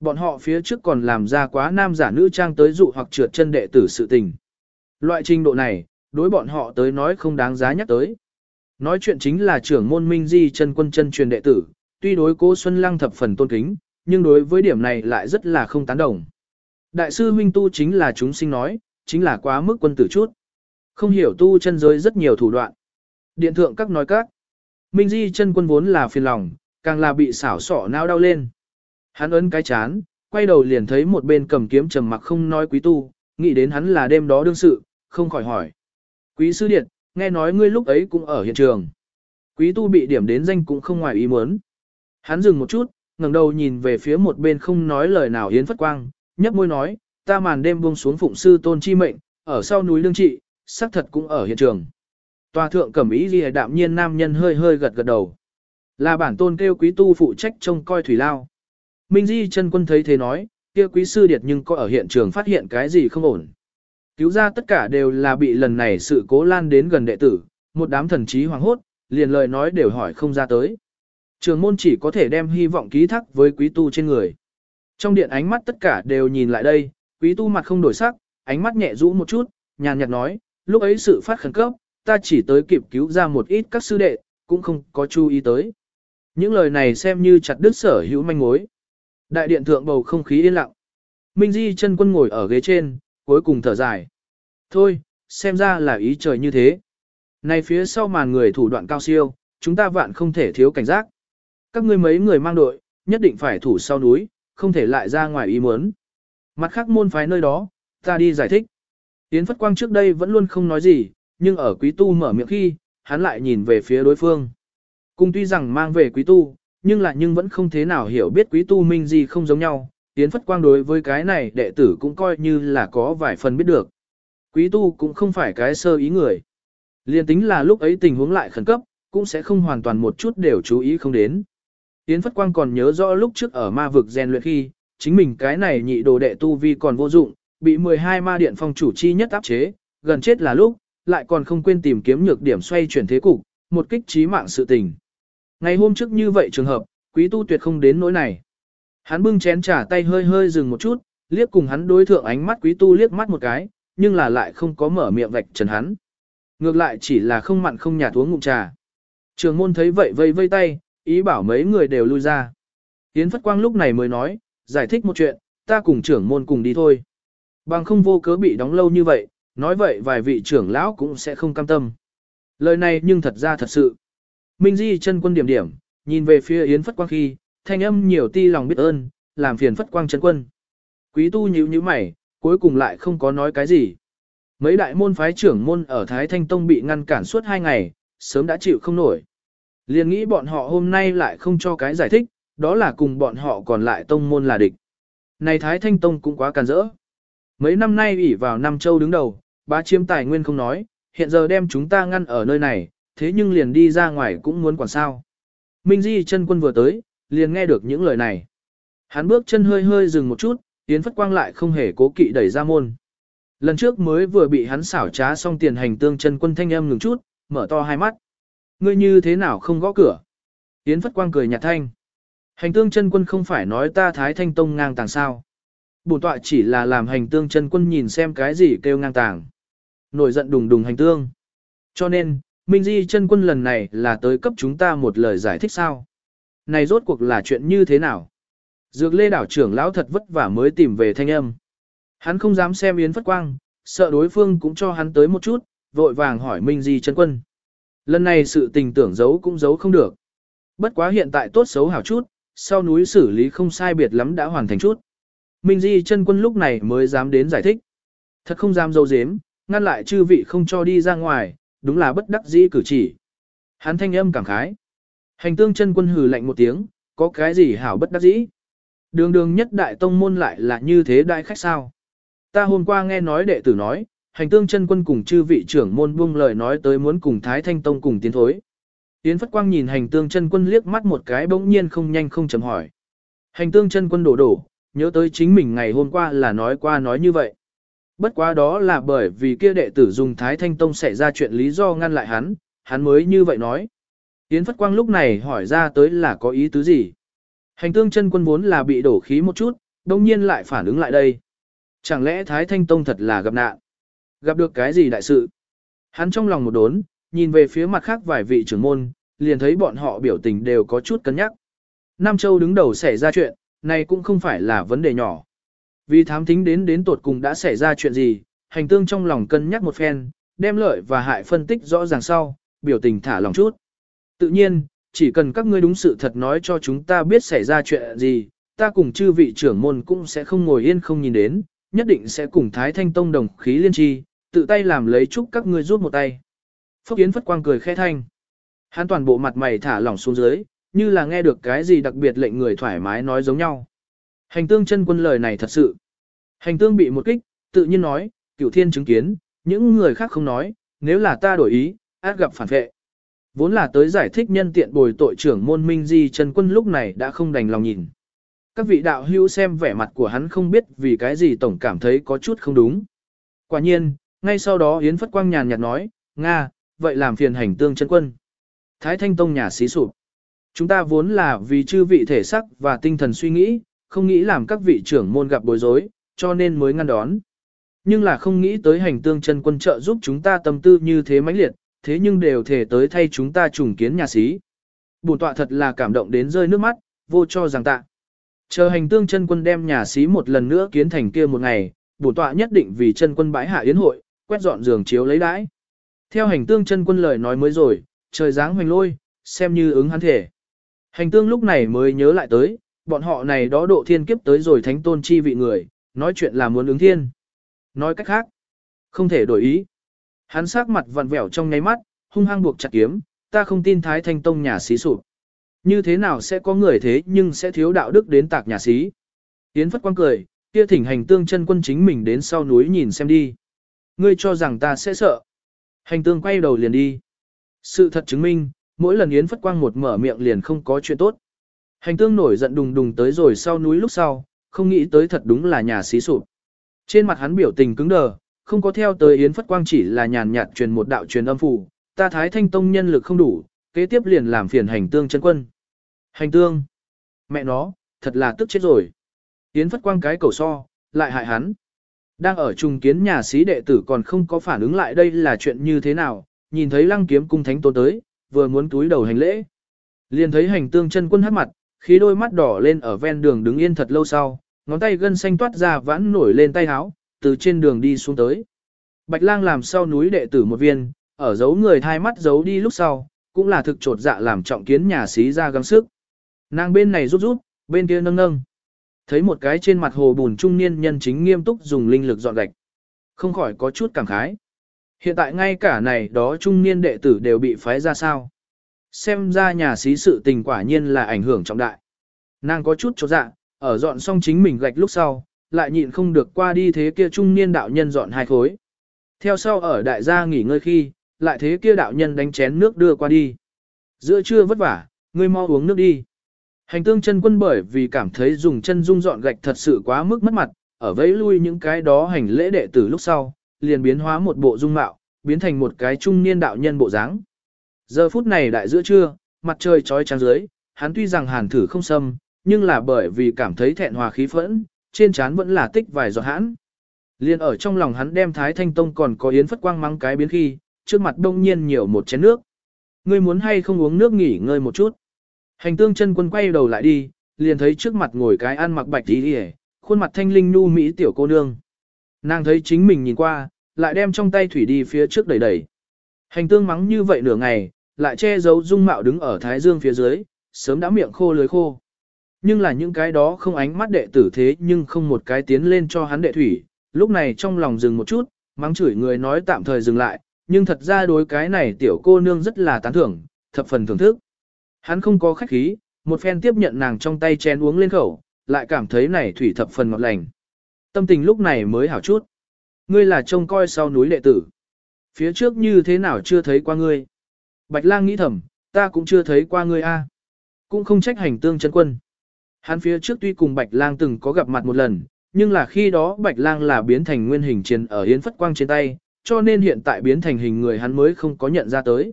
Bọn họ phía trước còn làm ra quá nam giả nữ trang tới dụ hoặc trượt chân đệ tử sự tình. Loại trình độ này, đối bọn họ tới nói không đáng giá nhắc tới. Nói chuyện chính là trưởng môn minh di chân quân chân truyền đệ tử, tuy đối cố Xuân Lăng thập phần tôn kính, nhưng đối với điểm này lại rất là không tán đồng. Đại sư Minh Tu chính là chúng sinh nói, chính là quá mức quân tử chút. Không hiểu tu chân giới rất nhiều thủ đoạn. Điện thượng các nói các. Minh Di chân quân vốn là phiền lòng, càng là bị xảo sọ não đau lên. Hắn ấn cái chán, quay đầu liền thấy một bên cầm kiếm trầm mặc không nói quý tu, nghĩ đến hắn là đêm đó đương sự, không khỏi hỏi. Quý sư điện, nghe nói ngươi lúc ấy cũng ở hiện trường. Quý tu bị điểm đến danh cũng không ngoài ý muốn. Hắn dừng một chút, ngẩng đầu nhìn về phía một bên không nói lời nào Yến Phất Quang, nhấp môi nói, ta màn đêm buông xuống phụng sư tôn chi mệnh, ở sau núi lương trị, xác thật cũng ở hiện trường. Tòa thượng cẩm ý ghi đạm nhiên nam nhân hơi hơi gật gật đầu. Là bản tôn kêu quý tu phụ trách trông coi thủy lao. Minh Di chân quân thấy thế nói, kia quý sư điệt nhưng có ở hiện trường phát hiện cái gì không ổn. Cứu ra tất cả đều là bị lần này sự cố lan đến gần đệ tử, một đám thần trí hoàng hốt, liền lời nói đều hỏi không ra tới. Trường môn chỉ có thể đem hy vọng ký thác với quý tu trên người. Trong điện ánh mắt tất cả đều nhìn lại đây, quý tu mặt không đổi sắc, ánh mắt nhẹ rũ một chút, nhàn nhạt nói, lúc ấy sự phát khẩn cấp, ta chỉ tới kịp cứu ra một ít các sư đệ, cũng không có chú ý tới. Những lời này xem như chặt đứt sở hữu manh mối. Đại điện thượng bầu không khí yên lặng. Minh Di chân quân ngồi ở ghế trên, cuối cùng thở dài. Thôi, xem ra là ý trời như thế. Này phía sau màn người thủ đoạn cao siêu, chúng ta vạn không thể thiếu cảnh giác. Các ngươi mấy người mang đội, nhất định phải thủ sau núi, không thể lại ra ngoài ý muốn. Mặt khác môn phái nơi đó, ta đi giải thích. Yến Phất Quang trước đây vẫn luôn không nói gì, nhưng ở quý tu mở miệng khi, hắn lại nhìn về phía đối phương. Cùng tuy rằng mang về quý tu, nhưng lại nhưng vẫn không thế nào hiểu biết quý tu minh gì không giống nhau. Yến Phất Quang đối với cái này đệ tử cũng coi như là có vài phần biết được. Quý tu cũng không phải cái sơ ý người. Liên tính là lúc ấy tình huống lại khẩn cấp, cũng sẽ không hoàn toàn một chút đều chú ý không đến. Yến Phất Quang còn nhớ rõ lúc trước ở ma vực rèn luyện khi, chính mình cái này nhị đồ đệ tu vi còn vô dụng, bị 12 ma điện phong chủ chi nhất áp chế, gần chết là lúc, lại còn không quên tìm kiếm nhược điểm xoay chuyển thế cục, một kích trí mạng sự tình. Ngày hôm trước như vậy trường hợp, quý tu tuyệt không đến nỗi này. Hắn bưng chén trà tay hơi hơi dừng một chút, liếc cùng hắn đối thượng ánh mắt quý tu liếc mắt một cái, nhưng là lại không có mở miệng vạch trần hắn. Ngược lại chỉ là không mặn không nhạt uống ngụm trà. Trường môn thấy vậy vây vây tay, ý bảo mấy người đều lui ra. Yến Phất Quang lúc này mới nói, giải thích một chuyện, ta cùng trưởng môn cùng đi thôi. Bằng không vô cớ bị đóng lâu như vậy, nói vậy vài vị trưởng lão cũng sẽ không cam tâm. Lời này nhưng thật ra thật sự. Minh Di chân quân điểm điểm, nhìn về phía Yến Phất Quang khi, thanh âm nhiều ti lòng biết ơn, làm phiền Phất Quang chân quân. Quý tu nhíu nhíu mày, cuối cùng lại không có nói cái gì. Mấy đại môn phái trưởng môn ở Thái Thanh Tông bị ngăn cản suốt hai ngày, sớm đã chịu không nổi. Liền nghĩ bọn họ hôm nay lại không cho cái giải thích, đó là cùng bọn họ còn lại tông môn là địch. Này Thái Thanh Tông cũng quá càn rỡ. Mấy năm nay ủy vào Nam Châu đứng đầu, bá chiếm tài nguyên không nói, hiện giờ đem chúng ta ngăn ở nơi này, thế nhưng liền đi ra ngoài cũng muốn quản sao. Minh Di chân quân vừa tới, liền nghe được những lời này. Hắn bước chân hơi hơi dừng một chút, Yến Phất Quang lại không hề cố kỵ đẩy ra môn. Lần trước mới vừa bị hắn xảo trá xong tiền hành tương chân quân thanh âm ngừng chút, mở to hai mắt. Ngươi như thế nào không gõ cửa? Yến Phất Quang cười nhạt thanh. Hành tương chân quân không phải nói ta Thái Thanh Tông ngang tàng sao. Bổn tọa chỉ là làm hành tương chân quân nhìn xem cái gì kêu ngang tàng. Nổi giận đùng đùng hành tương. Cho nên, Minh Di chân quân lần này là tới cấp chúng ta một lời giải thích sao. Này rốt cuộc là chuyện như thế nào? Dược lê đảo trưởng lão thật vất vả mới tìm về thanh âm. Hắn không dám xem Yến Phất Quang, sợ đối phương cũng cho hắn tới một chút, vội vàng hỏi Minh Di chân quân. Lần này sự tình tưởng giấu cũng giấu không được. Bất quá hiện tại tốt xấu hảo chút, sau núi xử lý không sai biệt lắm đã hoàn thành chút. Minh Di chân quân lúc này mới dám đến giải thích. Thật không dám dâu dếm, ngăn lại chư vị không cho đi ra ngoài, đúng là bất đắc dĩ cử chỉ. Hắn thanh âm cảm khái. Hành tương chân quân hừ lạnh một tiếng, có cái gì hảo bất đắc dĩ. Đường đường nhất đại tông môn lại là như thế đại khách sao. Ta hôm qua nghe nói đệ tử nói, hành tương chân quân cùng chư vị trưởng môn buông lời nói tới muốn cùng Thái Thanh Tông cùng tiến thối. Yến Phất Quang nhìn hành tương chân quân liếc mắt một cái bỗng nhiên không nhanh không chấm hỏi. Hành tương chân quân đổ đổ, nhớ tới chính mình ngày hôm qua là nói qua nói như vậy. Bất quá đó là bởi vì kia đệ tử dùng Thái Thanh Tông xảy ra chuyện lý do ngăn lại hắn, hắn mới như vậy nói. Yến Phất Quang lúc này hỏi ra tới là có ý tứ gì. Hành tương chân quân vốn là bị đổ khí một chút, đồng nhiên lại phản ứng lại đây. Chẳng lẽ Thái Thanh Tông thật là gặp nạn? Gặp được cái gì đại sự? Hắn trong lòng một đốn, nhìn về phía mặt khác vài vị trưởng môn, liền thấy bọn họ biểu tình đều có chút cân nhắc. Nam Châu đứng đầu xảy ra chuyện, này cũng không phải là vấn đề nhỏ. Vì thám thính đến đến tột cùng đã xảy ra chuyện gì, hành tương trong lòng cân nhắc một phen, đem lợi và hại phân tích rõ ràng sau, biểu tình thả lòng chút. Tự nhiên, chỉ cần các ngươi đúng sự thật nói cho chúng ta biết xảy ra chuyện gì, ta cùng chư vị trưởng môn cũng sẽ không ngồi yên không nhìn đến, nhất định sẽ cùng Thái Thanh Tông đồng khí liên tri, tự tay làm lấy chúc các ngươi rút một tay. Phúc Yến Phất Quang cười khẽ thanh. Hắn toàn bộ mặt mày thả lỏng xuống dưới, như là nghe được cái gì đặc biệt lệnh người thoải mái nói giống nhau. Hành tương chân quân lời này thật sự. Hành tương bị một kích, tự nhiên nói, cửu thiên chứng kiến, những người khác không nói, nếu là ta đổi ý, át gặp phản vệ. Vốn là tới giải thích nhân tiện bồi tội trưởng môn minh di chân quân lúc này đã không đành lòng nhìn. Các vị đạo hữu xem vẻ mặt của hắn không biết vì cái gì tổng cảm thấy có chút không đúng. Quả nhiên, ngay sau đó Yến Phất Quang nhàn nhạt nói, Nga, vậy làm phiền hành tương chân quân. Thái Thanh Tông nhà xí sụp. Chúng ta vốn là vì chư vị thể sắc và tinh thần suy nghĩ, không nghĩ làm các vị trưởng môn gặp bối rối, cho nên mới ngăn đón. Nhưng là không nghĩ tới hành tương chân quân trợ giúp chúng ta tâm tư như thế mãnh liệt, thế nhưng đều thể tới thay chúng ta trùng kiến nhà sĩ. Bùn tọa thật là cảm động đến rơi nước mắt, vô cho rằng tạ. Chờ hành tương chân quân đem nhà sĩ một lần nữa kiến thành kia một ngày, bổn tọa nhất định vì chân quân bãi hạ yến hội, quét dọn giường chiếu lấy đãi. Theo hành tương chân quân lời nói mới rồi, trời dáng hoành lôi, xem như ứng hắn thể. Hành tương lúc này mới nhớ lại tới, bọn họ này đó độ thiên kiếp tới rồi thánh tôn chi vị người, nói chuyện là muốn ứng thiên. Nói cách khác, không thể đổi ý. Hắn sắc mặt vặn vẹo trong ngáy mắt, hung hăng buộc chặt kiếm, ta không tin thái thanh tông nhà xí sụp. Như thế nào sẽ có người thế nhưng sẽ thiếu đạo đức đến tạc nhà xí. Yến Phất quang cười, kia thỉnh hành tương chân quân chính mình đến sau núi nhìn xem đi. Ngươi cho rằng ta sẽ sợ. Hành tương quay đầu liền đi. Sự thật chứng minh, mỗi lần Yến Phất Quang một mở miệng liền không có chuyện tốt. Hành tương nổi giận đùng đùng tới rồi sau núi lúc sau, không nghĩ tới thật đúng là nhà xí sụp. Trên mặt hắn biểu tình cứng đờ, không có theo tới Yến Phất Quang chỉ là nhàn nhạt truyền một đạo truyền âm phủ, ta thái thanh tông nhân lực không đủ, kế tiếp liền làm phiền hành tương chân quân. Hành tương, mẹ nó, thật là tức chết rồi. Yến Phất Quang cái cầu so, lại hại hắn. Đang ở trùng kiến nhà sĩ đệ tử còn không có phản ứng lại đây là chuyện như thế nào, nhìn thấy lăng kiếm cung thánh tôn tới, vừa muốn túi đầu hành lễ. Liền thấy hành tương chân quân hát mặt, khí đôi mắt đỏ lên ở ven đường đứng yên thật lâu sau, ngón tay gân xanh toát ra vãn nổi lên tay háo, từ trên đường đi xuống tới. Bạch lang làm sau núi đệ tử một viên, ở giấu người thai mắt giấu đi lúc sau, cũng là thực trột dạ làm trọng kiến nhà sĩ ra gắng sức. Nàng bên này rút rút, bên kia nâng nâng. Thấy một cái trên mặt hồ bùn trung niên nhân chính nghiêm túc dùng linh lực dọn gạch. Không khỏi có chút cảm khái. Hiện tại ngay cả này đó trung niên đệ tử đều bị phái ra sao. Xem ra nhà xí sự tình quả nhiên là ảnh hưởng trọng đại. Nàng có chút chỗ dạ, ở dọn xong chính mình gạch lúc sau, lại nhịn không được qua đi thế kia trung niên đạo nhân dọn hai khối. Theo sau ở đại gia nghỉ ngơi khi, lại thế kia đạo nhân đánh chén nước đưa qua đi. Giữa trưa vất vả, ngươi mau uống nước đi. Hành tương chân quân bởi vì cảm thấy dùng chân dung dọn gạch thật sự quá mức mất mặt, ở vẫy lui những cái đó hành lễ đệ tử lúc sau, liền biến hóa một bộ dung mạo, biến thành một cái trung niên đạo nhân bộ dáng. Giờ phút này đại giữa trưa, mặt trời trói trắng dưới, hắn tuy rằng hàn thử không xâm, nhưng là bởi vì cảm thấy thẹn hòa khí phẫn, trên trán vẫn là tích vài giọt hãn. Liên ở trong lòng hắn đem Thái Thanh Tông còn có yến phất quang mắng cái biến khi, trước mặt đông nhiên nhiều một chén nước. Ngươi muốn hay không uống nước nghỉ ngơi một chút. Hành tương chân quân quay đầu lại đi, liền thấy trước mặt ngồi cái ăn mặc bạch tí đi khuôn mặt thanh linh nu mỹ tiểu cô nương. Nàng thấy chính mình nhìn qua, lại đem trong tay thủy đi phía trước đẩy đẩy. Hành tương mắng như vậy nửa ngày, lại che giấu dung mạo đứng ở thái dương phía dưới, sớm đã miệng khô lưới khô. Nhưng là những cái đó không ánh mắt đệ tử thế nhưng không một cái tiến lên cho hắn đệ thủy, lúc này trong lòng dừng một chút, mắng chửi người nói tạm thời dừng lại, nhưng thật ra đối cái này tiểu cô nương rất là tán thưởng, thập phần thưởng thức. Hắn không có khách khí, một phen tiếp nhận nàng trong tay chén uống lên khẩu, lại cảm thấy này thủy thập phần ngọt lành. Tâm tình lúc này mới hảo chút. Ngươi là trông coi sau núi đệ tử. Phía trước như thế nào chưa thấy qua ngươi. Bạch lang nghĩ thầm, ta cũng chưa thấy qua ngươi a. Cũng không trách hành tương chân quân. Hắn phía trước tuy cùng Bạch lang từng có gặp mặt một lần, nhưng là khi đó Bạch lang là biến thành nguyên hình chiến ở Yến Phất Quang trên tay, cho nên hiện tại biến thành hình người hắn mới không có nhận ra tới.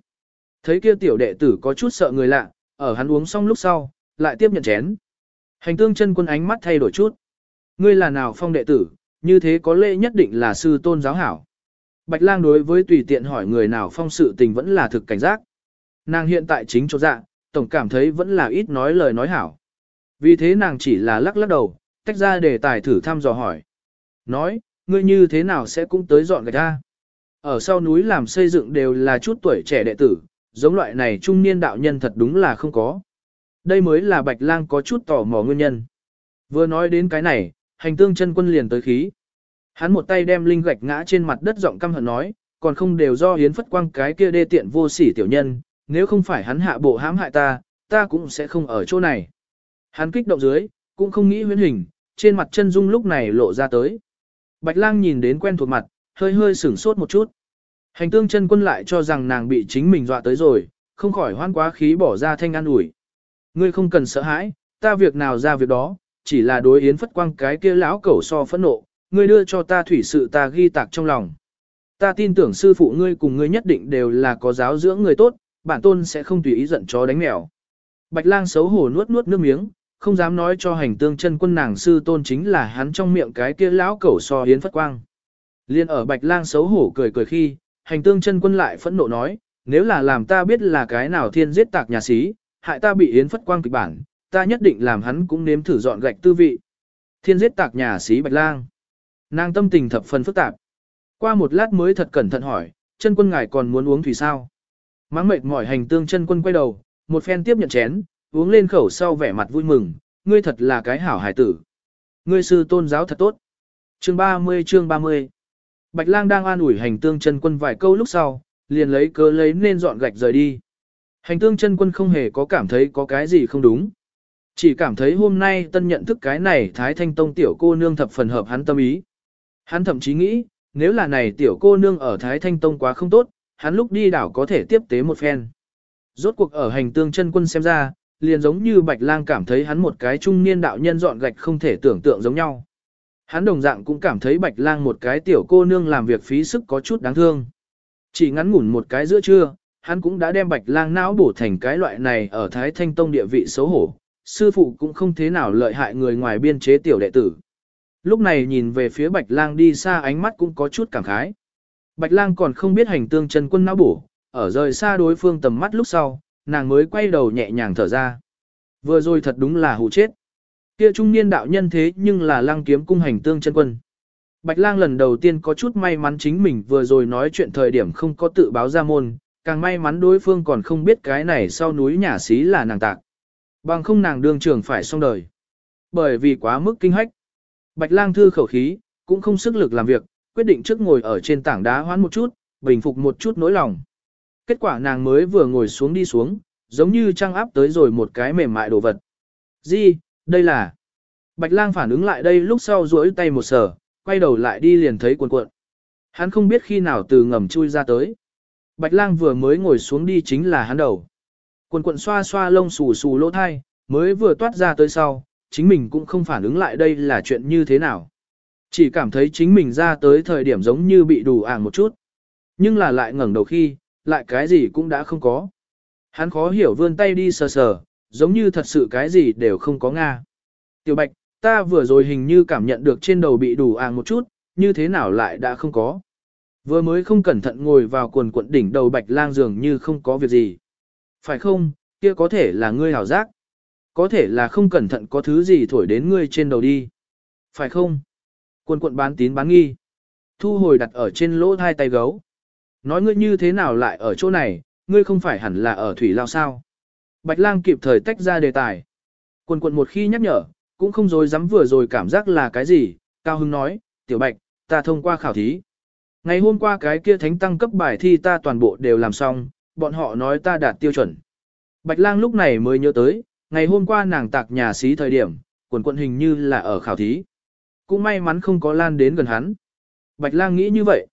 Thấy kia tiểu đệ tử có chút sợ người lạ, ở hắn uống xong lúc sau, lại tiếp nhận chén. Hành tương chân quân ánh mắt thay đổi chút. Ngươi là nào phong đệ tử, như thế có lẽ nhất định là sư tôn giáo hảo. Bạch lang đối với tùy tiện hỏi người nào phong sự tình vẫn là thực cảnh giác. Nàng hiện tại chính chỗ dạ, tổng cảm thấy vẫn là ít nói lời nói hảo. Vì thế nàng chỉ là lắc lắc đầu, tách ra để tài thử thăm dò hỏi. Nói, ngươi như thế nào sẽ cũng tới dọn gạch ra. Ở sau núi làm xây dựng đều là chút tuổi trẻ đệ tử, giống loại này trung niên đạo nhân thật đúng là không có. Đây mới là Bạch Lang có chút tò mò nguyên nhân. Vừa nói đến cái này, hành tương chân quân liền tới khí. Hắn một tay đem linh gạch ngã trên mặt đất giọng căm hận nói, còn không đều do hiến phất quang cái kia đê tiện vô sỉ tiểu nhân, nếu không phải hắn hạ bộ hãm hại ta, ta cũng sẽ không ở chỗ này. Hắn kích động dưới, cũng không nghĩ huyễn hình, trên mặt chân dung lúc này lộ ra tới. Bạch lang nhìn đến quen thuộc mặt, hơi hơi sửng sốt một chút. Hành tương chân quân lại cho rằng nàng bị chính mình dọa tới rồi, không khỏi hoan quá khí bỏ ra thanh an ủi. Ngươi không cần sợ hãi, ta việc nào ra việc đó, chỉ là đối yến phất quang cái kia lão cẩu so phẫn nộ, ngươi đưa cho ta thủy sự ta ghi tạc trong lòng. Ta tin tưởng sư phụ ngươi cùng ngươi nhất định đều là có giáo dưỡng người tốt, bản tôn sẽ không tùy ý giận chó đánh mèo. Bạch lang xấu hổ nuốt nuốt nước miếng, không dám nói cho hành tương chân quân nàng sư tôn chính là hắn trong miệng cái kia lão cẩu so hiến phất quang. Liên ở bạch lang xấu hổ cười cười khi, hành tương chân quân lại phẫn nộ nói, nếu là làm ta biết là cái nào thiên giết tạc nhà sĩ, hại ta bị yến phất quang kịch bản, ta nhất định làm hắn cũng nếm thử dọn gạch tư vị. Thiên giết tạc nhà sĩ bạch lang. Nàng tâm tình thập phần phức tạp. Qua một lát mới thật cẩn thận hỏi, chân quân ngài còn muốn uống thủy sao? Mắng mệt mỏi hành tương chân quân quay đầu, một phen tiếp nhận chén, uống lên khẩu sau vẻ mặt vui mừng, ngươi thật là cái hảo hải tử. Ngươi sư tôn giáo thật tốt. Chương 30 chương 30 Bạch lang đang an ủi hành tương chân quân vài câu lúc sau, liền lấy cớ lấy nên dọn gạch rời đi. Hành tương chân quân không hề có cảm thấy có cái gì không đúng. Chỉ cảm thấy hôm nay tân nhận thức cái này Thái Thanh Tông tiểu cô nương thập phần hợp hắn tâm ý. Hắn thậm chí nghĩ, nếu là này tiểu cô nương ở Thái Thanh Tông quá không tốt, hắn lúc đi đảo có thể tiếp tế một phen. Rốt cuộc ở hành tương chân quân xem ra, liền giống như Bạch Lang cảm thấy hắn một cái trung niên đạo nhân dọn gạch không thể tưởng tượng giống nhau. Hắn đồng dạng cũng cảm thấy Bạch Lang một cái tiểu cô nương làm việc phí sức có chút đáng thương. Chỉ ngắn ngủn một cái giữa trưa, hắn cũng đã đem Bạch Lang não bổ thành cái loại này ở Thái Thanh Tông địa vị xấu hổ, sư phụ cũng không thế nào lợi hại người ngoài biên chế tiểu đệ tử. Lúc này nhìn về phía Bạch Lang đi xa ánh mắt cũng có chút cảm khái. Bạch Lang còn không biết hành tương chân quân não bổ, ở rời xa đối phương tầm mắt lúc sau, nàng mới quay đầu nhẹ nhàng thở ra. Vừa rồi thật đúng là hù chết. Kia trung niên đạo nhân thế nhưng là lang kiếm cung hành tương chân quân. Bạch lang lần đầu tiên có chút may mắn chính mình vừa rồi nói chuyện thời điểm không có tự báo ra môn, càng may mắn đối phương còn không biết cái này sau núi nhà xí là nàng tạc. Bằng không nàng đương trường phải xong đời. Bởi vì quá mức kinh hách. Bạch lang thư khẩu khí, cũng không sức lực làm việc, quyết định trước ngồi ở trên tảng đá hoán một chút, bình phục một chút nỗi lòng. Kết quả nàng mới vừa ngồi xuống đi xuống, giống như trăng áp tới rồi một cái mềm mại đồ vật. Di, đây là... Bạch lang phản ứng lại đây lúc sau duỗi tay một sở, quay đầu lại đi liền thấy cuộn cuộn. Hắn không biết khi nào từ ngầm chui ra tới. Bạch lang vừa mới ngồi xuống đi chính là hắn đầu. Cuộn cuộn xoa xoa lông xù xù lỗ thai, mới vừa toát ra tới sau, chính mình cũng không phản ứng lại đây là chuyện như thế nào. Chỉ cảm thấy chính mình ra tới thời điểm giống như bị đủ ảng một chút. Nhưng là lại ngẩng đầu khi, lại cái gì cũng đã không có. Hắn khó hiểu vươn tay đi sờ sờ, giống như thật sự cái gì đều không có Nga. Tiểu Bạch, ta vừa rồi hình như cảm nhận được trên đầu bị đủ ảng một chút, như thế nào lại đã không có. Vừa mới không cẩn thận ngồi vào quần quận đỉnh đầu Bạch lang dường như không có việc gì. Phải không, kia có thể là ngươi hảo giác. Có thể là không cẩn thận có thứ gì thổi đến ngươi trên đầu đi. Phải không? Quân quận bán tín bán nghi. Thu hồi đặt ở trên lỗ hai tay gấu. Nói ngươi như thế nào lại ở chỗ này, ngươi không phải hẳn là ở thủy lao sao. Bạch lang kịp thời tách ra đề tài. Quân quận một khi nhắc nhở, cũng không dối dám vừa rồi cảm giác là cái gì, Cao Hưng nói, tiểu bạch, ta thông qua khảo thí. Ngày hôm qua cái kia thánh tăng cấp bài thi ta toàn bộ đều làm xong, bọn họ nói ta đạt tiêu chuẩn. Bạch lang lúc này mới nhớ tới, ngày hôm qua nàng tạc nhà xí thời điểm, quần quận hình như là ở khảo thí. Cũng may mắn không có lan đến gần hắn. Bạch lang nghĩ như vậy.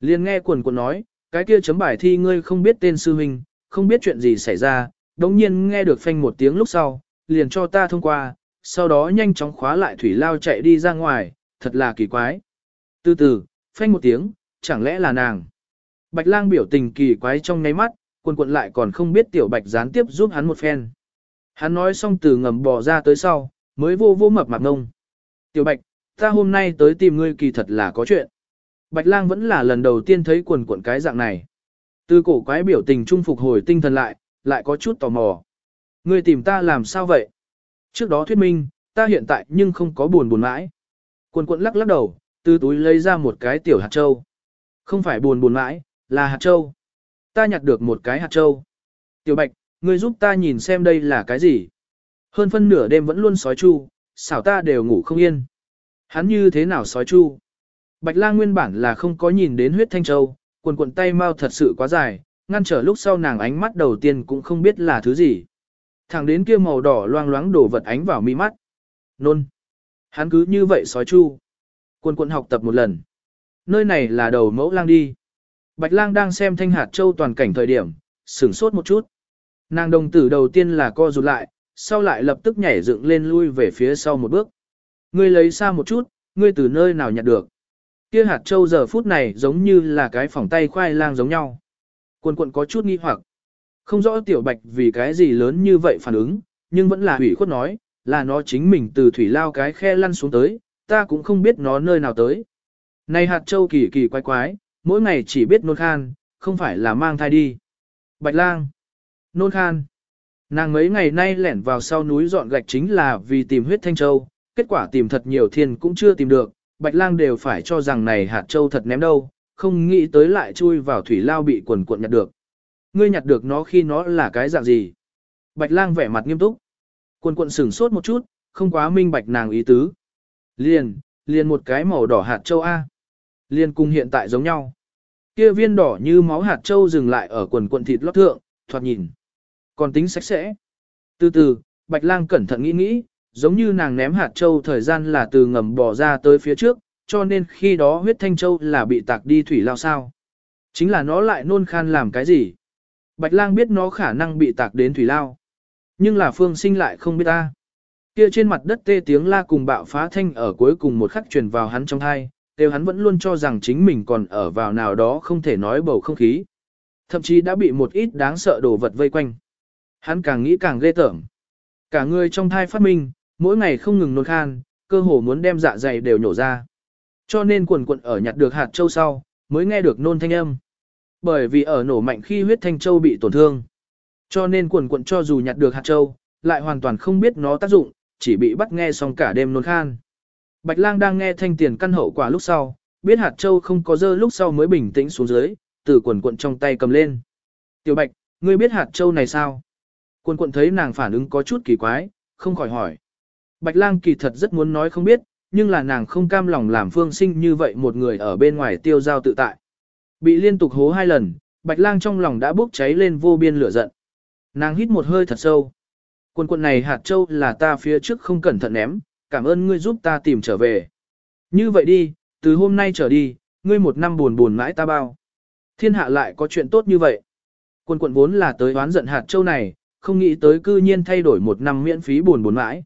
liền nghe quần quần nói, cái kia chấm bài thi ngươi không biết tên sư huynh, không biết chuyện gì xảy ra, đống nhiên nghe được phanh một tiếng lúc sau, liền cho ta thông qua, sau đó nhanh chóng khóa lại thủy lao chạy đi ra ngoài, thật là kỳ quái. Từ từ, phanh một tiếng, chẳng lẽ là nàng. Bạch lang biểu tình kỳ quái trong ngáy mắt, quần quần lại còn không biết tiểu bạch gián tiếp giúp hắn một phen. Hắn nói xong từ ngầm bò ra tới sau, mới vô vô mập mạp ngông. Tiểu bạch, ta hôm nay tới tìm ngươi kỳ thật là có chuyện. Bạch lang vẫn là lần đầu tiên thấy quần cuộn cái dạng này. Từ cổ quái biểu tình trung phục hồi tinh thần lại, lại có chút tò mò. Ngươi tìm ta làm sao vậy? Trước đó thuyết minh, ta hiện tại nhưng không có buồn buồn mãi. Quần cuộn lắc lắc đầu, từ túi lấy ra một cái tiểu hạt châu. Không phải buồn buồn mãi, là hạt châu. Ta nhặt được một cái hạt châu. Tiểu bạch, ngươi giúp ta nhìn xem đây là cái gì. Hơn phân nửa đêm vẫn luôn sói chu, xảo ta đều ngủ không yên. Hắn như thế nào sói chu? Bạch lang nguyên bản là không có nhìn đến huyết thanh châu, quần quần tay mau thật sự quá dài, ngăn trở lúc sau nàng ánh mắt đầu tiên cũng không biết là thứ gì. Thẳng đến kia màu đỏ loang loáng đổ vật ánh vào mi mắt. Nôn. Hắn cứ như vậy sói chu. Quân cuộn học tập một lần. Nơi này là đầu mẫu lang đi. Bạch lang đang xem thanh hạt châu toàn cảnh thời điểm, sửng sốt một chút. Nàng đồng tử đầu tiên là co rụt lại, sau lại lập tức nhảy dựng lên lui về phía sau một bước. Ngươi lấy xa một chút, ngươi từ nơi nào nhặt được. Kia hạt châu giờ phút này giống như là cái phỏng tay khoai lang giống nhau. Quân quận có chút nghi hoặc. Không rõ tiểu bạch vì cái gì lớn như vậy phản ứng, nhưng vẫn là hủy khuất nói, là nó chính mình từ thủy lao cái khe lăn xuống tới, ta cũng không biết nó nơi nào tới. Này hạt châu kỳ kỳ quái quái, mỗi ngày chỉ biết nôn khan, không phải là mang thai đi. Bạch lang. Nôn khan. Nàng mấy ngày nay lẻn vào sau núi dọn gạch chính là vì tìm huyết thanh châu, kết quả tìm thật nhiều thiên cũng chưa tìm được, bạch lang đều phải cho rằng này hạt châu thật ném đâu, không nghĩ tới lại chui vào thủy lao bị quần cuộn nhặt được. Ngươi nhặt được nó khi nó là cái dạng gì? Bạch lang vẻ mặt nghiêm túc. Quần cuộn sửng sốt một chút, không quá minh bạch nàng ý tứ. Liền, liền một cái màu đỏ hạt châu A. Liền cùng hiện tại giống nhau. Kia viên đỏ như máu hạt châu dừng lại ở quần cuộn thịt lót thượng, thoạt nhìn. Còn tính sạch sẽ. Từ từ, Bạch lang cẩn thận nghĩ nghĩ, giống như nàng ném hạt châu thời gian là từ ngầm bỏ ra tới phía trước, cho nên khi đó huyết thanh châu là bị tạc đi thủy lao sao. Chính là nó lại nôn khan làm cái gì? Bạch lang biết nó khả năng bị tạc đến thủy lao. Nhưng là phương sinh lại không biết ta. Kia trên mặt đất tê tiếng la cùng bạo phá thanh ở cuối cùng một khắc truyền vào hắn trong thai, đều hắn vẫn luôn cho rằng chính mình còn ở vào nào đó không thể nói bầu không khí. Thậm chí đã bị một ít đáng sợ đồ vật vây quanh. Hắn càng nghĩ càng ghê tởm. Cả người trong thai phát minh, mỗi ngày không ngừng nôn khan, cơ hồ muốn đem dạ dày đều nhổ ra. Cho nên quần quận ở nhặt được hạt châu sau, mới nghe được nôn thanh âm. Bởi vì ở nổ mạnh khi huyết thanh châu bị tổn thương. Cho nên quần quận cho dù nhặt được hạt châu, lại hoàn toàn không biết nó tác dụng, chỉ bị bắt nghe xong cả đêm nôn khan. Bạch lang đang nghe thanh tiền căn hậu quả lúc sau, biết hạt châu không có dơ lúc sau mới bình tĩnh xuống dưới, từ quần quận trong tay cầm lên. Tiểu bạch, ngươi biết hạt châu này sao? Quần quận thấy nàng phản ứng có chút kỳ quái, không khỏi hỏi. Bạch lang kỳ thật rất muốn nói không biết, nhưng là nàng không cam lòng làm phương sinh như vậy một người ở bên ngoài tiêu giao tự tại. Bị liên tục hố hai lần, bạch lang trong lòng đã bốc cháy lên vô biên lửa giận. Nàng hít một hơi thật sâu. Quân quận này hạt châu là ta phía trước không cẩn thận ném, cảm ơn ngươi giúp ta tìm trở về. Như vậy đi, từ hôm nay trở đi, ngươi một năm buồn buồn mãi ta bao. Thiên hạ lại có chuyện tốt như vậy. Quân quận vốn là tới oán giận hạt châu này, không nghĩ tới cư nhiên thay đổi một năm miễn phí buồn buồn mãi.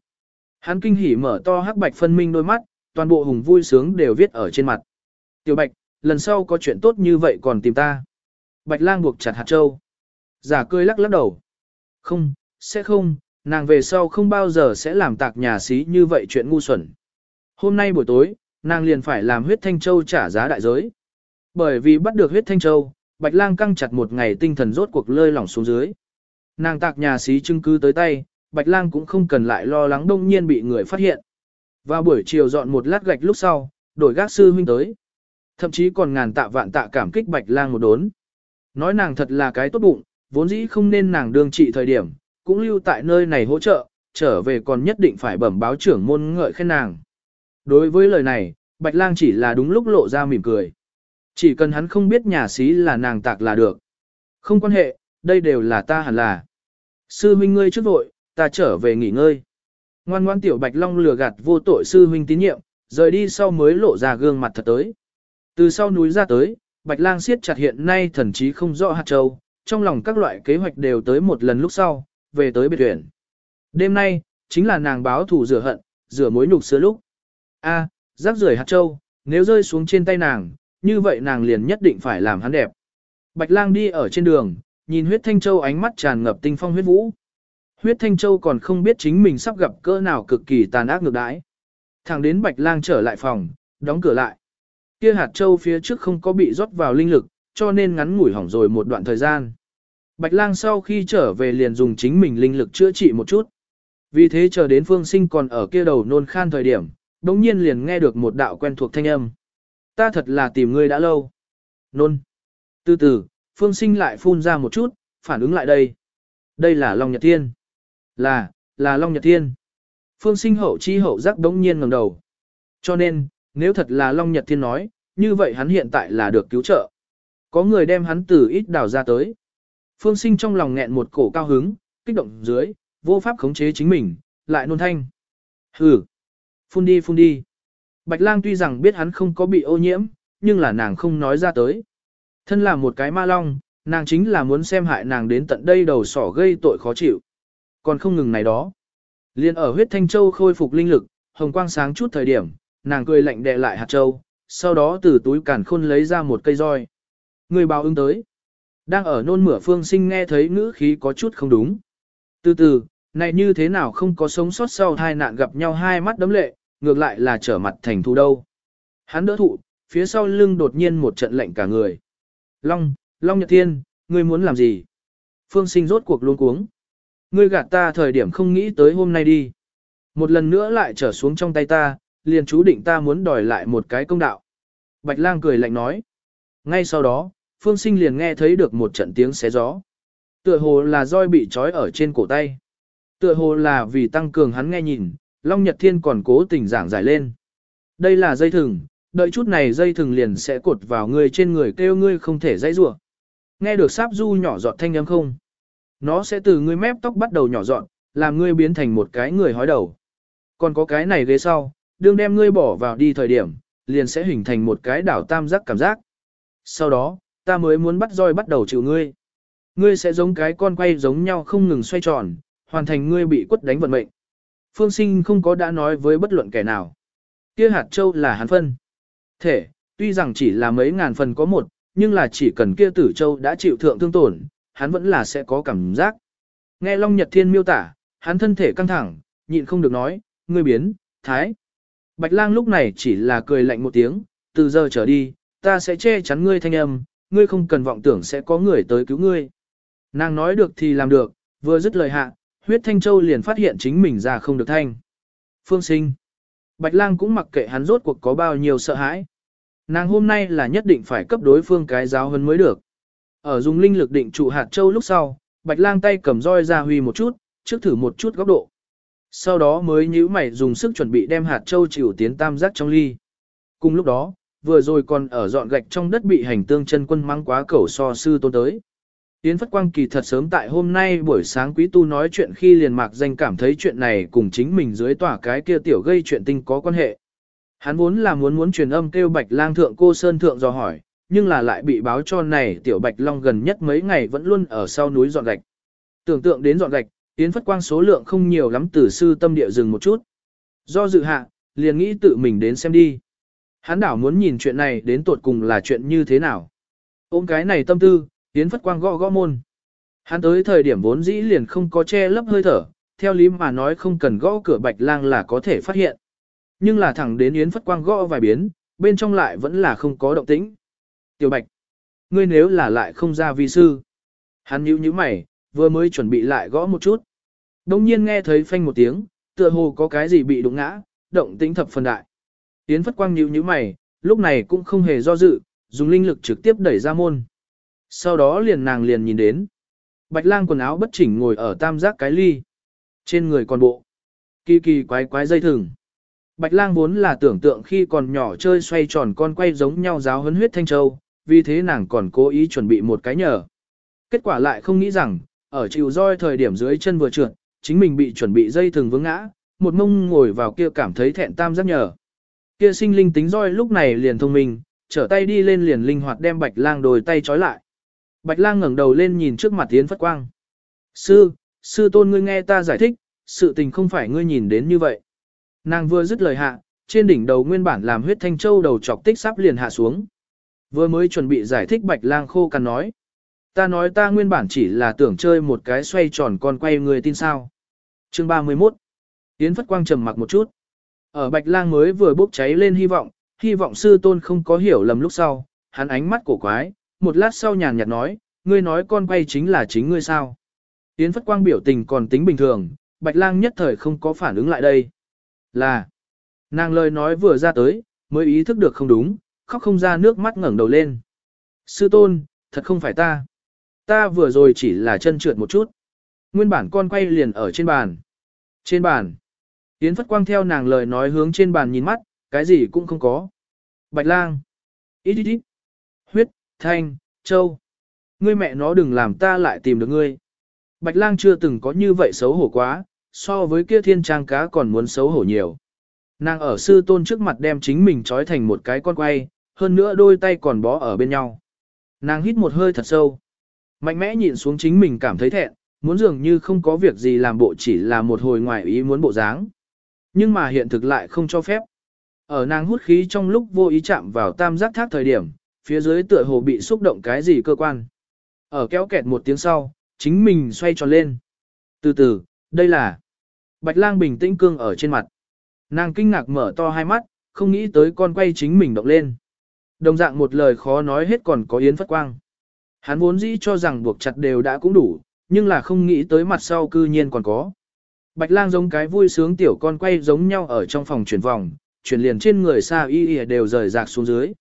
Hắn kinh hỉ mở to hắc bạch phân minh đôi mắt, toàn bộ hùng vui sướng đều viết ở trên mặt. Tiểu bạch, lần sau có chuyện tốt như vậy còn tìm ta. Bạch lang buộc chặt hạt châu. Giả cười lắc lắc đầu. Không, sẽ không, nàng về sau không bao giờ sẽ làm tạc nhà xí như vậy chuyện ngu xuẩn. Hôm nay buổi tối, nàng liền phải làm huyết thanh châu trả giá đại giới. Bởi vì bắt được huyết thanh châu, Bạch Lang căng chặt một ngày tinh thần rốt cuộc lơi lỏng xuống dưới. Nàng tạc nhà xí chứng cứ tới tay, Bạch Lang cũng không cần lại lo lắng đông nhiên bị người phát hiện. Vào buổi chiều dọn một lát gạch lúc sau, đổi gác sư huynh tới. Thậm chí còn ngàn tạ vạn tạ cảm kích Bạch Lang một đốn. Nói nàng thật là cái tốt bụng, vốn dĩ không nên nàng đương trị thời điểm, cũng lưu tại nơi này hỗ trợ, trở về còn nhất định phải bẩm báo trưởng môn ngợi khen nàng. Đối với lời này, Bạch Lang chỉ là đúng lúc lộ ra mỉm cười. Chỉ cần hắn không biết nhà xí là nàng tạc là được. Không quan hệ, đây đều là ta hẳn là. Sư huynh ngươi trước vội, ta trở về nghỉ ngơi. Ngoan ngoan tiểu Bạch Long lừa gạt vô tội sư huynh tín nhiệm, rời đi sau mới lộ ra gương mặt thật tới. Từ sau núi ra tới, Bạch Lang siết chặt hiện nay thần chí không rõ hạt châu, trong lòng các loại kế hoạch đều tới một lần lúc sau, về tới biệt tuyển. Đêm nay, chính là nàng báo thủ rửa hận, rửa mối nhục xưa lúc. A, rác rưởi hạt châu, nếu rơi xuống trên tay nàng, như vậy nàng liền nhất định phải làm hắn đẹp. Bạch lang đi ở trên đường, nhìn huyết thanh châu ánh mắt tràn ngập tinh phong huyết vũ. Huyết thanh châu còn không biết chính mình sắp gặp cỡ nào cực kỳ tàn ác ngược đãi. Thẳng đến bạch lang trở lại phòng, đóng cửa lại. Kia hạt châu phía trước không có bị rót vào linh lực, cho nên ngắn ngủi hỏng rồi một đoạn thời gian. Bạch lang sau khi trở về liền dùng chính mình linh lực chữa trị một chút. Vì thế chờ đến phương sinh còn ở kia đầu nôn khan thời điểm, đống nhiên liền nghe được một đạo quen thuộc thanh âm. Ta thật là tìm ngươi đã lâu. Nôn. Từ từ, phương sinh lại phun ra một chút, phản ứng lại đây. Đây là Long Nhật Thiên. Là, là Long Nhật Thiên. Phương sinh hậu chi hậu giác đống nhiên ngẩng đầu. Cho nên, nếu thật là Long Nhật Thiên nói, như vậy hắn hiện tại là được cứu trợ. Có người đem hắn từ ít đảo ra tới. Phương sinh trong lòng nghẹn một cổ cao hứng, kích động dưới, vô pháp khống chế chính mình, lại nôn thanh. Hừ, phun đi phun đi. Bạch lang tuy rằng biết hắn không có bị ô nhiễm, nhưng là nàng không nói ra tới. Thân là một cái ma long, nàng chính là muốn xem hại nàng đến tận đây đầu sỏ gây tội khó chịu. Còn không ngừng này đó. Liên ở huyết thanh châu khôi phục linh lực, hồng quang sáng chút thời điểm, nàng cười lạnh đè lại hạt châu, sau đó từ túi cản khôn lấy ra một cây roi. Người báo ứng tới. Đang ở nôn mửa phương sinh nghe thấy ngữ khí có chút không đúng. Từ từ, này như thế nào không có sống sót sau hai nạn gặp nhau hai mắt đấm lệ, ngược lại là trở mặt thành thù đâu. Hắn đỡ thụ, phía sau lưng đột nhiên một trận lạnh cả người. Long, Long Nhật Thiên, ngươi muốn làm gì? Phương sinh rốt cuộc luôn cuống. Ngươi gạt ta thời điểm không nghĩ tới hôm nay đi. Một lần nữa lại trở xuống trong tay ta, liền chú định ta muốn đòi lại một cái công đạo. Bạch lang cười lạnh nói. Ngay sau đó, Phương sinh liền nghe thấy được một trận tiếng xé gió. Tựa hồ là roi bị trói ở trên cổ tay. Tựa hồ là vì tăng cường hắn nghe nhìn, Long Nhật Thiên còn cố tình giảng giải lên. Đây là dây thừng, đợi chút này dây thừng liền sẽ cột vào người trên người kêu ngươi không thể dãy rủa. Nghe được sáp du nhỏ giọt thanh âm không? Nó sẽ từ ngươi mép tóc bắt đầu nhỏ dọn, làm ngươi biến thành một cái người hói đầu. Còn có cái này ghế sau, đương đem ngươi bỏ vào đi thời điểm, liền sẽ hình thành một cái đảo tam giác cảm giác. Sau đó, ta mới muốn bắt roi bắt đầu chịu ngươi. Ngươi sẽ giống cái con quay giống nhau không ngừng xoay tròn, hoàn thành ngươi bị quất đánh vận mệnh. Phương sinh không có đã nói với bất luận kẻ nào. Kia hạt châu là hắn phân. Thể, tuy rằng chỉ là mấy ngàn phần có một, nhưng là chỉ cần kia tử châu đã chịu thượng thương tổn, hắn vẫn là sẽ có cảm giác. Nghe Long Nhật Thiên miêu tả, hắn thân thể căng thẳng, nhịn không được nói, ngươi biến, thái. Bạch lang lúc này chỉ là cười lạnh một tiếng, từ giờ trở đi, ta sẽ che chắn ngươi thanh âm, ngươi không cần vọng tưởng sẽ có người tới cứu ngươi. Nàng nói được thì làm được, vừa dứt lời hạ, huyết thanh châu liền phát hiện chính mình ra không được thanh. Phương sinh. Bạch lang cũng mặc kệ hắn rốt cuộc có bao nhiêu sợ hãi. Nàng hôm nay là nhất định phải cấp đối phương cái giáo hơn mới được. Ở dùng linh lực định trụ hạt châu lúc sau, bạch lang tay cầm roi ra huy một chút, trước thử một chút góc độ. Sau đó mới nhíu mày dùng sức chuẩn bị đem hạt châu chịu tiến tam giác trong ly. Cùng lúc đó, vừa rồi còn ở dọn gạch trong đất bị hành tương chân quân mang quá cẩu so sư tôn tới. Yến Phất Quang kỳ thật sớm tại hôm nay buổi sáng quý tu nói chuyện khi liền mạc danh cảm thấy chuyện này cùng chính mình dưới tỏa cái kia tiểu gây chuyện tinh có quan hệ. Hắn vốn là muốn muốn truyền âm kêu bạch lang thượng cô sơn thượng dò hỏi, nhưng là lại bị báo cho này tiểu bạch long gần nhất mấy ngày vẫn luôn ở sau núi dọn gạch. Tưởng tượng đến dọn gạch, Yến Phất Quang số lượng không nhiều lắm từ sư tâm địa dừng một chút. Do dự hạ, liền nghĩ tự mình đến xem đi. Hắn đảo muốn nhìn chuyện này đến tột cùng là chuyện như thế nào. Ôm cái này tâm tư, Yến Phất Quang gõ gõ môn. Hắn tới thời điểm vốn dĩ liền không có che lấp hơi thở, theo lý mà nói không cần gõ cửa bạch lang là có thể phát hiện. Nhưng là thẳng đến Yến Phất Quang gõ vài biến, bên trong lại vẫn là không có động tĩnh. Tiểu bạch, ngươi nếu là lại không ra vi sư. Hắn nhíu nhíu mày, vừa mới chuẩn bị lại gõ một chút. Đông nhiên nghe thấy phanh một tiếng, tựa hồ có cái gì bị đụng ngã, động tĩnh thập phần đại. Yến Phất Quang nhíu nhíu mày, lúc này cũng không hề do dự, dùng linh lực trực tiếp đẩy ra môn. Sau đó liền nàng liền nhìn đến. Bạch lang quần áo bất chỉnh ngồi ở tam giác cái ly. Trên người còn bộ. Kỳ kỳ quái quái dây thừng. Bạch lang vốn là tưởng tượng khi còn nhỏ chơi xoay tròn con quay giống nhau giáo huấn huyết thanh châu, vì thế nàng còn cố ý chuẩn bị một cái nhờ. Kết quả lại không nghĩ rằng, ở chịu roi thời điểm dưới chân vừa trượt, chính mình bị chuẩn bị dây thừng vướng ngã, một mông ngồi vào kia cảm thấy thẹn tam giác nhờ. Kia sinh linh tính roi lúc này liền thông minh, trở tay đi lên liền linh hoạt đem bạch lang đồi tay trói lại. Bạch lang ngẩng đầu lên nhìn trước mặt tiến phất quang. Sư, sư tôn ngươi nghe ta giải thích, sự tình không phải ngươi nhìn đến như vậy. Nàng vừa dứt lời hạ, trên đỉnh đầu nguyên bản làm huyết thanh châu đầu chọc tích sắp liền hạ xuống. Vừa mới chuẩn bị giải thích bạch lang khô cằn nói. Ta nói ta nguyên bản chỉ là tưởng chơi một cái xoay tròn con quay người tin sao. Chương 31 Yến Phất Quang trầm mặc một chút. Ở bạch lang mới vừa bốc cháy lên hy vọng, hy vọng sư tôn không có hiểu lầm lúc sau, hắn ánh mắt cổ quái, một lát sau nhàn nhạt nói, ngươi nói con quay chính là chính ngươi sao. Yến Phất Quang biểu tình còn tính bình thường, bạch lang nhất thời không có phản ứng lại đây. Là, nàng lời nói vừa ra tới, mới ý thức được không đúng, khóc không ra nước mắt ngẩng đầu lên. Sư tôn, thật không phải ta. Ta vừa rồi chỉ là chân trượt một chút. Nguyên bản con quay liền ở trên bàn. Trên bàn. Yến Phất Quang theo nàng lời nói hướng trên bàn nhìn mắt, cái gì cũng không có. Bạch lang. Ít ít ít. Huyết, thanh, châu. Ngươi mẹ nó đừng làm ta lại tìm được ngươi. Bạch lang chưa từng có như vậy xấu hổ quá, so với kia thiên trang cá còn muốn xấu hổ nhiều. Nàng ở sư tôn trước mặt đem chính mình trói thành một cái con quay, hơn nữa đôi tay còn bó ở bên nhau. Nàng hít một hơi thật sâu. Mạnh mẽ nhìn xuống chính mình cảm thấy thẹn, muốn dường như không có việc gì làm bộ chỉ là một hồi ngoài ý muốn bộ dáng. Nhưng mà hiện thực lại không cho phép. Ở nàng hút khí trong lúc vô ý chạm vào tam giác thác thời điểm, phía dưới tựa hồ bị xúc động cái gì cơ quan. Ở kéo kẹt một tiếng sau, chính mình xoay tròn lên. Từ từ, đây là... Bạch lang bình tĩnh cương ở trên mặt. Nàng kinh ngạc mở to hai mắt, không nghĩ tới con quay chính mình động lên. Đồng dạng một lời khó nói hết còn có yến phất quang. Hắn vốn dĩ cho rằng buộc chặt đều đã cũng đủ, nhưng là không nghĩ tới mặt sau cư nhiên còn có. Bạch lang giống cái vui sướng tiểu con quay giống nhau ở trong phòng chuyển vòng, chuyển liền trên người xa y y đều rời rạc xuống dưới.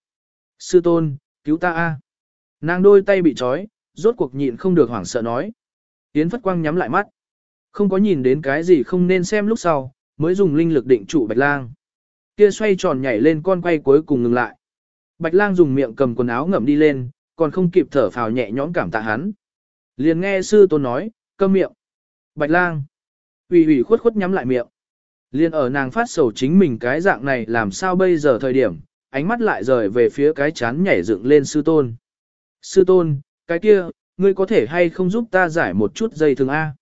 Sư tôn, cứu ta a! Nàng đôi tay bị trói, rốt cuộc nhịn không được hoảng sợ nói. Yến Phất Quang nhắm lại mắt. Không có nhìn đến cái gì không nên xem lúc sau, mới dùng linh lực định trụ Bạch Lang. Kia xoay tròn nhảy lên con quay cuối cùng ngừng lại. Bạch Lang dùng miệng cầm quần áo ngậm đi lên, còn không kịp thở phào nhẹ nhõm cảm tạ hắn. Liền nghe sư tôn nói, câm miệng. Bạch Lang. ủy ủy khuất khuất nhắm lại miệng. Liên ở nàng phát sầu chính mình cái dạng này làm sao bây giờ thời điểm, ánh mắt lại rời về phía cái chán nhảy dựng lên sư tôn. Sư tôn, cái kia, ngươi có thể hay không giúp ta giải một chút dây thường A?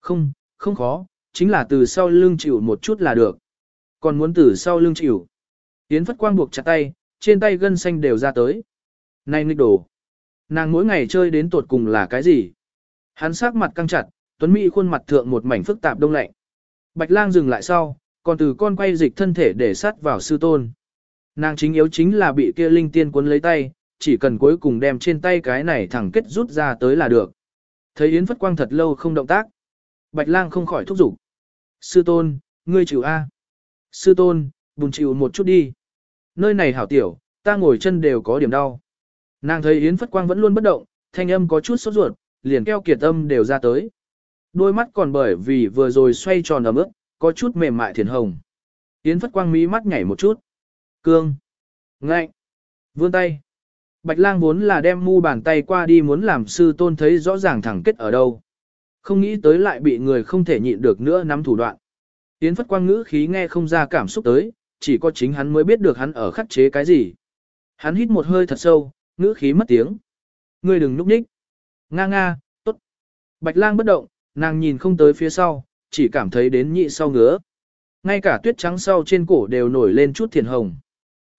Không, không khó, chính là từ sau lưng chịu một chút là được. Còn muốn từ sau lưng chịu. Yến Phất Quang buộc chặt tay, trên tay gân xanh đều ra tới. Này nghịch đồ. Nàng mỗi ngày chơi đến tột cùng là cái gì? Hắn sắc mặt căng chặt, Tuấn Mỹ khuôn mặt thượng một mảnh phức tạp đông lạnh. Bạch lang dừng lại sau, còn từ con quay dịch thân thể để sát vào sư tôn. Nàng chính yếu chính là bị kia linh tiên cuốn lấy tay, chỉ cần cuối cùng đem trên tay cái này thẳng kết rút ra tới là được. Thấy Yến Phất Quang thật lâu không động tác. Bạch lang không khỏi thúc giục. Sư tôn, ngươi chịu A. Sư tôn, bùn chịu một chút đi. Nơi này hảo tiểu, ta ngồi chân đều có điểm đau. Nàng thấy Yến Phất Quang vẫn luôn bất động, thanh âm có chút sốt ruột, liền keo kiệt âm đều ra tới. Đôi mắt còn bởi vì vừa rồi xoay tròn ấm ức, có chút mềm mại thiền hồng. Yến Phất Quang mí mắt nhảy một chút. Cương. Ngạnh. Vươn tay. Bạch lang vốn là đem mu bàn tay qua đi muốn làm sư tôn thấy rõ ràng thẳng kết ở đâu. Không nghĩ tới lại bị người không thể nhịn được nữa nắm thủ đoạn. Yến Phất Quang ngữ khí nghe không ra cảm xúc tới, chỉ có chính hắn mới biết được hắn ở khắc chế cái gì. Hắn hít một hơi thật sâu, ngữ khí mất tiếng. Ngươi đừng núp nhích. Nga nga, tốt. Bạch lang bất động, nàng nhìn không tới phía sau, chỉ cảm thấy đến nhị sau ngứa. Ngay cả tuyết trắng sau trên cổ đều nổi lên chút thiền hồng.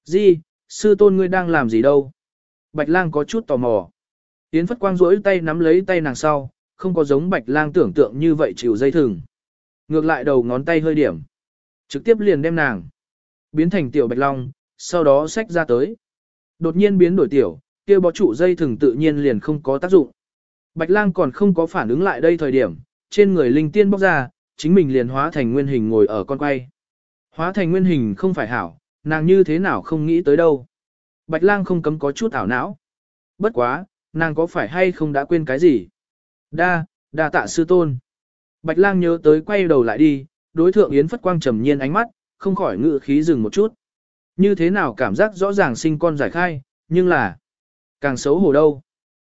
Di, sư tôn ngươi đang làm gì đâu? Bạch lang có chút tò mò. Yến Phất Quang rỗi tay nắm lấy tay nàng sau, không có giống bạch lang tưởng tượng như vậy chịu dây thừng. Ngược lại đầu ngón tay hơi điểm. Trực tiếp liền đem nàng. Biến thành tiểu bạch long, sau đó xách ra tới. Đột nhiên biến đổi tiểu, kia bó trụ dây thừng tự nhiên liền không có tác dụng. Bạch lang còn không có phản ứng lại đây thời điểm, trên người linh tiên bóc ra, chính mình liền hóa thành nguyên hình ngồi ở con quay. Hóa thành nguyên hình không phải hảo, nàng như thế nào không nghĩ tới đâu. Bạch lang không cấm có chút ảo não. Bất quá, nàng có phải hay không đã quên cái gì? Đa, đa tạ sư tôn. Bạch lang nhớ tới quay đầu lại đi, đối thượng Yến Phất Quang trầm nhiên ánh mắt, không khỏi ngự khí dừng một chút. Như thế nào cảm giác rõ ràng sinh con giải khai, nhưng là càng xấu hổ đâu.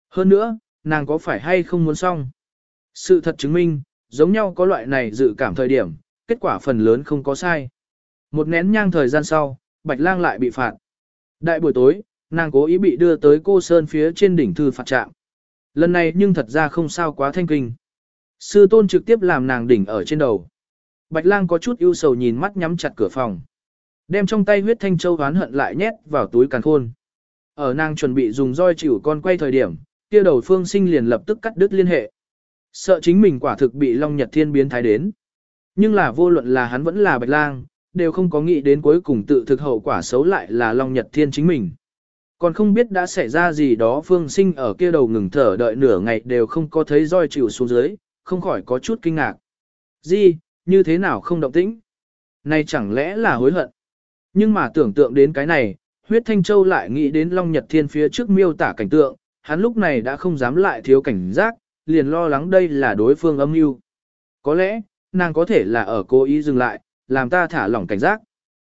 Hơn nữa, nàng có phải hay không muốn xong? Sự thật chứng minh, giống nhau có loại này dự cảm thời điểm, kết quả phần lớn không có sai. Một nén nhang thời gian sau, Bạch Lang lại bị phạt. Đại buổi tối, nàng cố ý bị đưa tới cô Sơn phía trên đỉnh thư phạt trạm. Lần này nhưng thật ra không sao quá thanh kinh. Sư tôn trực tiếp làm nàng đỉnh ở trên đầu. Bạch lang có chút ưu sầu nhìn mắt nhắm chặt cửa phòng. Đem trong tay huyết thanh châu oán hận lại nhét vào túi càn khôn. Ở nàng chuẩn bị dùng roi chịu con quay thời điểm, kia đầu phương sinh liền lập tức cắt đứt liên hệ. Sợ chính mình quả thực bị Long Nhật Thiên biến thái đến. Nhưng là vô luận là hắn vẫn là Bạch Lang, đều không có nghĩ đến cuối cùng tự thực hậu quả xấu lại là Long Nhật Thiên chính mình. Còn không biết đã xảy ra gì đó phương sinh ở kia đầu ngừng thở đợi nửa ngày đều không có thấy roi chịu xuống dưới, không khỏi có chút kinh ngạc. Gì, như thế nào không động tĩnh? Này chẳng lẽ là hối hận? Nhưng mà tưởng tượng đến cái này, huyết thanh châu lại nghĩ đến Long Nhật Thiên phía trước miêu tả cảnh tượng, hắn lúc này đã không dám lại thiếu cảnh giác, liền lo lắng đây là đối phương âm mưu. Có lẽ, nàng có thể là ở cố ý dừng lại, làm ta thả lỏng cảnh giác.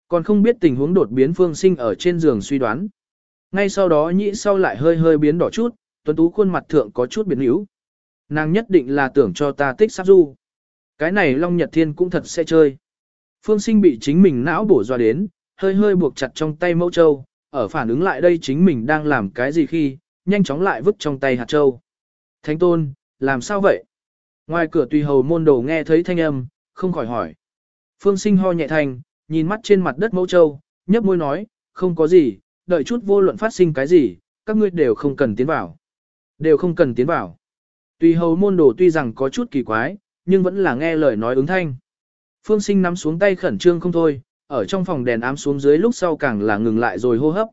Còn không biết tình huống đột biến phương sinh ở trên giường suy đoán. Ngay sau đó nhĩ sau lại hơi hơi biến đỏ chút, tuấn tú khuôn mặt thượng có chút biến yếu. Nàng nhất định là tưởng cho ta tích sắp du. Cái này Long Nhật Thiên cũng thật sẽ chơi. Phương sinh bị chính mình não bổ doa đến, hơi hơi buộc chặt trong tay mẫu châu, ở phản ứng lại đây chính mình đang làm cái gì khi, nhanh chóng lại vứt trong tay hạt châu. Thánh tôn, làm sao vậy? Ngoài cửa tùy hầu môn đồ nghe thấy thanh âm, không khỏi hỏi. Phương sinh ho nhẹ thành, nhìn mắt trên mặt đất mẫu châu, nhấp môi nói, không có gì, đợi chút vô luận phát sinh cái gì, các ngươi đều không cần tiến vào. Đều không cần tiến vào. Tùy hầu môn đồ tuy rằng có chút kỳ quái, nhưng vẫn là nghe lời nói ứng thanh. Phương sinh nắm xuống tay khẩn trương không thôi, ở trong phòng đèn ám xuống dưới lúc sau càng là ngừng lại rồi hô hấp.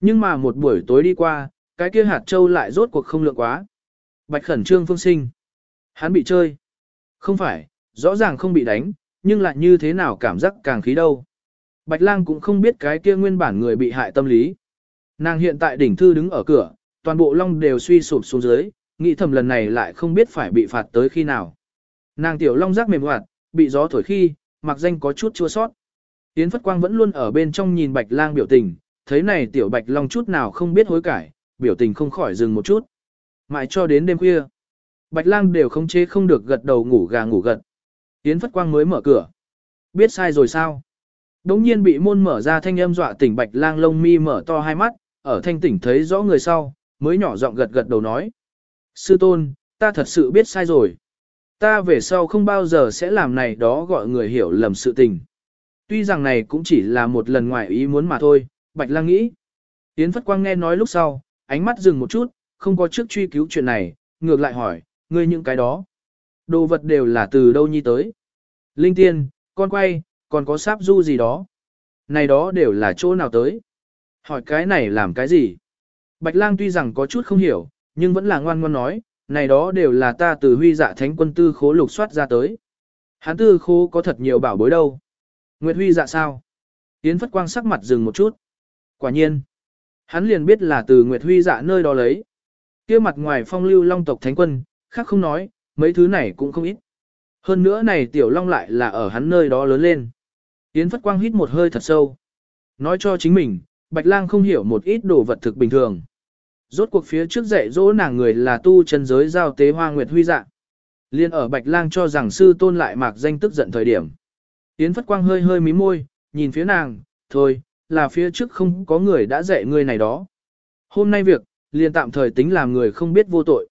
Nhưng mà một buổi tối đi qua, cái kia hạt châu lại rốt cuộc không lượng quá. Bạch khẩn trương phương sinh. Hắn bị chơi. Không phải, rõ ràng không bị đánh, nhưng lại như thế nào cảm giác càng khí đâu. Bạch lang cũng không biết cái kia nguyên bản người bị hại tâm lý. Nàng hiện tại đỉnh thư đứng ở cửa, toàn bộ long đều suy sụp xuống dưới, nghĩ thầm lần này lại không biết phải bị phạt tới khi nào. Nàng tiểu long giác mềm hoạt, bị gió thổi khi, mặc danh có chút chua sót. Yến Phất Quang vẫn luôn ở bên trong nhìn Bạch Lang biểu tình, thấy này tiểu Bạch Long chút nào không biết hối cải, biểu tình không khỏi dừng một chút. Mãi cho đến đêm khuya, Bạch Lang đều không chế không được gật đầu ngủ gà ngủ gật. Yến Phất Quang mới mở cửa. Biết sai rồi sao? Đống nhiên bị môn mở ra thanh âm dọa tỉnh Bạch Lang lông mi mở to hai mắt, ở thanh tỉnh thấy rõ người sau, mới nhỏ giọng gật gật đầu nói. Sư tôn, ta thật sự biết sai rồi. Ta về sau không bao giờ sẽ làm này đó gọi người hiểu lầm sự tình. Tuy rằng này cũng chỉ là một lần ngoài ý muốn mà thôi, Bạch Lang nghĩ. Yến Phất Quang nghe nói lúc sau, ánh mắt dừng một chút, không có trước truy cứu chuyện này, ngược lại hỏi, ngươi những cái đó. Đồ vật đều là từ đâu nhi tới. Linh tiên, con quay, còn có sáp du gì đó. Này đó đều là chỗ nào tới. Hỏi cái này làm cái gì? Bạch lang tuy rằng có chút không hiểu, nhưng vẫn là ngoan ngoan nói, này đó đều là ta từ huy dạ thánh quân tư khố lục soát ra tới. Hán tư khố có thật nhiều bảo bối đâu. Nguyệt huy dạ sao? Yến Phất Quang sắc mặt dừng một chút. Quả nhiên. Hắn liền biết là từ Nguyệt huy dạ nơi đó lấy. kia mặt ngoài phong lưu long tộc thánh quân, khác không nói, mấy thứ này cũng không ít. Hơn nữa này tiểu long lại là ở hắn nơi đó lớn lên. Yến Phất Quang hít một hơi thật sâu. Nói cho chính mình, Bạch Lang không hiểu một ít đồ vật thực bình thường. Rốt cuộc phía trước dạy dỗ nàng người là tu chân giới giao tế hoa nguyệt huy dạng. Liên ở Bạch Lang cho rằng sư tôn lại mạc danh tức giận thời điểm. Yến Phất Quang hơi hơi mí môi, nhìn phía nàng, thôi, là phía trước không có người đã dạy ngươi này đó. Hôm nay việc, liền tạm thời tính làm người không biết vô tội.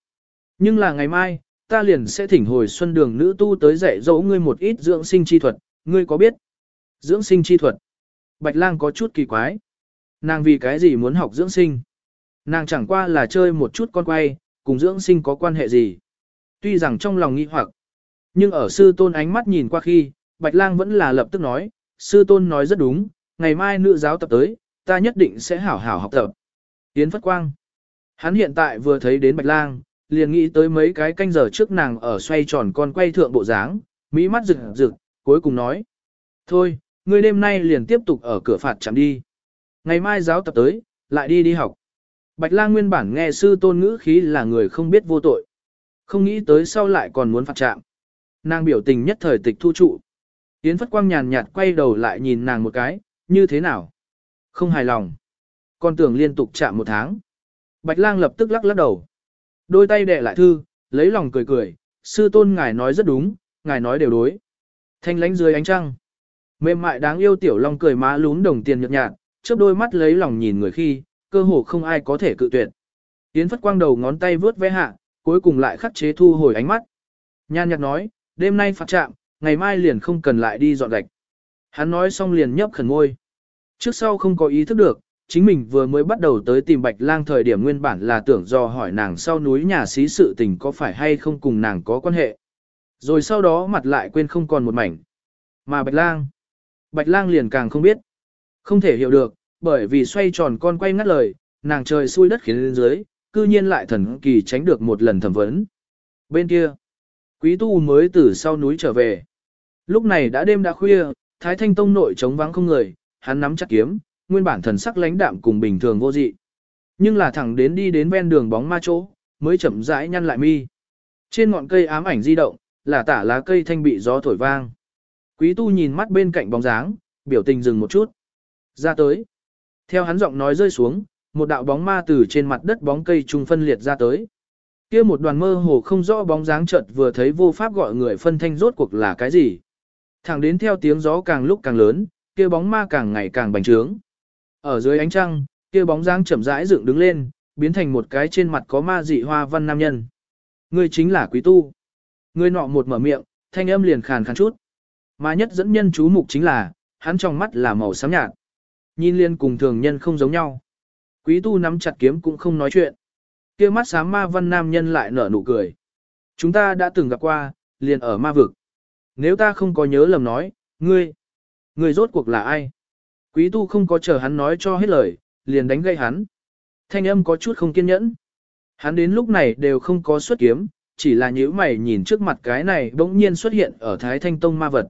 Nhưng là ngày mai, ta liền sẽ thỉnh hồi xuân đường nữ tu tới dạy dỗ ngươi một ít dưỡng sinh chi thuật, ngươi có biết? Dưỡng sinh chi thuật. Bạch lang có chút kỳ quái. Nàng vì cái gì muốn học dưỡng sinh? Nàng chẳng qua là chơi một chút con quay, cùng dưỡng sinh có quan hệ gì? Tuy rằng trong lòng nghi hoặc, nhưng ở sư tôn ánh mắt nhìn qua khi, Bạch Lang vẫn là lập tức nói, sư tôn nói rất đúng, ngày mai nữ giáo tập tới, ta nhất định sẽ hảo hảo học tập. Yến Phất Quang. Hắn hiện tại vừa thấy đến Bạch Lang, liền nghĩ tới mấy cái canh giờ trước nàng ở xoay tròn con quay thượng bộ dáng, mỹ mắt rực rực, cuối cùng nói. Thôi, ngươi đêm nay liền tiếp tục ở cửa phạt chạm đi. Ngày mai giáo tập tới, lại đi đi học. Bạch lang nguyên bản nghe sư tôn ngữ khí là người không biết vô tội. Không nghĩ tới sau lại còn muốn phạt trạng. Nàng biểu tình nhất thời tịch thu trụ. Yến Phất Quang nhàn nhạt quay đầu lại nhìn nàng một cái, như thế nào? Không hài lòng. Con tưởng liên tục chạm một tháng. Bạch lang lập tức lắc lắc đầu. Đôi tay đè lại thư, lấy lòng cười cười, sư tôn ngài nói rất đúng, ngài nói đều đối. Thanh lánh dưới ánh trăng. Mềm mại đáng yêu tiểu long cười má lún đồng tiền nhợt nhạt, chớp đôi mắt lấy lòng nhìn người khi, cơ hồ không ai có thể cự tuyệt. Yến Phất Quang đầu ngón tay vướt ve hạ, cuối cùng lại khắc chế thu hồi ánh mắt. Nhan nhạt nói, đêm nay phạt trạm, ngày mai liền không cần lại đi dọn gạch. Hắn nói xong liền nhấp khẩn ngôi. Trước sau không có ý thức được, chính mình vừa mới bắt đầu tới tìm Bạch Lang thời điểm nguyên bản là tưởng do hỏi nàng sau núi nhà xí sự tình có phải hay không cùng nàng có quan hệ. Rồi sau đó mặt lại quên không còn một mảnh. Mà Bạch Lang, Bạch Lang liền càng không biết. Không thể hiểu được, bởi vì xoay tròn con quay ngắt lời, nàng trời xui đất khiến lên dưới, cư nhiên lại thần kỳ tránh được một lần thẩm vấn. Bên kia, quý tu mới từ sau núi trở về. Lúc này đã đêm đã khuya, Thái Thanh Tông nội trống vắng không người, hắn nắm chặt kiếm, nguyên bản thần sắc lãnh đạm cùng bình thường vô dị. Nhưng là thẳng đến đi đến ven đường bóng ma chỗ, mới chậm rãi nhăn lại mi. Trên ngọn cây ám ảnh di động, là tả lá cây thanh bị gió thổi vang. Quý tu nhìn mắt bên cạnh bóng dáng, biểu tình dừng một chút. Ra tới. Theo hắn giọng nói rơi xuống, một đạo bóng ma từ trên mặt đất bóng cây trung phân liệt ra tới. Kia một đoàn mơ hồ không rõ bóng dáng chợt vừa thấy vô pháp gọi người phân thanh rốt cuộc là cái gì. Thẳng đến theo tiếng gió càng lúc càng lớn, kia bóng ma càng ngày càng bành trướng. Ở dưới ánh trăng, kia bóng dáng chậm rãi dựng đứng lên, biến thành một cái trên mặt có ma dị hoa văn nam nhân. Người chính là quý tu. Người nọ một mở miệng, thanh âm liền khàn khàn chút. Mà nhất dẫn nhân chú mục chính là, hắn trong mắt là màu xám nhạt. Nhìn liên cùng thường nhân không giống nhau. Quý tu nắm chặt kiếm cũng không nói chuyện. kia mắt sám ma văn nam nhân lại nở nụ cười. Chúng ta đã từng gặp qua, liền ở ma vực. Nếu ta không có nhớ lầm nói, ngươi, ngươi rốt cuộc là ai? Quý tu không có chờ hắn nói cho hết lời, liền đánh gây hắn. Thanh âm có chút không kiên nhẫn. Hắn đến lúc này đều không có xuất kiếm, chỉ là nhíu mày nhìn trước mặt cái này bỗng nhiên xuất hiện ở Thái Thanh Tông ma vật.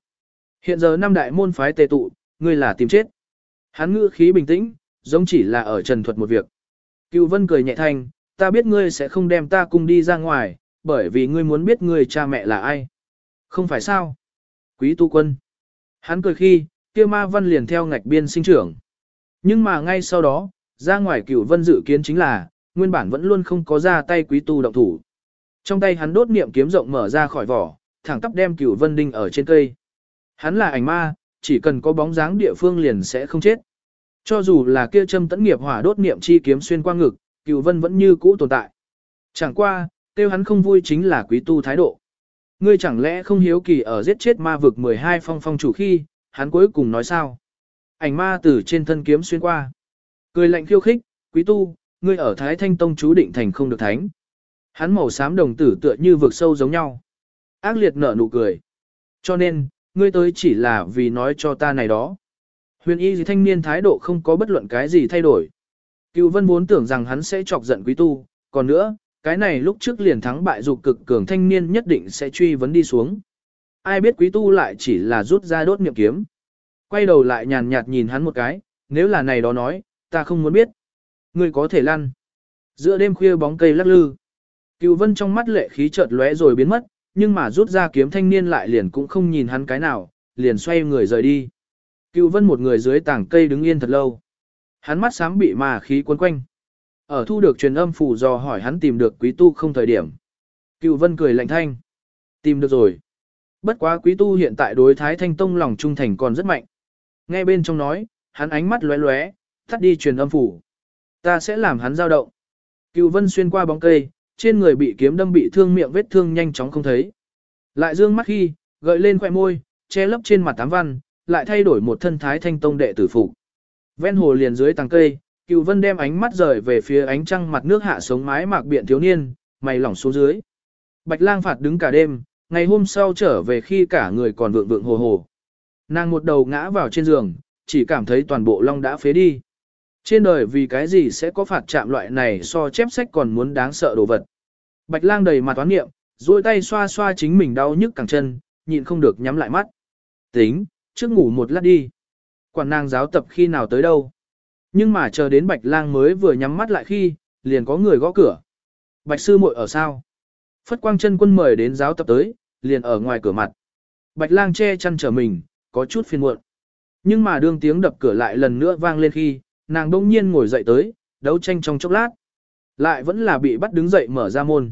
Hiện giờ năm đại môn phái tề tụ, ngươi là tìm chết. Hắn ngữ khí bình tĩnh, giống chỉ là ở trần thuật một việc. Cựu vân cười nhẹ thanh, ta biết ngươi sẽ không đem ta cùng đi ra ngoài, bởi vì ngươi muốn biết ngươi cha mẹ là ai. Không phải sao? Quý tu quân. Hắn cười khi, kia ma văn liền theo ngạch biên sinh trưởng. Nhưng mà ngay sau đó, ra ngoài cửu vân dự kiến chính là, nguyên bản vẫn luôn không có ra tay quý tu động thủ. Trong tay hắn đốt niệm kiếm rộng mở ra khỏi vỏ, thẳng tắp đem cửu vân đinh ở trên cây. Hắn là ảnh ma, chỉ cần có bóng dáng địa phương liền sẽ không chết. Cho dù là kia châm tẫn nghiệp hỏa đốt niệm chi kiếm xuyên qua ngực, cửu vân vẫn như cũ tồn tại. Chẳng qua, tiêu hắn không vui chính là quý tu thái độ. Ngươi chẳng lẽ không hiếu kỳ ở giết chết ma vực 12 phong phong chủ khi, hắn cuối cùng nói sao? Ảnh ma từ trên thân kiếm xuyên qua. Cười lạnh khiêu khích, quý tu, ngươi ở Thái Thanh Tông chú định thành không được thánh. Hắn màu xám đồng tử tựa như vực sâu giống nhau. Ác liệt nở nụ cười. Cho nên, ngươi tới chỉ là vì nói cho ta này đó. Huyền y gì thanh niên thái độ không có bất luận cái gì thay đổi. Cựu vân vốn tưởng rằng hắn sẽ chọc giận quý tu, còn nữa, cái này lúc trước liền thắng bại dục cực cường thanh niên nhất định sẽ truy vấn đi xuống. Ai biết quý tu lại chỉ là rút ra đốt miệng kiếm. Quay đầu lại nhàn nhạt nhìn hắn một cái, nếu là này đó nói, ta không muốn biết. Ngươi có thể lăn. Giữa đêm khuya bóng cây lắc lư. Cựu vân trong mắt lệ khí chợt lóe rồi biến mất, nhưng mà rút ra kiếm thanh niên lại liền cũng không nhìn hắn cái nào, liền xoay người rời đi. Cựu vân một người dưới tảng cây đứng yên thật lâu. Hắn mắt sáng bị mà khí cuốn quanh. Ở thu được truyền âm phủ dò hỏi hắn tìm được quý tu không thời điểm. Cựu vân cười lạnh thanh. Tìm được rồi. Bất quá quý tu hiện tại đối thái thanh tông lòng trung thành còn rất mạnh. Nghe bên trong nói, hắn ánh mắt lóe lóe, tắt đi truyền âm phủ. Ta sẽ làm hắn dao động. Cựu vân xuyên qua bóng cây, trên người bị kiếm đâm bị thương miệng vết thương nhanh chóng không thấy. Lại dương mắt khi, gợi lên khỏe môi, che lấp trên mặt tám văn, lại thay đổi một thân thái thanh tông đệ tử phụ. Ven hồ liền dưới tàng cây, cựu vân đem ánh mắt rời về phía ánh trăng mặt nước hạ sống mái mạc biện thiếu niên, mày lỏng xuống dưới. Bạch lang phạt đứng cả đêm, ngày hôm sau trở về khi cả người còn vượng vượng hồ hồ. Nàng một đầu ngã vào trên giường, chỉ cảm thấy toàn bộ long đã phế đi. Trên đời vì cái gì sẽ có phạt chạm loại này so chép sách còn muốn đáng sợ đồ vật. Bạch lang đầy mặt toán nghiệm, duỗi tay xoa xoa chính mình đau nhức cẳng chân, nhịn không được nhắm lại mắt. Tính, trước ngủ một lát đi. Quản nàng giáo tập khi nào tới đâu. Nhưng mà chờ đến bạch lang mới vừa nhắm mắt lại khi, liền có người gõ cửa. Bạch sư muội ở sao? Phất quang chân quân mời đến giáo tập tới, liền ở ngoài cửa mặt. Bạch lang che chăn trở mình, có chút phiền muộn. Nhưng mà đương tiếng đập cửa lại lần nữa vang lên khi, nàng đông nhiên ngồi dậy tới, đấu tranh trong chốc lát. Lại vẫn là bị bắt đứng dậy mở ra môn.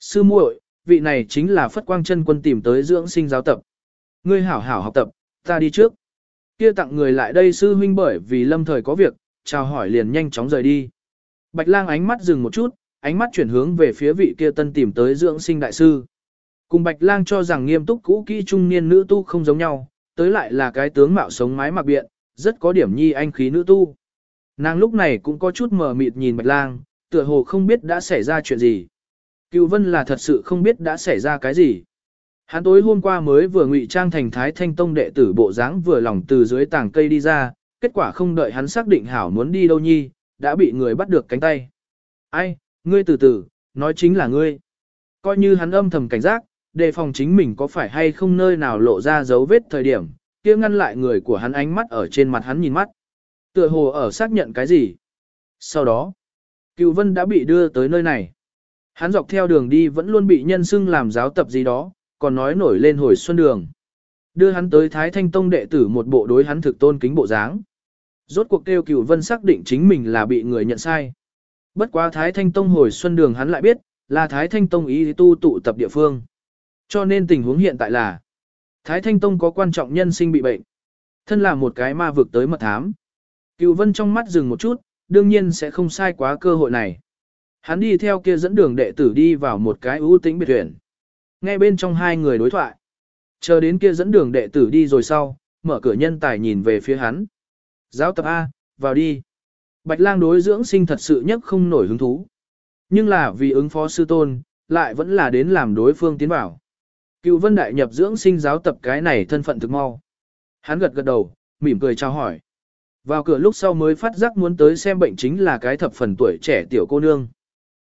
Sư muội, vị này chính là Phất Quang chân quân tìm tới dưỡng sinh giáo tập. Ngươi hảo hảo học tập, ta đi trước. Kia tặng người lại đây sư huynh bởi vì lâm thời có việc, chào hỏi liền nhanh chóng rời đi. Bạch lang ánh mắt dừng một chút, ánh mắt chuyển hướng về phía vị kia tân tìm tới dưỡng sinh đại sư. Cùng Bạch lang cho rằng nghiêm túc cũ kỹ trung niên nữ tu không giống nhau, tới lại là cái tướng mạo sống mái mặc biện, rất có điểm nhi anh khí nữ tu. Nàng lúc này cũng có chút mờ mịt nhìn Bạch lang, tựa hồ không biết đã xảy ra chuyện gì. Cựu vân là thật sự không biết đã xảy ra cái gì. Hắn tối hôm qua mới vừa ngụy trang thành Thái Thanh Tông đệ tử bộ dáng vừa lòng từ dưới tảng cây đi ra, kết quả không đợi hắn xác định hảo muốn đi đâu nhi, đã bị người bắt được cánh tay. Ai, ngươi từ từ, nói chính là ngươi. Coi như hắn âm thầm cảnh giác, đề phòng chính mình có phải hay không nơi nào lộ ra dấu vết thời điểm, kia ngăn lại người của hắn ánh mắt ở trên mặt hắn nhìn mắt. Tựa hồ ở xác nhận cái gì. Sau đó, Cựu Vân đã bị đưa tới nơi này. Hắn dọc theo đường đi vẫn luôn bị nhân xưng làm giáo tập gì đó, còn nói nổi lên hồi xuân đường. Đưa hắn tới Thái Thanh Tông đệ tử một bộ đối hắn thực tôn kính bộ dáng. Rốt cuộc kêu Cựu Vân xác định chính mình là bị người nhận sai. Bất quá Thái Thanh Tông hồi xuân đường hắn lại biết, là Thái Thanh Tông ý tu tụ tập địa phương. Cho nên tình huống hiện tại là Thái Thanh Tông có quan trọng nhân sinh bị bệnh. Thân là một cái ma vực tới mật thám. Cựu Vân trong mắt dừng một chút, đương nhiên sẽ không sai quá cơ hội này. Hắn đi theo kia dẫn đường đệ tử đi vào một cái ưu tĩnh biệt thuyền. Ngay bên trong hai người đối thoại. Chờ đến kia dẫn đường đệ tử đi rồi sau, mở cửa nhân tài nhìn về phía hắn. Giáo tập A, vào đi. Bạch lang đối dưỡng sinh thật sự nhất không nổi hứng thú. Nhưng là vì ứng phó sư tôn, lại vẫn là đến làm đối phương tiến vào. Cựu vân đại nhập dưỡng sinh giáo tập cái này thân phận thực mau. Hắn gật gật đầu, mỉm cười chào hỏi. Vào cửa lúc sau mới phát giác muốn tới xem bệnh chính là cái thập phần tuổi trẻ tiểu cô nương.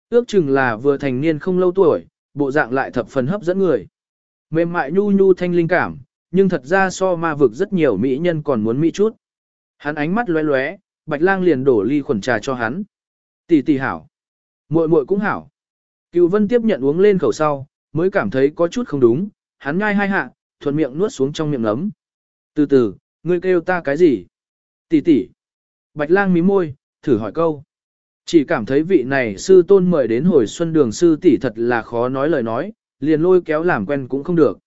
Ước chừng là vừa thành niên không lâu tuổi, bộ dạng lại thập phần hấp dẫn người. Mềm mại nhu nhu thanh linh cảm, nhưng thật ra so ma vực rất nhiều mỹ nhân còn muốn mỹ chút. Hắn ánh mắt lóe lóe, Bạch Lang liền đổ ly khuẩn trà cho hắn. Tỷ tỷ hảo. muội muội cũng hảo. Cựu Vân tiếp nhận uống lên khẩu sau, mới cảm thấy có chút không đúng, hắn nhai hai hạ, thuận miệng nuốt xuống trong miệng ngấm. Từ từ, ngươi kêu ta cái gì? Tỷ tỷ. Bạch lang mí môi, thử hỏi câu. Chỉ cảm thấy vị này sư tôn mời đến hồi xuân đường sư tỷ thật là khó nói lời nói, liền lôi kéo làm quen cũng không được.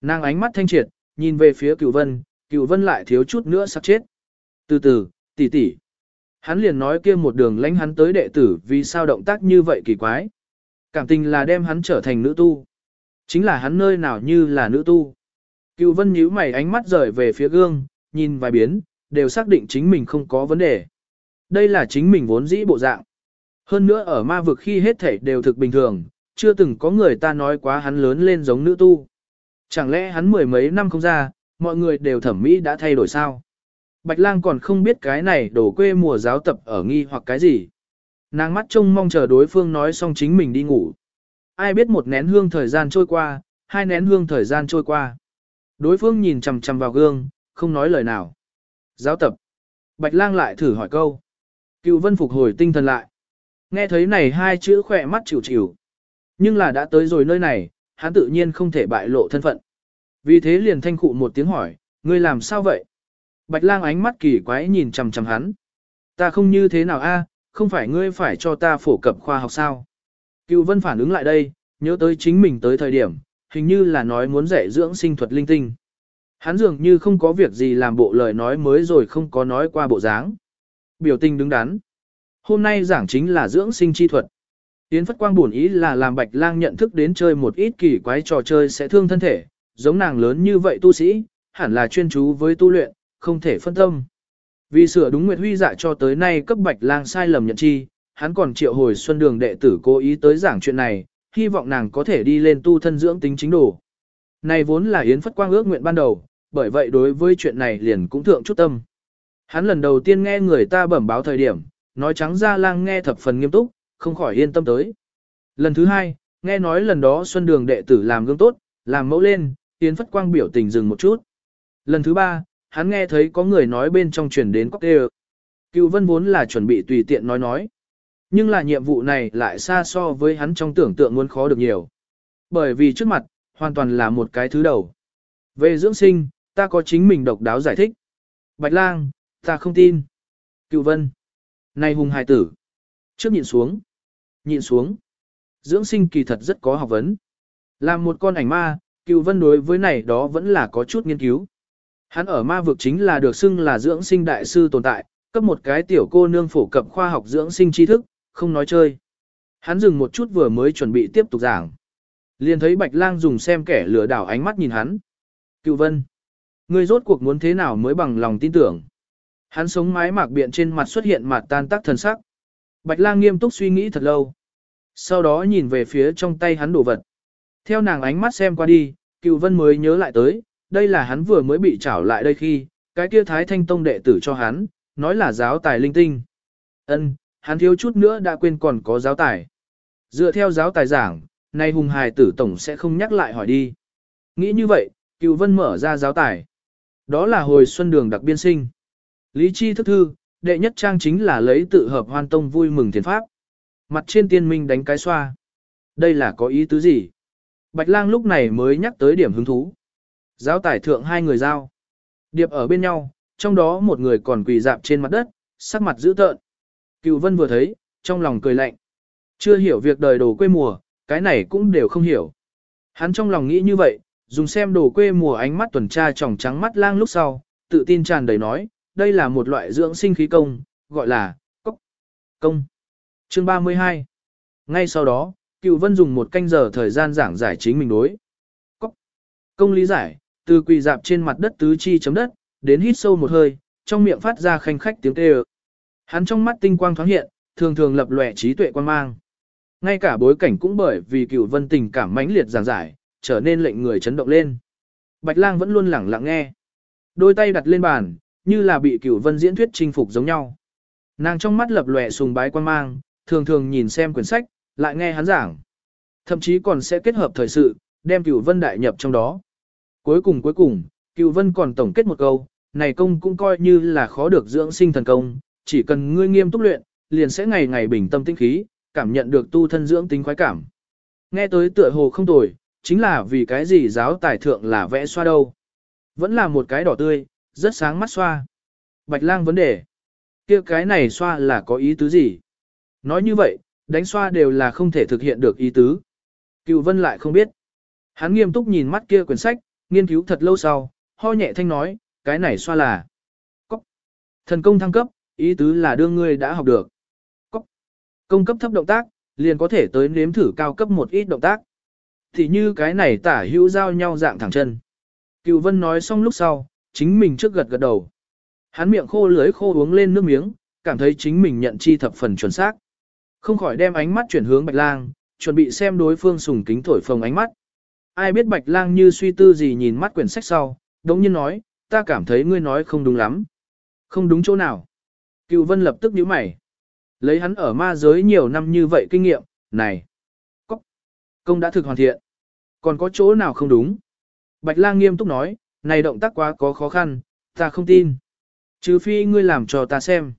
Nàng ánh mắt thanh triệt, nhìn về phía cựu vân, cựu vân lại thiếu chút nữa sắp chết. Từ từ, tỷ tỷ. Hắn liền nói kia một đường lánh hắn tới đệ tử vì sao động tác như vậy kỳ quái. Cảm tình là đem hắn trở thành nữ tu. Chính là hắn nơi nào như là nữ tu. Cựu vân nhíu mày ánh mắt rời về phía gương, nhìn vài biến, đều xác định chính mình không có vấn đề. Đây là chính mình vốn dĩ bộ dạng. Hơn nữa ở ma vực khi hết thảy đều thực bình thường, chưa từng có người ta nói quá hắn lớn lên giống nữ tu. Chẳng lẽ hắn mười mấy năm không ra, mọi người đều thẩm mỹ đã thay đổi sao? Bạch lang còn không biết cái này đổ quê mùa giáo tập ở nghi hoặc cái gì. Nàng mắt trông mong chờ đối phương nói xong chính mình đi ngủ. Ai biết một nén hương thời gian trôi qua, hai nén hương thời gian trôi qua. Đối phương nhìn chằm chằm vào gương, không nói lời nào. Giáo tập. Bạch lang lại thử hỏi câu. Cựu vân phục hồi tinh thần lại. Nghe thấy này hai chữ khỏe mắt chịu chịu. Nhưng là đã tới rồi nơi này, hắn tự nhiên không thể bại lộ thân phận. Vì thế liền thanh khụ một tiếng hỏi, ngươi làm sao vậy? Bạch lang ánh mắt kỳ quái nhìn chằm chằm hắn. Ta không như thế nào a, không phải ngươi phải cho ta phổ cập khoa học sao? Cựu vân phản ứng lại đây, nhớ tới chính mình tới thời điểm, hình như là nói muốn dạy dưỡng sinh thuật linh tinh. Hắn dường như không có việc gì làm bộ lời nói mới rồi không có nói qua bộ dáng. Biểu tình đứng đắn. Hôm nay giảng chính là dưỡng sinh chi thuật. Yến Phất Quang buồn ý là làm Bạch Lang nhận thức đến chơi một ít kỳ quái trò chơi sẽ thương thân thể, giống nàng lớn như vậy tu sĩ, hẳn là chuyên chú với tu luyện, không thể phân tâm. Vì sửa đúng Nguyệt Huy dạ cho tới nay cấp Bạch Lang sai lầm nhận chi, hắn còn triệu hồi xuân đường đệ tử cố ý tới giảng chuyện này, hy vọng nàng có thể đi lên tu thân dưỡng tính chính đồ. Này vốn là Yến Phất Quang ước nguyện ban đầu, bởi vậy đối với chuyện này liền cũng thượng chút tâm. Hắn lần đầu tiên nghe người ta bẩm báo thời điểm, nói trắng ra lang nghe thập phần nghiêm túc, không khỏi yên tâm tới. Lần thứ hai, nghe nói lần đó Xuân Đường đệ tử làm gương tốt, làm mẫu lên, Yến Phất Quang biểu tình dừng một chút. Lần thứ ba, hắn nghe thấy có người nói bên trong truyền đến cóc tê Cựu vân vốn là chuẩn bị tùy tiện nói nói. Nhưng là nhiệm vụ này lại xa so với hắn trong tưởng tượng muốn khó được nhiều. Bởi vì trước mặt, hoàn toàn là một cái thứ đầu. Về dưỡng sinh, ta có chính mình độc đáo giải thích. Bạch lang, ta không tin. Cựu vân. Này hùng hài tử. Trước nhìn xuống. Nhìn xuống. Dưỡng sinh kỳ thật rất có học vấn. Làm một con ảnh ma, cựu vân đối với này đó vẫn là có chút nghiên cứu. Hắn ở ma vực chính là được xưng là dưỡng sinh đại sư tồn tại, cấp một cái tiểu cô nương phổ cập khoa học dưỡng sinh tri thức, không nói chơi. Hắn dừng một chút vừa mới chuẩn bị tiếp tục giảng. Liền thấy Bạch Lang dùng xem kẻ lừa đảo ánh mắt nhìn hắn. Cựu Vân, ngươi rốt cuộc muốn thế nào mới bằng lòng tin tưởng. Hắn sống mái mạc biện trên mặt xuất hiện mặt tan tác thần sắc. Bạch Lang nghiêm túc suy nghĩ thật lâu. Sau đó nhìn về phía trong tay hắn đồ vật. Theo nàng ánh mắt xem qua đi, Cựu Vân mới nhớ lại tới, đây là hắn vừa mới bị trảo lại đây khi, cái kia Thái Thanh Tông đệ tử cho hắn, nói là giáo tài linh tinh. Ân, hắn thiếu chút nữa đã quên còn có giáo tài. Dựa theo giáo tài giảng, nay hùng hài tử tổng sẽ không nhắc lại hỏi đi. Nghĩ như vậy, Cựu Vân mở ra giáo tải. Đó là hồi xuân đường đặc biên sinh. Lý chi thức thư, đệ nhất trang chính là lấy tự hợp hoan tông vui mừng thiền pháp. Mặt trên tiên minh đánh cái xoa. Đây là có ý tứ gì? Bạch lang lúc này mới nhắc tới điểm hứng thú. Giáo tải thượng hai người giao. Điệp ở bên nhau, trong đó một người còn quỳ dạp trên mặt đất, sắc mặt dữ tợn. Cựu vân vừa thấy, trong lòng cười lạnh. Chưa hiểu việc đời đồ quê mùa, cái này cũng đều không hiểu. Hắn trong lòng nghĩ như vậy, dùng xem đồ quê mùa ánh mắt tuần tra tròng trắng mắt lang lúc sau, tự tin tràn đầy nói, đây là một loại dưỡng sinh khí công, gọi là cốc công. Chương 32 Ngay sau đó, Cựu Vân dùng một canh giờ thời gian giảng giải chính mình đối. Cốc công lý giải, từ quỳ dạp trên mặt đất tứ chi chấm đất, đến hít sâu một hơi, trong miệng phát ra khanh khách tiếng kêu. Hắn trong mắt tinh quang thoáng hiện, thường thường lập lòe trí tuệ quan mang. Ngay cả bối cảnh cũng bởi vì Cựu Vân tình cảm mãnh liệt giảng giải, trở nên lệnh người chấn động lên. Bạch Lang vẫn luôn lẳng lặng nghe. Đôi tay đặt lên bàn, như là bị Cựu Vân diễn thuyết chinh phục giống nhau. Nàng trong mắt lập lòe sùng bái quan mang, thường thường nhìn xem quyển sách, lại nghe hắn giảng. Thậm chí còn sẽ kết hợp thời sự, đem Cựu Vân đại nhập trong đó. Cuối cùng cuối cùng, Cựu Vân còn tổng kết một câu, này công cũng coi như là khó được dưỡng sinh thần công, chỉ cần ngươi nghiêm túc luyện, liền sẽ ngày ngày bình tâm tinh khí, cảm nhận được tu thân dưỡng tính khoái cảm. Nghe tới tựa hồ không tồi, chính là vì cái gì giáo tài thượng là vẽ xoa đâu. Vẫn là một cái đỏ tươi, rất sáng mắt xoa. Bạch lang vấn đề. kia cái này xoa là có ý tứ gì? Nói như vậy, đánh xoa đều là không thể thực hiện được ý tứ. Cựu vân lại không biết. Hắn nghiêm túc nhìn mắt kia quyển sách, nghiên cứu thật lâu sau, ho nhẹ thanh nói, cái này xoa là. Cóc. Thần công thăng cấp, ý tứ là đương ngươi đã học được. Công cấp thấp động tác, liền có thể tới nếm thử cao cấp một ít động tác. Thì như cái này tả hữu giao nhau dạng thẳng chân. Cựu vân nói xong lúc sau, chính mình trước gật gật đầu. Hắn miệng khô lưới khô uống lên nước miếng, cảm thấy chính mình nhận chi thập phần chuẩn xác. Không khỏi đem ánh mắt chuyển hướng Bạch Lang, chuẩn bị xem đối phương sùng kính thổi phồng ánh mắt. Ai biết Bạch Lang như suy tư gì nhìn mắt quyển sách sau, đống nhiên nói, ta cảm thấy ngươi nói không đúng lắm. Không đúng chỗ nào. Cựu Vân lập tức nhíu mày. Lấy hắn ở ma giới nhiều năm như vậy kinh nghiệm, này. cóc, Công đã thực hoàn thiện. Còn có chỗ nào không đúng? Bạch Lang nghiêm túc nói, này động tác quá có khó khăn, ta không tin. Trừ phi ngươi làm cho ta xem.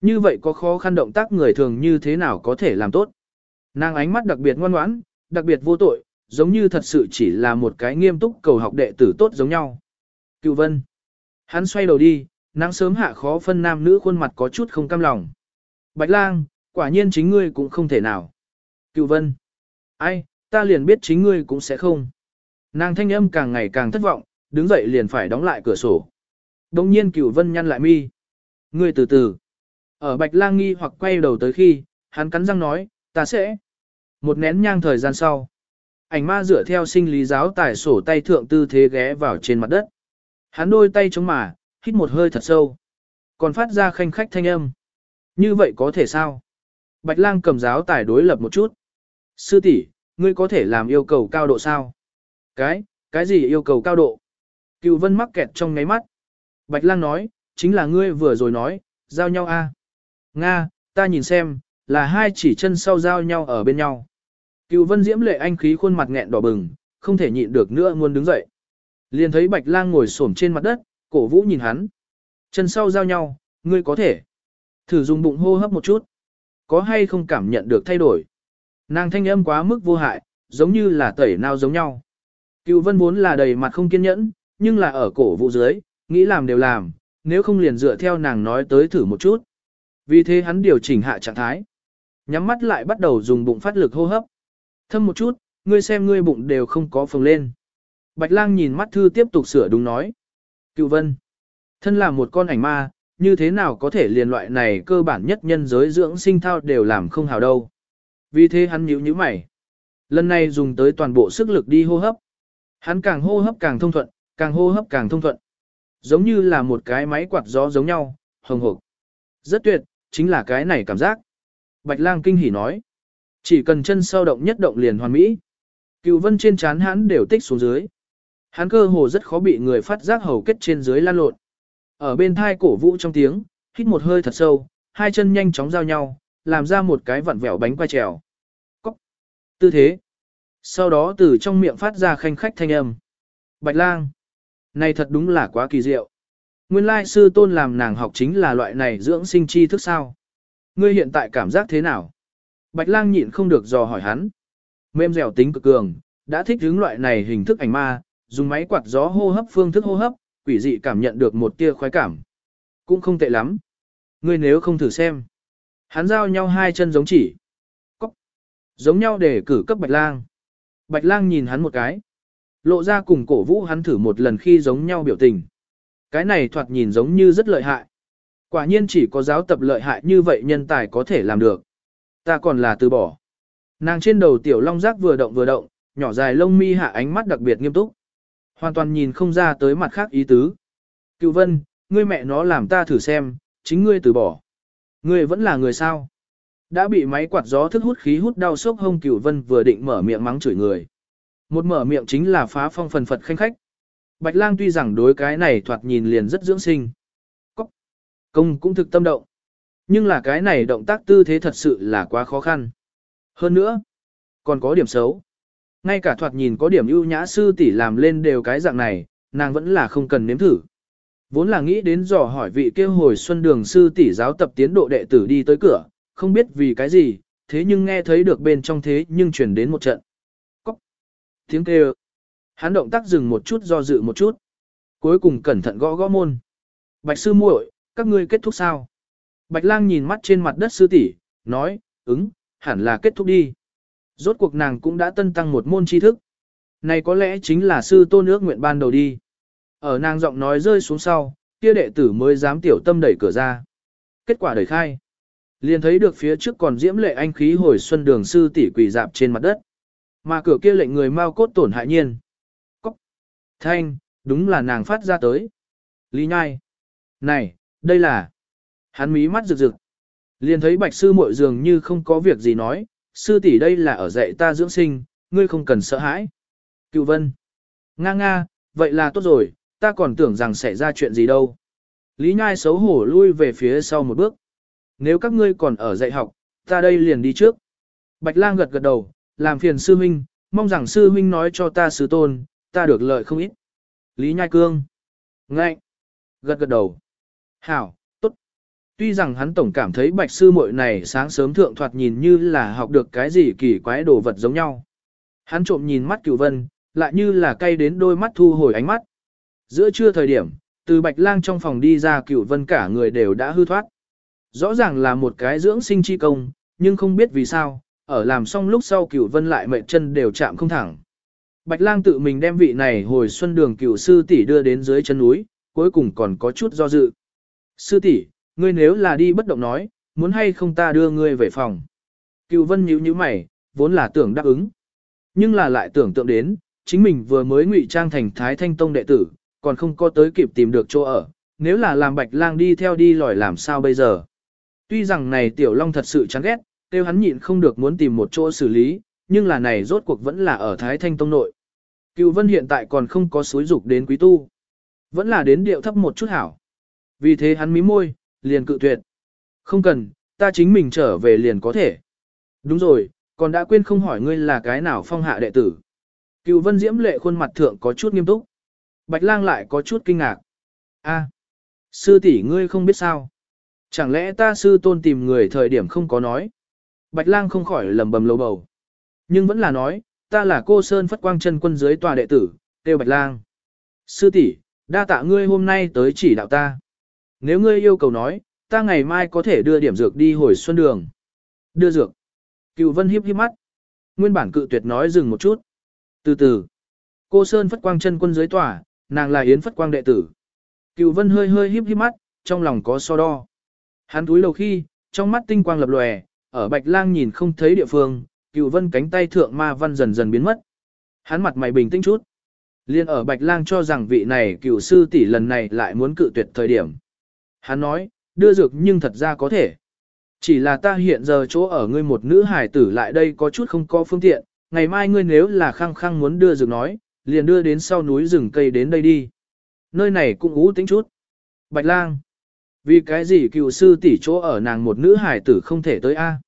Như vậy có khó khăn động tác người thường như thế nào có thể làm tốt. Nàng ánh mắt đặc biệt ngoan ngoãn, đặc biệt vô tội, giống như thật sự chỉ là một cái nghiêm túc cầu học đệ tử tốt giống nhau. Cựu vân. Hắn xoay đầu đi, nắng sớm hạ khó phân nam nữ khuôn mặt có chút không cam lòng. Bạch lang, quả nhiên chính ngươi cũng không thể nào. Cựu vân. Ai, ta liền biết chính ngươi cũng sẽ không. Nàng thanh âm càng ngày càng thất vọng, đứng dậy liền phải đóng lại cửa sổ. Đồng nhiên cửu vân nhăn lại mi. Ngươi từ từ. Ở bạch lang nghi hoặc quay đầu tới khi, hắn cắn răng nói, ta sẽ. Một nén nhang thời gian sau. Ảnh ma dựa theo sinh lý giáo tải sổ tay thượng tư thế ghé vào trên mặt đất. Hắn đôi tay chống mà, hít một hơi thật sâu. Còn phát ra khanh khách thanh âm. Như vậy có thể sao? Bạch lang cầm giáo tải đối lập một chút. Sư tỷ, ngươi có thể làm yêu cầu cao độ sao? Cái, cái gì yêu cầu cao độ? Cựu vân mắc kẹt trong ngáy mắt. Bạch lang nói, chính là ngươi vừa rồi nói, giao nhau a. Nga, ta nhìn xem, là hai chỉ chân sau giao nhau ở bên nhau. Cựu vân diễm lệ anh khí khuôn mặt nghẹn đỏ bừng, không thể nhịn được nữa muốn đứng dậy. Liền thấy bạch lang ngồi xổm trên mặt đất, cổ vũ nhìn hắn. Chân sau giao nhau, ngươi có thể. Thử dùng bụng hô hấp một chút. Có hay không cảm nhận được thay đổi. Nàng thanh âm quá mức vô hại, giống như là tẩy nào giống nhau. Cựu vân vốn là đầy mặt không kiên nhẫn, nhưng là ở cổ vũ dưới, nghĩ làm đều làm, nếu không liền dựa theo nàng nói tới thử một chút. Vì thế hắn điều chỉnh hạ trạng thái. Nhắm mắt lại bắt đầu dùng bụng phát lực hô hấp. Thâm một chút, ngươi xem ngươi bụng đều không có phồng lên. Bạch lang nhìn mắt thư tiếp tục sửa đúng nói. Cựu vân. Thân là một con ảnh ma, như thế nào có thể liền loại này cơ bản nhất nhân giới dưỡng sinh thao đều làm không hào đâu. Vì thế hắn nhíu nhíu mày. Lần này dùng tới toàn bộ sức lực đi hô hấp. Hắn càng hô hấp càng thông thuận, càng hô hấp càng thông thuận. Giống như là một cái máy quạt gió giống nhau, hồng hộc. Rất tuyệt, chính là cái này cảm giác. Bạch lang kinh hỉ nói. Chỉ cần chân sâu động nhất động liền hoàn mỹ. Cựu vân trên chán hắn đều tích xuống dưới. Hắn cơ hồ rất khó bị người phát giác hầu kết trên dưới lan lộn. Ở bên thai cổ vũ trong tiếng, hít một hơi thật sâu, hai chân nhanh chóng giao nhau, làm ra một cái vặn vẹo bánh quay trèo. Cóc. Tư thế. Sau đó từ trong miệng phát ra khanh khách thanh âm. Bạch lang. Này thật đúng là quá kỳ diệu. Nguyên lai sư tôn làm nàng học chính là loại này dưỡng sinh chi thức sao. Ngươi hiện tại cảm giác thế nào? Bạch lang nhịn không được dò hỏi hắn. Mềm dẻo tính cực cường, đã thích hướng loại này hình thức ảnh ma, dùng máy quạt gió hô hấp phương thức hô hấp, quỷ dị cảm nhận được một tia khoái cảm. Cũng không tệ lắm. Ngươi nếu không thử xem. Hắn giao nhau hai chân giống chỉ. Cóc. Giống nhau để cử cấp bạch lang. Bạch lang nhìn hắn một cái. Lộ ra cùng cổ vũ hắn thử một lần khi giống nhau biểu tình. Cái này thoạt nhìn giống như rất lợi hại. Quả nhiên chỉ có giáo tập lợi hại như vậy nhân tài có thể làm được. Ta còn là từ bỏ. Nàng trên đầu tiểu long giác vừa động vừa động, nhỏ dài lông mi hạ ánh mắt đặc biệt nghiêm túc. Hoàn toàn nhìn không ra tới mặt khác ý tứ. Cựu vân, ngươi mẹ nó làm ta thử xem, chính ngươi từ bỏ. Ngươi vẫn là người sao. Đã bị máy quạt gió thức hút khí hút đau sốc hông cựu vân vừa định mở miệng mắng chửi người. Một mở miệng chính là phá phong phần phật khanh khách. Bạch lang tuy rằng đối cái này thoạt nhìn liền rất dưỡng sinh. Cóc. Công cũng thực tâm động. Nhưng là cái này động tác tư thế thật sự là quá khó khăn. Hơn nữa, còn có điểm xấu. Ngay cả thoạt nhìn có điểm ưu nhã sư tỷ làm lên đều cái dạng này, nàng vẫn là không cần nếm thử. Vốn là nghĩ đến dò hỏi vị kêu hồi xuân đường sư tỷ giáo tập tiến độ đệ tử đi tới cửa, không biết vì cái gì, thế nhưng nghe thấy được bên trong thế nhưng chuyển đến một trận. Cóc! Tiếng kêu. Hắn động tác dừng một chút do dự một chút. Cuối cùng cẩn thận gõ gõ môn. Bạch sư muội, các ngươi kết thúc sao? Bạch lang nhìn mắt trên mặt đất sư tỷ, nói, ứng, hẳn là kết thúc đi. Rốt cuộc nàng cũng đã tân tăng một môn tri thức. Này có lẽ chính là sư tôn ước nguyện ban đầu đi. Ở nàng giọng nói rơi xuống sau, kia đệ tử mới dám tiểu tâm đẩy cửa ra. Kết quả đẩy khai. Liền thấy được phía trước còn diễm lệ anh khí hồi xuân đường sư tỷ quỳ dạp trên mặt đất. Mà cửa kia lệnh người mau cốt tổn hại nhiên. Cóc. Thanh, đúng là nàng phát ra tới. Lý nhai. Này, đây là. Hắn mí mắt rực rực. Liền thấy bạch sư muội dường như không có việc gì nói, sư tỷ đây là ở dạy ta dưỡng sinh, ngươi không cần sợ hãi. Cựu vân. Nga nga, vậy là tốt rồi, ta còn tưởng rằng sẽ ra chuyện gì đâu. Lý Nhai xấu hổ lui về phía sau một bước. Nếu các ngươi còn ở dạy học, ta đây liền đi trước. Bạch lang gật gật đầu, làm phiền sư huynh, mong rằng sư huynh nói cho ta sư tôn, ta được lợi không ít. Lý Nhai cương. Ngạnh. Gật gật đầu. Hảo, Tuy rằng hắn tổng cảm thấy bạch sư muội này sáng sớm thượng thoạt nhìn như là học được cái gì kỳ quái đồ vật giống nhau. Hắn trộm nhìn mắt cửu vân, lại như là cay đến đôi mắt thu hồi ánh mắt. Giữa trưa thời điểm, từ bạch lang trong phòng đi ra cửu vân cả người đều đã hư thoát. Rõ ràng là một cái dưỡng sinh chi công, nhưng không biết vì sao, ở làm xong lúc sau cửu vân lại mệt chân đều chạm không thẳng. Bạch lang tự mình đem vị này hồi xuân đường cửu sư tỷ đưa đến dưới chân núi, cuối cùng còn có chút do dự. Sư tỷ, ngươi nếu là đi bất động nói, muốn hay không ta đưa ngươi về phòng. Cựu vân nhíu nhíu mày, vốn là tưởng đáp ứng. Nhưng là lại tưởng tượng đến, chính mình vừa mới ngụy trang thành Thái Thanh Tông đệ tử, còn không có tới kịp tìm được chỗ ở, nếu là làm bạch lang đi theo đi lòi làm sao bây giờ. Tuy rằng này tiểu long thật sự chán ghét, tiêu hắn nhịn không được muốn tìm một chỗ xử lý, nhưng là này rốt cuộc vẫn là ở Thái Thanh Tông nội. Cựu Vân hiện tại còn không có suối dục đến quý tu. Vẫn là đến điệu thấp một chút hảo. Vì thế hắn mí môi, liền cự tuyệt. Không cần, ta chính mình trở về liền có thể. Đúng rồi, còn đã quên không hỏi ngươi là cái nào phong hạ đệ tử. Cựu Vân Diễm lệ khuôn mặt thượng có chút nghiêm túc. Bạch lang lại có chút kinh ngạc. a sư tỷ ngươi không biết sao. Chẳng lẽ ta sư tôn tìm người thời điểm không có nói. Bạch lang không khỏi lầm bầm lầu bầu. Nhưng vẫn là nói, ta là cô Sơn Phất Quang chân quân dưới tòa đệ tử, tiêu Bạch lang. Sư tỷ, đa tạ ngươi hôm nay tới chỉ đạo ta. Nếu ngươi yêu cầu nói, ta ngày mai có thể đưa điểm dược đi hồi xuân đường. Đưa dược. Cựu vân hiếp hiếp mắt. Nguyên bản cự tuyệt nói dừng một chút. Từ từ. Cô Sơn Phất Quang chân quân dưới tòa, nàng là Yến Phất Quang đệ tử. Cựu vân hơi hơi hiếp hiếp mắt, trong lòng có so đo. Hắn túi đầu khi, trong mắt tinh quang lập lòe, ở bạch lang nhìn không thấy địa phương, cựu vân cánh tay thượng ma văn dần dần biến mất. Hắn mặt mày bình tĩnh chút. Liên ở bạch lang cho rằng vị này cựu sư tỷ lần này lại muốn cự tuyệt thời điểm. Hắn nói, đưa dược nhưng thật ra có thể. Chỉ là ta hiện giờ chỗ ở ngươi một nữ hải tử lại đây có chút không có phương tiện, ngày mai ngươi nếu là khăng khăng muốn đưa dược nói, liền đưa đến sau núi rừng cây đến đây đi. Nơi này cũng ú tính chút. Bạch lang. Vì cái gì cựu sư tỷ chỗ ở nàng một nữ hải tử không thể tới A.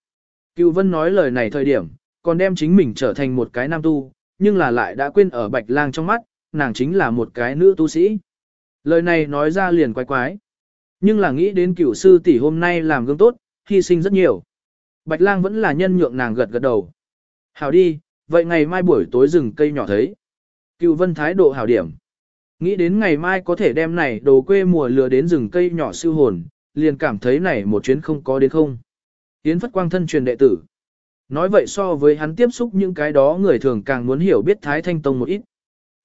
Cựu vân nói lời này thời điểm, còn đem chính mình trở thành một cái nam tu, nhưng là lại đã quên ở bạch lang trong mắt, nàng chính là một cái nữ tu sĩ. Lời này nói ra liền quái quái. Nhưng là nghĩ đến cựu sư tỷ hôm nay làm gương tốt, hy sinh rất nhiều. Bạch lang vẫn là nhân nhượng nàng gật gật đầu. Hảo đi, vậy ngày mai buổi tối rừng cây nhỏ thấy. Cựu vân thái độ hảo điểm. Nghĩ đến ngày mai có thể đem này đồ quê mùa lừa đến rừng cây nhỏ siêu hồn, liền cảm thấy này một chuyến không có đến không. Yến Phất Quang thân truyền đệ tử. Nói vậy so với hắn tiếp xúc những cái đó người thường càng muốn hiểu biết Thái Thanh Tông một ít.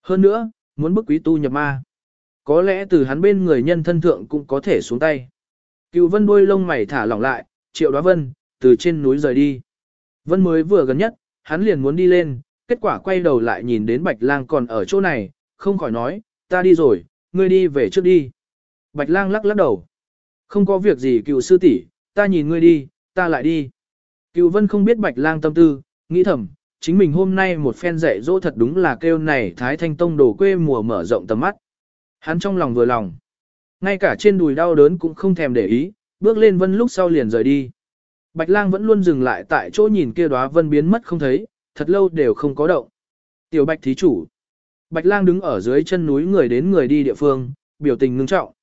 Hơn nữa, muốn bức quý tu nhập ma. Có lẽ từ hắn bên người nhân thân thượng cũng có thể xuống tay. Cựu vân đuôi lông mày thả lỏng lại, triệu đoá vân, từ trên núi rời đi. Vân mới vừa gần nhất, hắn liền muốn đi lên, kết quả quay đầu lại nhìn đến bạch lang còn ở chỗ này, không khỏi nói, ta đi rồi, ngươi đi về trước đi. Bạch lang lắc lắc đầu. Không có việc gì cựu sư tỷ, ta nhìn ngươi đi, ta lại đi. Cựu vân không biết bạch lang tâm tư, nghĩ thầm, chính mình hôm nay một phen dạy dỗ thật đúng là kêu này thái thanh tông đồ quê mùa mở rộng tầm mắt. Hắn trong lòng vừa lòng. Ngay cả trên đùi đau đớn cũng không thèm để ý, bước lên vân lúc sau liền rời đi. Bạch lang vẫn luôn dừng lại tại chỗ nhìn kia đóa vân biến mất không thấy, thật lâu đều không có động. Tiểu bạch thí chủ. Bạch lang đứng ở dưới chân núi người đến người đi địa phương, biểu tình ngưng trọng.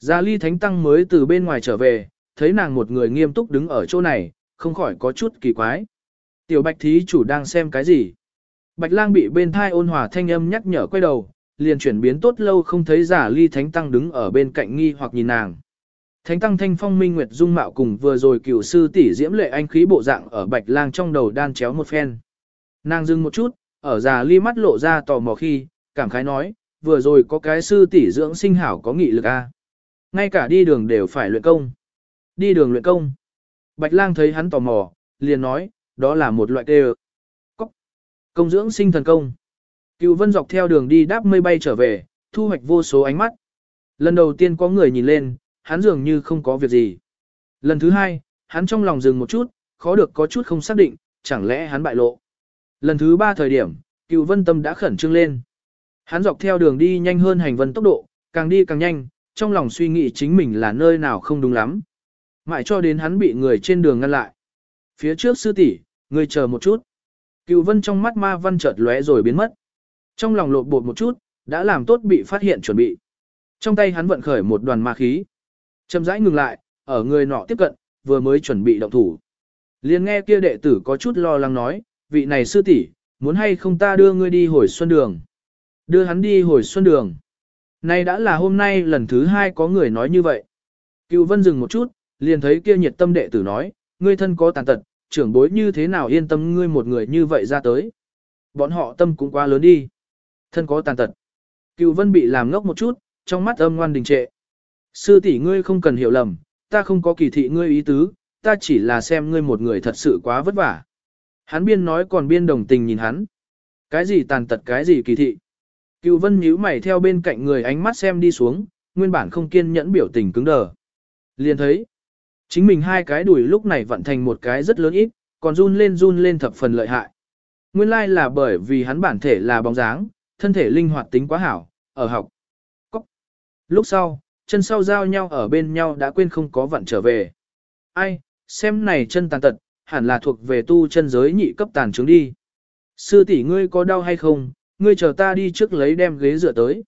Gia ly thánh tăng mới từ bên ngoài trở về, thấy nàng một người nghiêm túc đứng ở chỗ này, không khỏi có chút kỳ quái. Tiểu bạch thí chủ đang xem cái gì? Bạch lang bị bên thai ôn hòa thanh âm nhắc nhở quay đầu, liền chuyển biến tốt lâu không thấy giả ly thánh tăng đứng ở bên cạnh nghi hoặc nhìn nàng. Thánh tăng thanh phong minh nguyệt dung mạo cùng vừa rồi cựu sư tỷ diễm lệ anh khí bộ dạng ở bạch lang trong đầu đan chéo một phen. Nàng dừng một chút, ở già ly mắt lộ ra tò mò khi, cảm khái nói, vừa rồi có cái sư tỷ dưỡng sinh hảo có nghị lực a. Ngay cả đi đường đều phải luyện công. Đi đường luyện công. Bạch lang thấy hắn tò mò, liền nói, đó là một loại tê Cốc. Công dưỡng sinh thần công. Cựu vân dọc theo đường đi đáp mây bay trở về, thu hoạch vô số ánh mắt. Lần đầu tiên có người nhìn lên, hắn dường như không có việc gì. Lần thứ hai, hắn trong lòng dừng một chút, khó được có chút không xác định, chẳng lẽ hắn bại lộ. Lần thứ ba thời điểm, cựu vân tâm đã khẩn trương lên. Hắn dọc theo đường đi nhanh hơn hành vân tốc độ, càng đi càng nhanh, trong lòng suy nghĩ chính mình là nơi nào không đúng lắm. Mãi cho đến hắn bị người trên đường ngăn lại. Phía trước sư tỷ, người chờ một chút. Cựu vân trong mắt ma văn chợt lóe rồi biến mất. Trong lòng lột bột một chút, đã làm tốt bị phát hiện chuẩn bị. Trong tay hắn vận khởi một đoàn ma khí. Chậm rãi ngừng lại, ở người nọ tiếp cận, vừa mới chuẩn bị động thủ. Liền nghe kia đệ tử có chút lo lắng nói, vị này sư tỷ, muốn hay không ta đưa ngươi đi hồi xuân đường. Đưa hắn đi hồi xuân đường. Nay đã là hôm nay lần thứ hai có người nói như vậy. Cựu vân dừng một chút, liền thấy kia nhiệt tâm đệ tử nói, ngươi thân có tàn tật, trưởng bối như thế nào yên tâm ngươi một người như vậy ra tới. Bọn họ tâm cũng quá lớn đi. Thân có tàn tật. Cựu vân bị làm ngốc một chút, trong mắt âm ngoan đình trệ. Sư tỷ ngươi không cần hiểu lầm, ta không có kỳ thị ngươi ý tứ, ta chỉ là xem ngươi một người thật sự quá vất vả. Hắn biên nói còn biên đồng tình nhìn hắn. Cái gì tàn tật cái gì kỳ thị. Cựu vân nhíu mày theo bên cạnh người ánh mắt xem đi xuống, nguyên bản không kiên nhẫn biểu tình cứng đờ. Liền thấy, chính mình hai cái đùi lúc này vận thành một cái rất lớn ít, còn run lên run lên thập phần lợi hại. Nguyên lai là bởi vì hắn bản thể là bóng dáng, thân thể linh hoạt tính quá hảo, ở học. Cốc. Lúc sau, chân sau giao nhau ở bên nhau đã quên không có vận trở về. Ai, xem này chân tàn tật, hẳn là thuộc về tu chân giới nhị cấp tàn chứng đi. Sư tỷ ngươi có đau hay không, ngươi chờ ta đi trước lấy đem ghế dựa tới.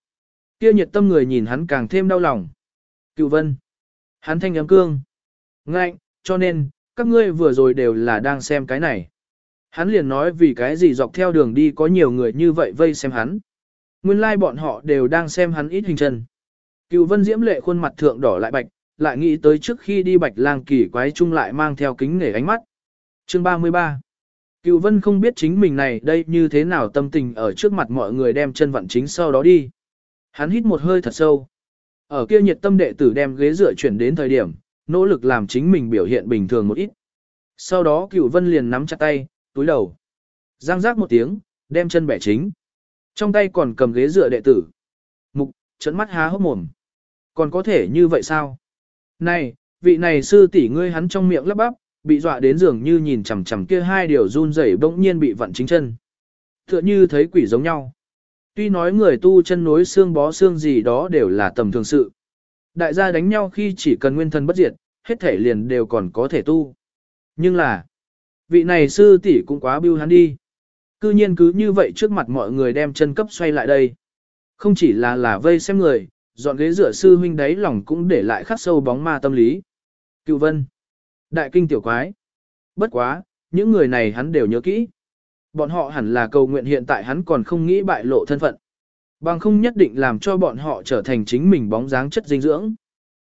Kia nhiệt tâm người nhìn hắn càng thêm đau lòng. Cựu vân. Hắn thanh ấm cương. Ngạnh, cho nên, các ngươi vừa rồi đều là đang xem cái này. Hắn liền nói vì cái gì dọc theo đường đi có nhiều người như vậy vây xem hắn. Nguyên lai like bọn họ đều đang xem hắn ít hình chân. Cựu vân diễm lệ khuôn mặt thượng đỏ lại bạch, lại nghĩ tới trước khi đi bạch lang kỳ quái chung lại mang theo kính nể ánh mắt. Chương 33 Cựu vân không biết chính mình này đây như thế nào tâm tình ở trước mặt mọi người đem chân vặn chính sau đó đi. Hắn hít một hơi thật sâu. Ở kia nhiệt tâm đệ tử đem ghế dựa chuyển đến thời điểm, nỗ lực làm chính mình biểu hiện bình thường một ít. Sau đó cựu vân liền nắm chặt tay, túi đầu. Giang giác một tiếng, đem chân bẻ chính. Trong tay còn cầm ghế dựa đệ tử. Mục, trận mắt há hốc mồm. Còn có thể như vậy sao? Này, vị này sư tỷ ngươi hắn trong miệng lắp bắp, bị dọa đến giường như nhìn chằm chằm kia hai điều run rẩy bỗng nhiên bị vặn chính chân. Tựa như thấy quỷ giống nhau. Tuy nói người tu chân nối xương bó xương gì đó đều là tầm thường sự. Đại gia đánh nhau khi chỉ cần nguyên thân bất diệt, hết thể liền đều còn có thể tu. Nhưng là, vị này sư tỷ cũng quá biêu hắn đi. Cư nhiên cứ như vậy trước mặt mọi người đem chân cấp xoay lại đây. Không chỉ là là vây xem người, dọn ghế rửa sư huynh đáy lòng cũng để lại khắc sâu bóng ma tâm lý. Cựu vân. Đại kinh tiểu quái. Bất quá, những người này hắn đều nhớ kỹ. Bọn họ hẳn là cầu nguyện hiện tại hắn còn không nghĩ bại lộ thân phận. Bằng không nhất định làm cho bọn họ trở thành chính mình bóng dáng chất dinh dưỡng.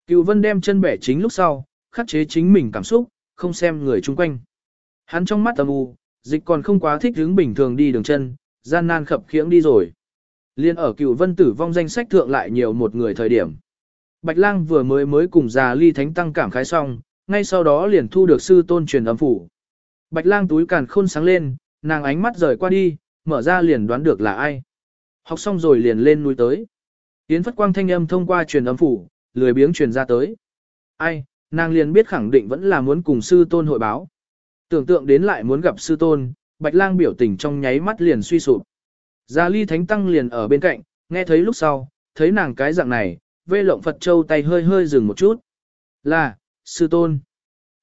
Cựu vân đem chân bẻ chính lúc sau, khắc chế chính mình cảm xúc, không xem người chung quanh. Hắn trong mắt âm u, dịch còn không quá thích hướng bình thường đi đường chân, gian nan khập khiễng đi rồi. Liên ở cựu vân tử vong danh sách thượng lại nhiều một người thời điểm. Bạch lang vừa mới mới cùng già ly thánh tăng cảm khái xong, ngay sau đó liền thu được sư tôn truyền âm phủ. Bạch lang túi càn khôn sáng lên, nàng ánh mắt rời qua đi, mở ra liền đoán được là ai. Học xong rồi liền lên núi tới. Yến Phất Quang thanh âm thông qua truyền âm phủ, lười biếng truyền ra tới. Ai, nàng liền biết khẳng định vẫn là muốn cùng sư tôn hội báo. Tưởng tượng đến lại muốn gặp sư tôn, Bạch Lang biểu tình trong nháy mắt liền suy sụp. Gia Ly Thánh Tăng liền ở bên cạnh, nghe thấy lúc sau, thấy nàng cái dạng này, vê lộng Phật Châu tay hơi hơi dừng một chút. Là, sư tôn.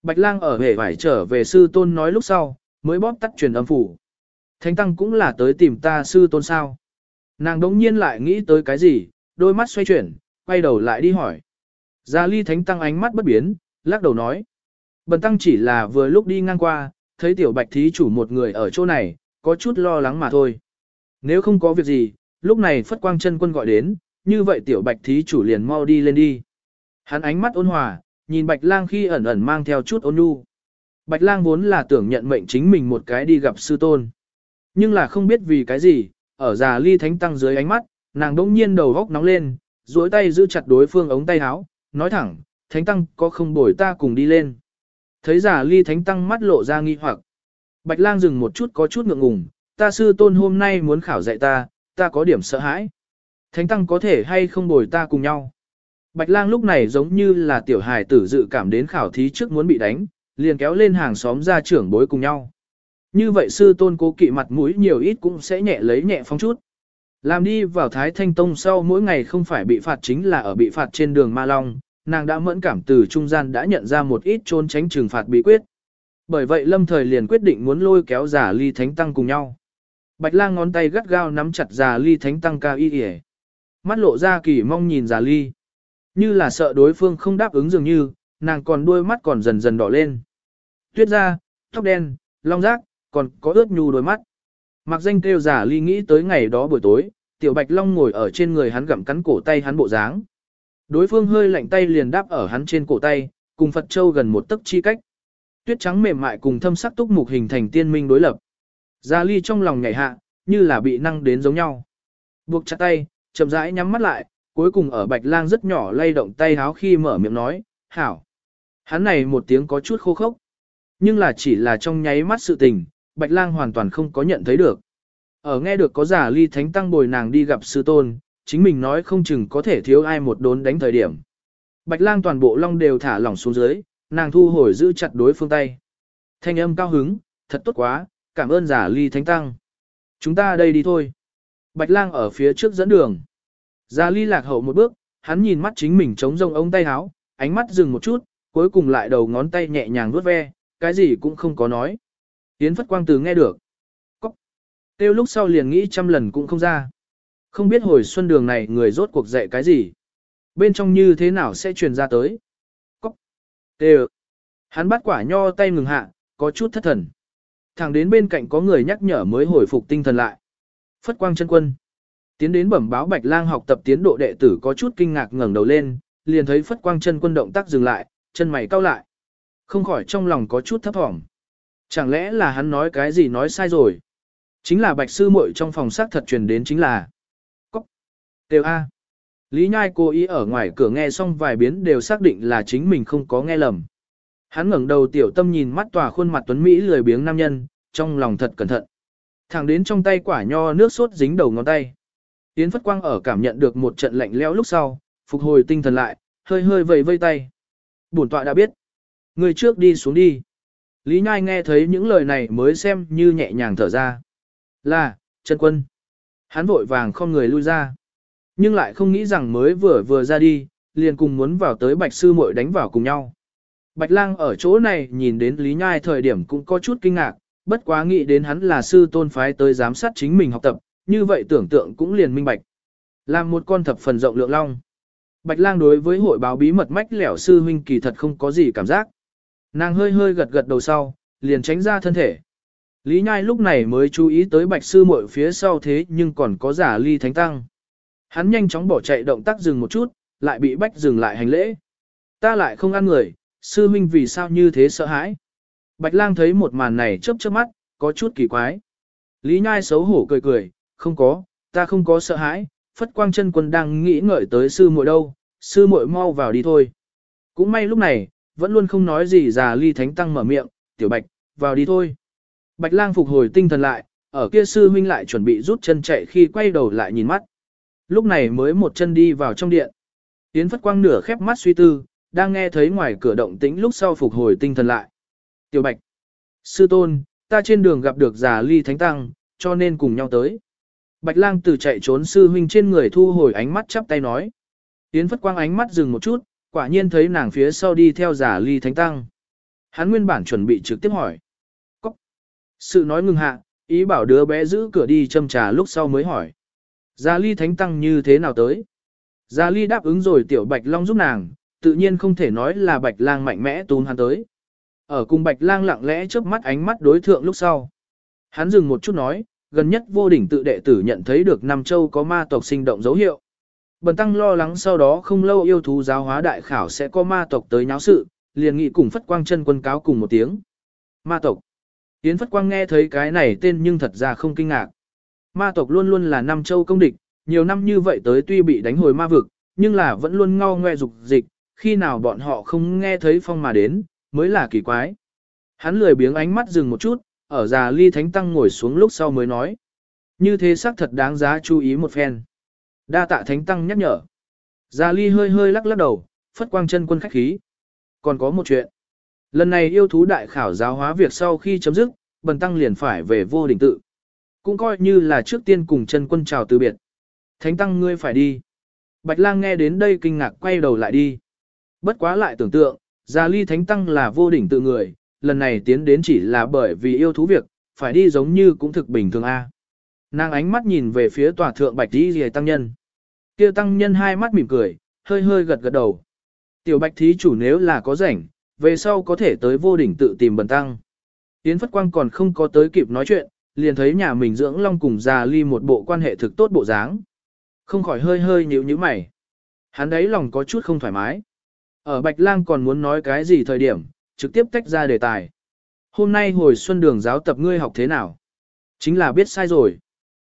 Bạch lang ở hề phải trở về sư tôn nói lúc sau, mới bóp tắt truyền âm phủ. Thánh tăng cũng là tới tìm ta sư tôn sao. Nàng đống nhiên lại nghĩ tới cái gì, đôi mắt xoay chuyển, quay đầu lại đi hỏi. Gia ly thánh tăng ánh mắt bất biến, lắc đầu nói. Bần tăng chỉ là vừa lúc đi ngang qua, thấy tiểu bạch thí chủ một người ở chỗ này, có chút lo lắng mà thôi. Nếu không có việc gì, lúc này Phất Quang chân quân gọi đến, như vậy tiểu bạch thí chủ liền mau đi lên đi. Hắn ánh mắt ôn hòa, nhìn Bạch Lang khi ẩn ẩn mang theo chút ôn nhu. Bạch Lang vốn là tưởng nhận mệnh chính mình một cái đi gặp sư tôn. Nhưng là không biết vì cái gì, ở già ly thánh tăng dưới ánh mắt, nàng đỗng nhiên đầu góc nóng lên, duỗi tay giữ chặt đối phương ống tay áo, nói thẳng, thánh tăng có không bồi ta cùng đi lên. Thấy giả ly thánh tăng mắt lộ ra nghi hoặc. Bạch lang dừng một chút có chút ngượng ngùng, ta sư tôn hôm nay muốn khảo dạy ta, ta có điểm sợ hãi. Thánh tăng có thể hay không bồi ta cùng nhau. Bạch lang lúc này giống như là tiểu hài tử dự cảm đến khảo thí trước muốn bị đánh, liền kéo lên hàng xóm ra trưởng bối cùng nhau. Như vậy sư tôn cố kỵ mặt mũi nhiều ít cũng sẽ nhẹ lấy nhẹ phong chút. Làm đi vào Thái Thanh Tông sau mỗi ngày không phải bị phạt chính là ở bị phạt trên đường Ma Long, nàng đã mẫn cảm từ trung gian đã nhận ra một ít trốn tránh trừng phạt bí quyết. Bởi vậy lâm thời liền quyết định muốn lôi kéo giả ly thánh tăng cùng nhau. Bạch lang ngón tay gắt gao nắm chặt giả ly thánh tăng cao y yể. Mắt lộ ra kỳ mong nhìn giả ly. Như là sợ đối phương không đáp ứng dường như, nàng còn đôi mắt còn dần dần đỏ lên. Tuyết ra, tóc đen, long rác, còn có ướt nhu đôi mắt. Mặc danh kêu giả ly nghĩ tới ngày đó buổi tối, tiểu bạch long ngồi ở trên người hắn gặm cắn cổ tay hắn bộ dáng. Đối phương hơi lạnh tay liền đáp ở hắn trên cổ tay, cùng Phật Châu gần một tấc chi cách. Tuyết trắng mềm mại cùng thâm sắc túc mục hình thành tiên minh đối lập. Gia ly trong lòng nhảy hạ, như là bị năng đến giống nhau. Buộc chặt tay, chậm rãi nhắm mắt lại, cuối cùng ở bạch lang rất nhỏ lay động tay háo khi mở miệng nói, hảo. Hắn này một tiếng có chút khô khốc, nhưng là chỉ là trong nháy mắt sự tình, bạch lang hoàn toàn không có nhận thấy được. Ở nghe được có giả ly thánh tăng bồi nàng đi gặp sư tôn, chính mình nói không chừng có thể thiếu ai một đốn đánh thời điểm. Bạch lang toàn bộ long đều thả lỏng xuống dưới, nàng thu hồi giữ chặt đối phương tay. Thanh âm cao hứng, thật tốt quá, cảm ơn giả ly thánh tăng. Chúng ta đây đi thôi. Bạch lang ở phía trước dẫn đường. Giả ly lạc hậu một bước, hắn nhìn mắt chính mình chống rông ống tay áo, ánh mắt dừng một chút, cuối cùng lại đầu ngón tay nhẹ nhàng vuốt ve, cái gì cũng không có nói. Yến Phất Quang từ nghe được. Cóc. Tiêu lúc sau liền nghĩ trăm lần cũng không ra. Không biết hồi xuân đường này người rốt cuộc dạy cái gì. Bên trong như thế nào sẽ truyền ra tới. Cóc. Tiêu. Hắn bắt quả nho tay ngừng hạ, có chút thất thần. Thẳng đến bên cạnh có người nhắc nhở mới hồi phục tinh thần lại. Phất Quang chân quân. Tiến đến bẩm báo Bạch Lang học tập tiến độ đệ tử có chút kinh ngạc ngẩng đầu lên, liền thấy Phất Quang chân quân động tác dừng lại, chân mày cau lại. Không khỏi trong lòng có chút thấp thỏm. Chẳng lẽ là hắn nói cái gì nói sai rồi? Chính là bạch sư muội trong phòng xác thật truyền đến chính là Tiêu A. Lý Nhai cố ý ở ngoài cửa nghe xong vài biến đều xác định là chính mình không có nghe lầm. Hắn ngẩng đầu tiểu tâm nhìn mắt tòa khuôn mặt tuấn Mỹ lười biếng nam nhân, trong lòng thật cẩn thận. Thẳng đến trong tay quả nho nước sốt dính đầu ngón tay. Yến Phất Quang ở cảm nhận được một trận lạnh lẽo lúc sau, phục hồi tinh thần lại, hơi hơi vầy vây tay. Bổn tọa đã biết. Người trước đi xuống đi. Lý Nhai nghe thấy những lời này mới xem như nhẹ nhàng thở ra. Là, chân quân. Hắn vội vàng không người lui ra. Nhưng lại không nghĩ rằng mới vừa vừa ra đi, liền cùng muốn vào tới bạch sư muội đánh vào cùng nhau. Bạch lang ở chỗ này nhìn đến Lý Nhai thời điểm cũng có chút kinh ngạc, bất quá nghĩ đến hắn là sư tôn phái tới giám sát chính mình học tập, như vậy tưởng tượng cũng liền minh bạch. Làm một con thập phần rộng lượng long. Bạch lang đối với hội báo bí mật mách lẻo sư huynh kỳ thật không có gì cảm giác. Nàng hơi hơi gật gật đầu sau, liền tránh ra thân thể. Lý Nhai lúc này mới chú ý tới bạch sư muội phía sau thế nhưng còn có giả ly thánh tăng. Hắn nhanh chóng bỏ chạy động tác dừng một chút, lại bị bách dừng lại hành lễ. Ta lại không ăn người, sư huynh vì sao như thế sợ hãi. Bạch lang thấy một màn này chớp chớp mắt, có chút kỳ quái. Lý Nhai xấu hổ cười cười, không có, ta không có sợ hãi, phất quang chân quân đang nghĩ ngợi tới sư muội đâu, sư muội mau vào đi thôi. Cũng may lúc này, vẫn luôn không nói gì già ly thánh tăng mở miệng, tiểu bạch, vào đi thôi. Bạch lang phục hồi tinh thần lại, ở kia sư huynh lại chuẩn bị rút chân chạy khi quay đầu lại nhìn mắt. Lúc này mới một chân đi vào trong điện. Yến Phất Quang nửa khép mắt suy tư, đang nghe thấy ngoài cửa động tĩnh lúc sau phục hồi tinh thần lại. Tiểu Bạch, sư tôn, ta trên đường gặp được già ly thánh tăng, cho nên cùng nhau tới. Bạch lang từ chạy trốn sư huynh trên người thu hồi ánh mắt chắp tay nói. Yến Phất Quang ánh mắt dừng một chút, quả nhiên thấy nàng phía sau đi theo giả ly thánh tăng. Hắn nguyên bản chuẩn bị trực tiếp hỏi. Cóc. Sự nói ngừng hạ, ý bảo đứa bé giữ cửa đi châm trà lúc sau mới hỏi. Gia ly thánh tăng như thế nào tới? Gia ly đáp ứng rồi tiểu bạch long giúp nàng, tự nhiên không thể nói là bạch lang mạnh mẽ tún hắn tới. Ở cùng bạch lang lặng lẽ chớp mắt ánh mắt đối thượng lúc sau. Hắn dừng một chút nói, gần nhất vô đỉnh tự đệ tử nhận thấy được Nam Châu có ma tộc sinh động dấu hiệu. Bần tăng lo lắng sau đó không lâu yêu thú giáo hóa đại khảo sẽ có ma tộc tới nháo sự, liền nghị cùng Phất Quang chân quân cáo cùng một tiếng. Ma tộc. Yến Phất Quang nghe thấy cái này tên nhưng thật ra không kinh ngạc. Ma tộc luôn luôn là Nam Châu công địch, nhiều năm như vậy tới tuy bị đánh hồi ma vực, nhưng là vẫn luôn ngao ngoe dục dịch, khi nào bọn họ không nghe thấy phong mà đến, mới là kỳ quái. Hắn lười biếng ánh mắt dừng một chút, ở già ly thánh tăng ngồi xuống lúc sau mới nói. Như thế xác thật đáng giá chú ý một phen. Đa tạ thánh tăng nhắc nhở. Già Ly hơi hơi lắc lắc đầu, phất quang chân quân khách khí. Còn có một chuyện. Lần này yêu thú đại khảo giáo hóa việc sau khi chấm dứt, bần tăng liền phải về vô đỉnh tự. Cũng coi như là trước tiên cùng chân quân chào từ biệt. Thánh tăng ngươi phải đi. Bạch lang nghe đến đây kinh ngạc quay đầu lại đi. Bất quá lại tưởng tượng, Gia Ly thánh tăng là vô đỉnh tự người, lần này tiến đến chỉ là bởi vì yêu thú việc, phải đi giống như cũng thực bình thường a. Nàng ánh mắt nhìn về phía tòa thượng bạch đi rìa tăng nhân. kia tăng nhân hai mắt mỉm cười, hơi hơi gật gật đầu. Tiểu bạch thí chủ nếu là có rảnh, về sau có thể tới vô đỉnh tự tìm bần tăng. Yến Phất Quang còn không có tới kịp nói chuyện, liền thấy nhà mình dưỡng long cùng già ly một bộ quan hệ thực tốt bộ dáng. Không khỏi hơi hơi nhíu nhíu mày. Hắn đấy lòng có chút không thoải mái. Ở Bạch Lang còn muốn nói cái gì thời điểm, trực tiếp tách ra đề tài. Hôm nay hồi xuân đường giáo tập ngươi học thế nào? Chính là biết sai rồi.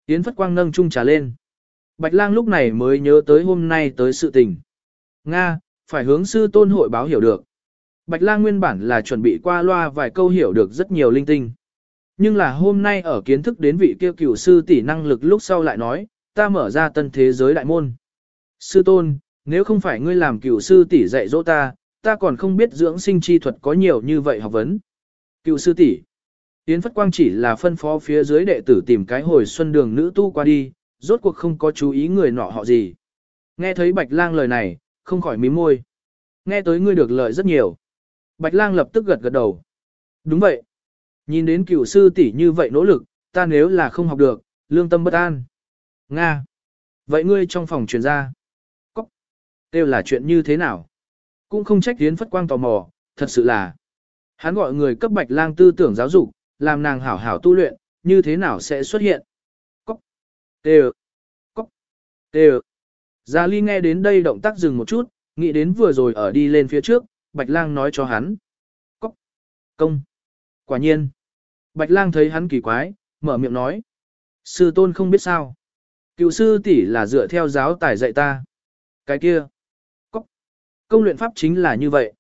Yến Phất Quang nâng chung trà lên. Bạch lang lúc này mới nhớ tới hôm nay tới sự tình. Nga, phải hướng sư tôn hội báo hiểu được. Bạch lang nguyên bản là chuẩn bị qua loa vài câu hiểu được rất nhiều linh tinh. Nhưng là hôm nay ở kiến thức đến vị kia cửu sư tỷ năng lực lúc sau lại nói, ta mở ra tân thế giới đại môn. Sư tôn, nếu không phải ngươi làm cửu sư tỷ dạy dỗ ta, ta còn không biết dưỡng sinh chi thuật có nhiều như vậy học vấn. Cửu sư tỷ, Yến Phất Quang chỉ là phân phó phía dưới đệ tử tìm cái hồi xuân đường nữ tu qua đi, rốt cuộc không có chú ý người nọ họ gì. Nghe thấy Bạch Lang lời này, không khỏi mím môi. Nghe tới ngươi được lợi rất nhiều. Bạch Lang lập tức gật gật đầu. Đúng vậy. Nhìn đến cựu sư tỷ như vậy nỗ lực, ta nếu là không học được, lương tâm bất an. Nga. Vậy ngươi trong phòng truyền ra. Cóc. Đều là chuyện như thế nào? Cũng không trách Yến Phất Quang tò mò, thật sự là. Hắn gọi người cấp Bạch Lang tư tưởng giáo dục, làm nàng hảo hảo tu luyện, như thế nào sẽ xuất hiện. Cóc. Đều. Cóc. Đều. Gia Ly nghe đến đây động tác dừng một chút, nghĩ đến vừa rồi ở đi lên phía trước, Bạch Lang nói cho hắn. Cóc. Công. Quả nhiên. Bạch Lang thấy hắn kỳ quái, mở miệng nói. Sư tôn không biết sao. Cựu sư tỷ là dựa theo giáo tài dạy ta. Cái kia. Cóc. Công luyện pháp chính là như vậy.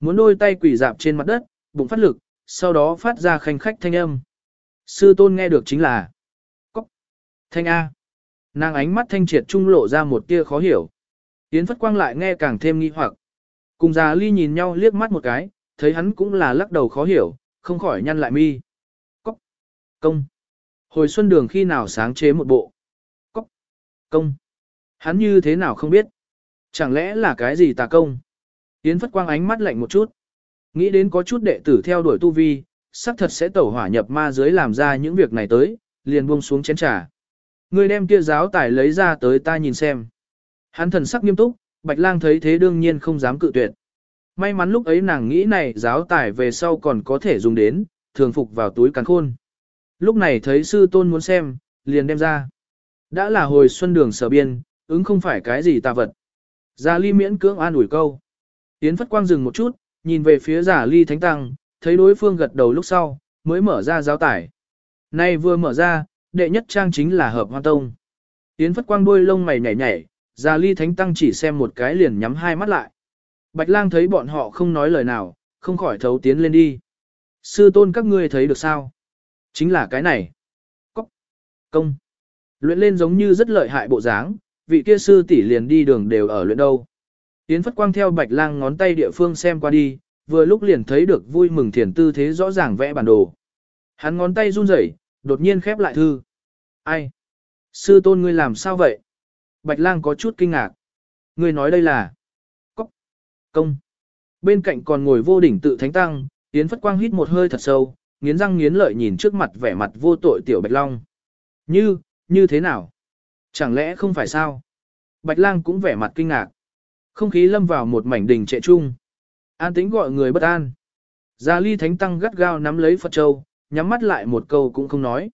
Muốn đôi tay quỷ dạp trên mặt đất, bụng phát lực, sau đó phát ra khanh khách thanh âm. Sư tôn nghe được chính là. Cóc. Thanh A. Nàng ánh mắt thanh triệt trung lộ ra một tia khó hiểu. Yến Phất Quang lại nghe càng thêm nghi hoặc. Cùng già ly nhìn nhau liếc mắt một cái, thấy hắn cũng là lắc đầu khó hiểu, không khỏi nhăn lại mi. Cóc. Công. Hồi xuân đường khi nào sáng chế một bộ. Cóc. Công. Hắn như thế nào không biết. Chẳng lẽ là cái gì tà công. Yến Phất Quang ánh mắt lạnh một chút. Nghĩ đến có chút đệ tử theo đuổi tu vi, xác thật sẽ tẩu hỏa nhập ma dưới làm ra những việc này tới, liền buông xuống chén trà. Người đem kia giáo tài lấy ra tới ta nhìn xem. Hắn thần sắc nghiêm túc, Bạch Lang thấy thế đương nhiên không dám cự tuyệt. May mắn lúc ấy nàng nghĩ này giáo tải về sau còn có thể dùng đến, thường phục vào túi càn khôn. Lúc này thấy sư tôn muốn xem, liền đem ra. Đã là hồi xuân đường sở biên, ứng không phải cái gì tà vật. Gia ly miễn cưỡng an ủi câu. Tiến Phất Quang dừng một chút, nhìn về phía giả ly thánh tăng, thấy đối phương gật đầu lúc sau, mới mở ra giáo tải. Nay vừa mở ra, đệ nhất trang chính là hợp hoa tông. Tiến Phất Quang đuôi lông mày nhảy nhảy, giả ly thánh tăng chỉ xem một cái liền nhắm hai mắt lại. Bạch lang thấy bọn họ không nói lời nào, không khỏi thấu tiến lên đi. Sư tôn các ngươi thấy được sao? Chính là cái này. Cóc. Công. Luyện lên giống như rất lợi hại bộ dáng, vị kia sư tỷ liền đi đường đều ở luyện đâu. Tiến Phất Quang theo Bạch Lang ngón tay địa phương xem qua đi, vừa lúc liền thấy được vui mừng thiền tư thế rõ ràng vẽ bản đồ. Hắn ngón tay run rẩy, đột nhiên khép lại thư. Ai? Sư tôn ngươi làm sao vậy? Bạch Lang có chút kinh ngạc. Ngươi nói đây là... Công. Bên cạnh còn ngồi vô đỉnh tự thánh tăng, Yến Phất Quang hít một hơi thật sâu, nghiến răng nghiến lợi nhìn trước mặt vẻ mặt vô tội tiểu Bạch Long. Như, như thế nào? Chẳng lẽ không phải sao? Bạch Lang cũng vẻ mặt kinh ngạc. Không khí lâm vào một mảnh đình trệ chung. An tĩnh gọi người bất an. Gia ly thánh tăng gắt gao nắm lấy Phật Châu, nhắm mắt lại một câu cũng không nói.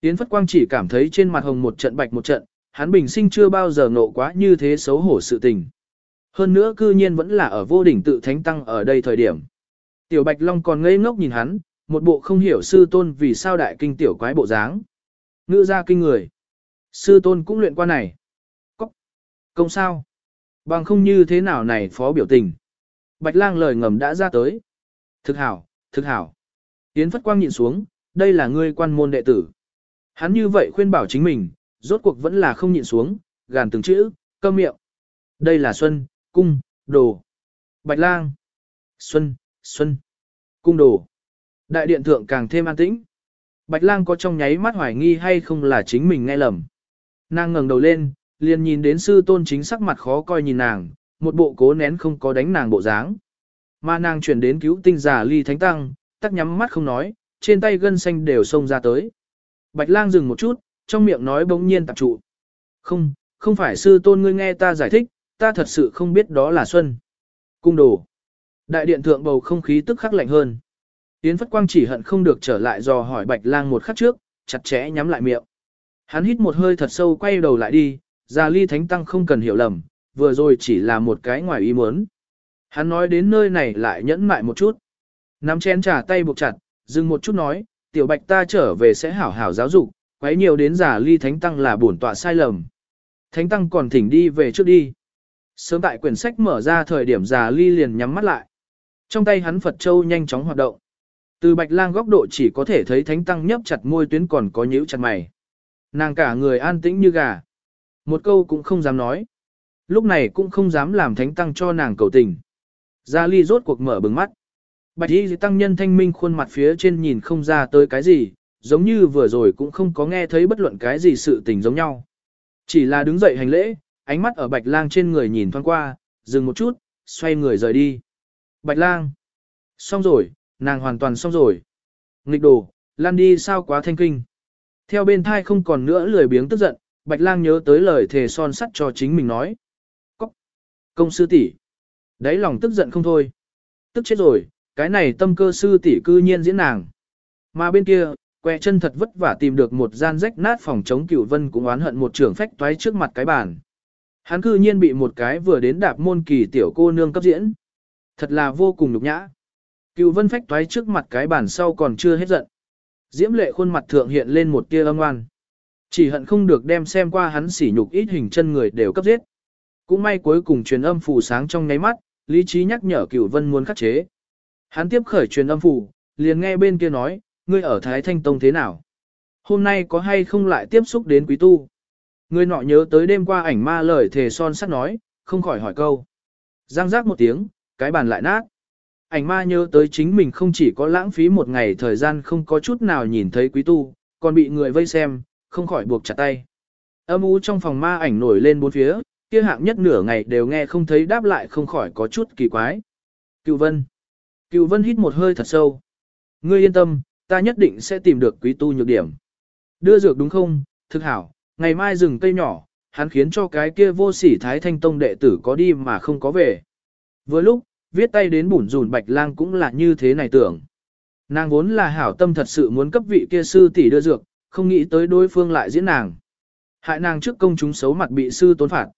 Yến Phất Quang chỉ cảm thấy trên mặt hồng một trận bạch một trận, hắn bình sinh chưa bao giờ nộ quá như thế xấu hổ sự tình. Hơn nữa cư nhiên vẫn là ở vô đỉnh tự thánh tăng ở đây thời điểm. Tiểu Bạch Long còn ngây ngốc nhìn hắn, một bộ không hiểu sư tôn vì sao đại kinh tiểu quái bộ dáng. Ngữ ra kinh người. Sư tôn cũng luyện qua này. Cốc. Công sao? Bằng không như thế nào này phó biểu tình. Bạch lang lời ngầm đã ra tới. Thực hảo, thực hảo. Yến Phất Quang nhìn xuống, đây là ngươi quan môn đệ tử. Hắn như vậy khuyên bảo chính mình, rốt cuộc vẫn là không nhịn xuống, gàn từng chữ, câm miệng. Đây là Xuân, Cung, Đồ. Bạch lang. Xuân, Xuân, Cung Đồ. Đại điện thượng càng thêm an tĩnh. Bạch lang có trong nháy mắt hoài nghi hay không là chính mình nghe lầm. Nàng ngẩng đầu lên, liền nhìn đến sư tôn chính sắc mặt khó coi nhìn nàng, một bộ cố nén không có đánh nàng bộ dáng. Mà nàng chuyển đến cứu tinh giả ly thánh tăng, tắc nhắm mắt không nói, trên tay gân xanh đều xông ra tới. Bạch lang dừng một chút, trong miệng nói bỗng nhiên tập trụ. Không, không phải sư tôn ngươi nghe ta giải thích, ta thật sự không biết đó là Xuân. Cung đồ. Đại điện thượng bầu không khí tức khắc lạnh hơn. Yến Phất Quang chỉ hận không được trở lại dò hỏi Bạch lang một khắc trước, chặt chẽ nhắm lại miệng. Hắn hít một hơi thật sâu quay đầu lại đi, Gia ly thánh tăng không cần hiểu lầm, vừa rồi chỉ là một cái ngoài ý muốn. Hắn nói đến nơi này lại nhẫn mại một chút. Nắm chén trà tay buộc chặt, dừng một chút nói, tiểu bạch ta trở về sẽ hảo hảo giáo dục, quấy nhiều đến giả ly thánh tăng là bổn tọa sai lầm. Thánh tăng còn thỉnh đi về trước đi. Sớm tại quyển sách mở ra thời điểm già ly liền nhắm mắt lại. Trong tay hắn Phật Châu nhanh chóng hoạt động. Từ bạch lang góc độ chỉ có thể thấy thánh tăng nhấp chặt môi tuyến còn có nhíu chặt mày. Nàng cả người an tĩnh như gà. Một câu cũng không dám nói. Lúc này cũng không dám làm thánh tăng cho nàng cầu tình. Gia Ly rốt cuộc mở bừng mắt. Bạch y tăng nhân thanh minh khuôn mặt phía trên nhìn không ra tới cái gì, giống như vừa rồi cũng không có nghe thấy bất luận cái gì sự tình giống nhau. Chỉ là đứng dậy hành lễ, ánh mắt ở bạch lang trên người nhìn thoáng qua, dừng một chút, xoay người rời đi. Bạch lang. Xong rồi, nàng hoàn toàn xong rồi. Nghịch đồ, lan đi sao quá thanh kinh. Theo bên thai không còn nữa lười biếng tức giận, bạch lang nhớ tới lời thề son sắt cho chính mình nói. Cóc. Công sư tỷ Đấy lòng tức giận không thôi. Tức chết rồi, cái này tâm cơ sư tỷ cư nhiên diễn nàng. Mà bên kia, que chân thật vất vả tìm được một gian rách nát phòng chống cửu vân cũng oán hận một trưởng phách toái trước mặt cái bàn. Hắn cư nhiên bị một cái vừa đến đạp môn kỳ tiểu cô nương cấp diễn. Thật là vô cùng nhục nhã. Cửu vân phách toái trước mặt cái bản sau còn chưa hết giận. Diễm lệ khuôn mặt thượng hiện lên một tia âm oan. Chỉ hận không được đem xem qua hắn sỉ nhục ít hình chân người đều cấp giết. Cũng may cuối cùng truyền âm phù sáng trong nháy mắt, lý trí nhắc nhở cửu vân muốn khắc chế. Hắn tiếp khởi truyền âm phù, liền nghe bên kia nói, ngươi ở Thái Thanh Tông thế nào? Hôm nay có hay không lại tiếp xúc đến quý tu? Người nọ nhớ tới đêm qua ảnh ma lời thề son sắt nói, không khỏi hỏi câu. Giang giác một tiếng, cái bàn lại nát. Ảnh ma nhớ tới chính mình không chỉ có lãng phí một ngày thời gian không có chút nào nhìn thấy quý tu, còn bị người vây xem, không khỏi buộc chặt tay. Âm u trong phòng ma ảnh nổi lên bốn phía, kia hạng nhất nửa ngày đều nghe không thấy đáp lại không khỏi có chút kỳ quái. Cựu Vân. Cựu Vân hít một hơi thật sâu. Ngươi yên tâm, ta nhất định sẽ tìm được quý tu nhược điểm. Đưa dược đúng không, thực hảo, ngày mai rừng cây nhỏ, hắn khiến cho cái kia vô sỉ thái thanh tông đệ tử có đi mà không có về. Vừa lúc, viết tay đến bủn rùn bạch lang cũng là như thế này tưởng. Nàng vốn là hảo tâm thật sự muốn cấp vị kia sư tỷ đưa dược, không nghĩ tới đối phương lại diễn nàng. Hại nàng trước công chúng xấu mặt bị sư tốn phạt.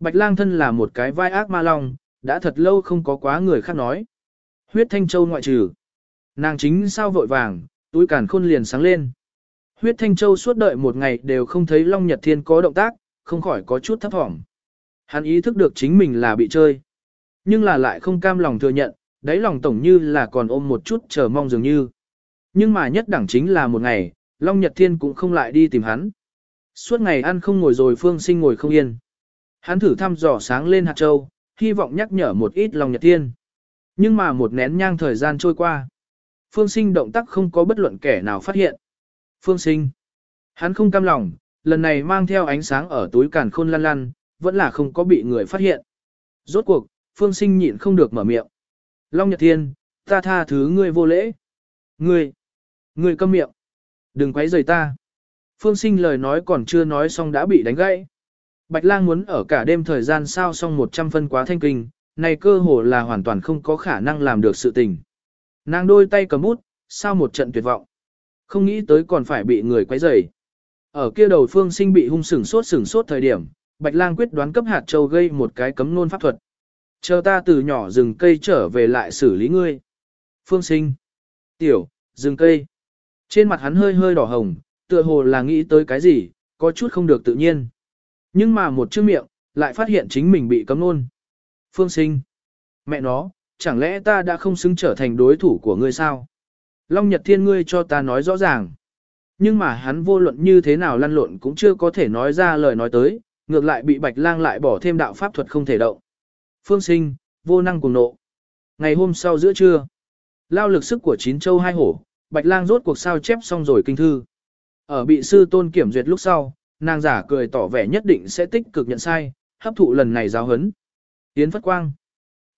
Bạch lang thân là một cái vai ác ma long, đã thật lâu không có quá người khác nói. Huyết thanh châu ngoại trừ. Nàng chính sao vội vàng, túi càn khôn liền sáng lên. Huyết Thanh Châu suốt đợi một ngày đều không thấy Long Nhật Thiên có động tác, không khỏi có chút thấp thỏm. Hắn ý thức được chính mình là bị chơi. Nhưng là lại không cam lòng thừa nhận, đáy lòng tổng như là còn ôm một chút chờ mong dường như. Nhưng mà nhất đẳng chính là một ngày, Long Nhật Thiên cũng không lại đi tìm hắn. Suốt ngày ăn không ngồi rồi Phương Sinh ngồi không yên. Hắn thử thăm dò sáng lên hạt châu, hy vọng nhắc nhở một ít Long Nhật Thiên. Nhưng mà một nén nhang thời gian trôi qua. Phương Sinh động tác không có bất luận kẻ nào phát hiện. Phương Sinh. Hắn không cam lòng, lần này mang theo ánh sáng ở túi càn khôn lăn lăn, vẫn là không có bị người phát hiện. Rốt cuộc, Phương Sinh nhịn không được mở miệng. Long Nhật Thiên, ta tha thứ ngươi vô lễ. Ngươi, ngươi câm miệng. Đừng quấy rầy ta. Phương Sinh lời nói còn chưa nói xong đã bị đánh gãy. Bạch Lang muốn ở cả đêm thời gian sao xong 100 phân quá thanh kinh, này cơ hồ là hoàn toàn không có khả năng làm được sự tình. Nàng đôi tay cầm bút, sao một trận tuyệt vọng. Không nghĩ tới còn phải bị người quấy rầy. Ở kia đầu phương sinh bị hung sửng sốt sửng sốt thời điểm, Bạch Lang quyết đoán cấp hạt châu gây một cái cấm nôn pháp thuật. Chờ ta từ nhỏ rừng cây trở về lại xử lý ngươi. Phương sinh. Tiểu, rừng cây. Trên mặt hắn hơi hơi đỏ hồng, tựa hồ là nghĩ tới cái gì, có chút không được tự nhiên. Nhưng mà một chữ miệng, lại phát hiện chính mình bị cấm nôn. Phương sinh. Mẹ nó, chẳng lẽ ta đã không xứng trở thành đối thủ của ngươi sao? Long Nhật Thiên ngươi cho ta nói rõ ràng. Nhưng mà hắn vô luận như thế nào lăn lộn cũng chưa có thể nói ra lời nói tới, ngược lại bị Bạch Lang lại bỏ thêm đạo pháp thuật không thể động. Phương sinh, vô năng cùng nộ. Ngày hôm sau giữa trưa, lao lực sức của chín châu hai hổ, Bạch Lang rốt cuộc sao chép xong rồi kinh thư. Ở bị sư tôn kiểm duyệt lúc sau, nàng giả cười tỏ vẻ nhất định sẽ tích cực nhận sai, hấp thụ lần này giáo hấn. yến Phất Quang.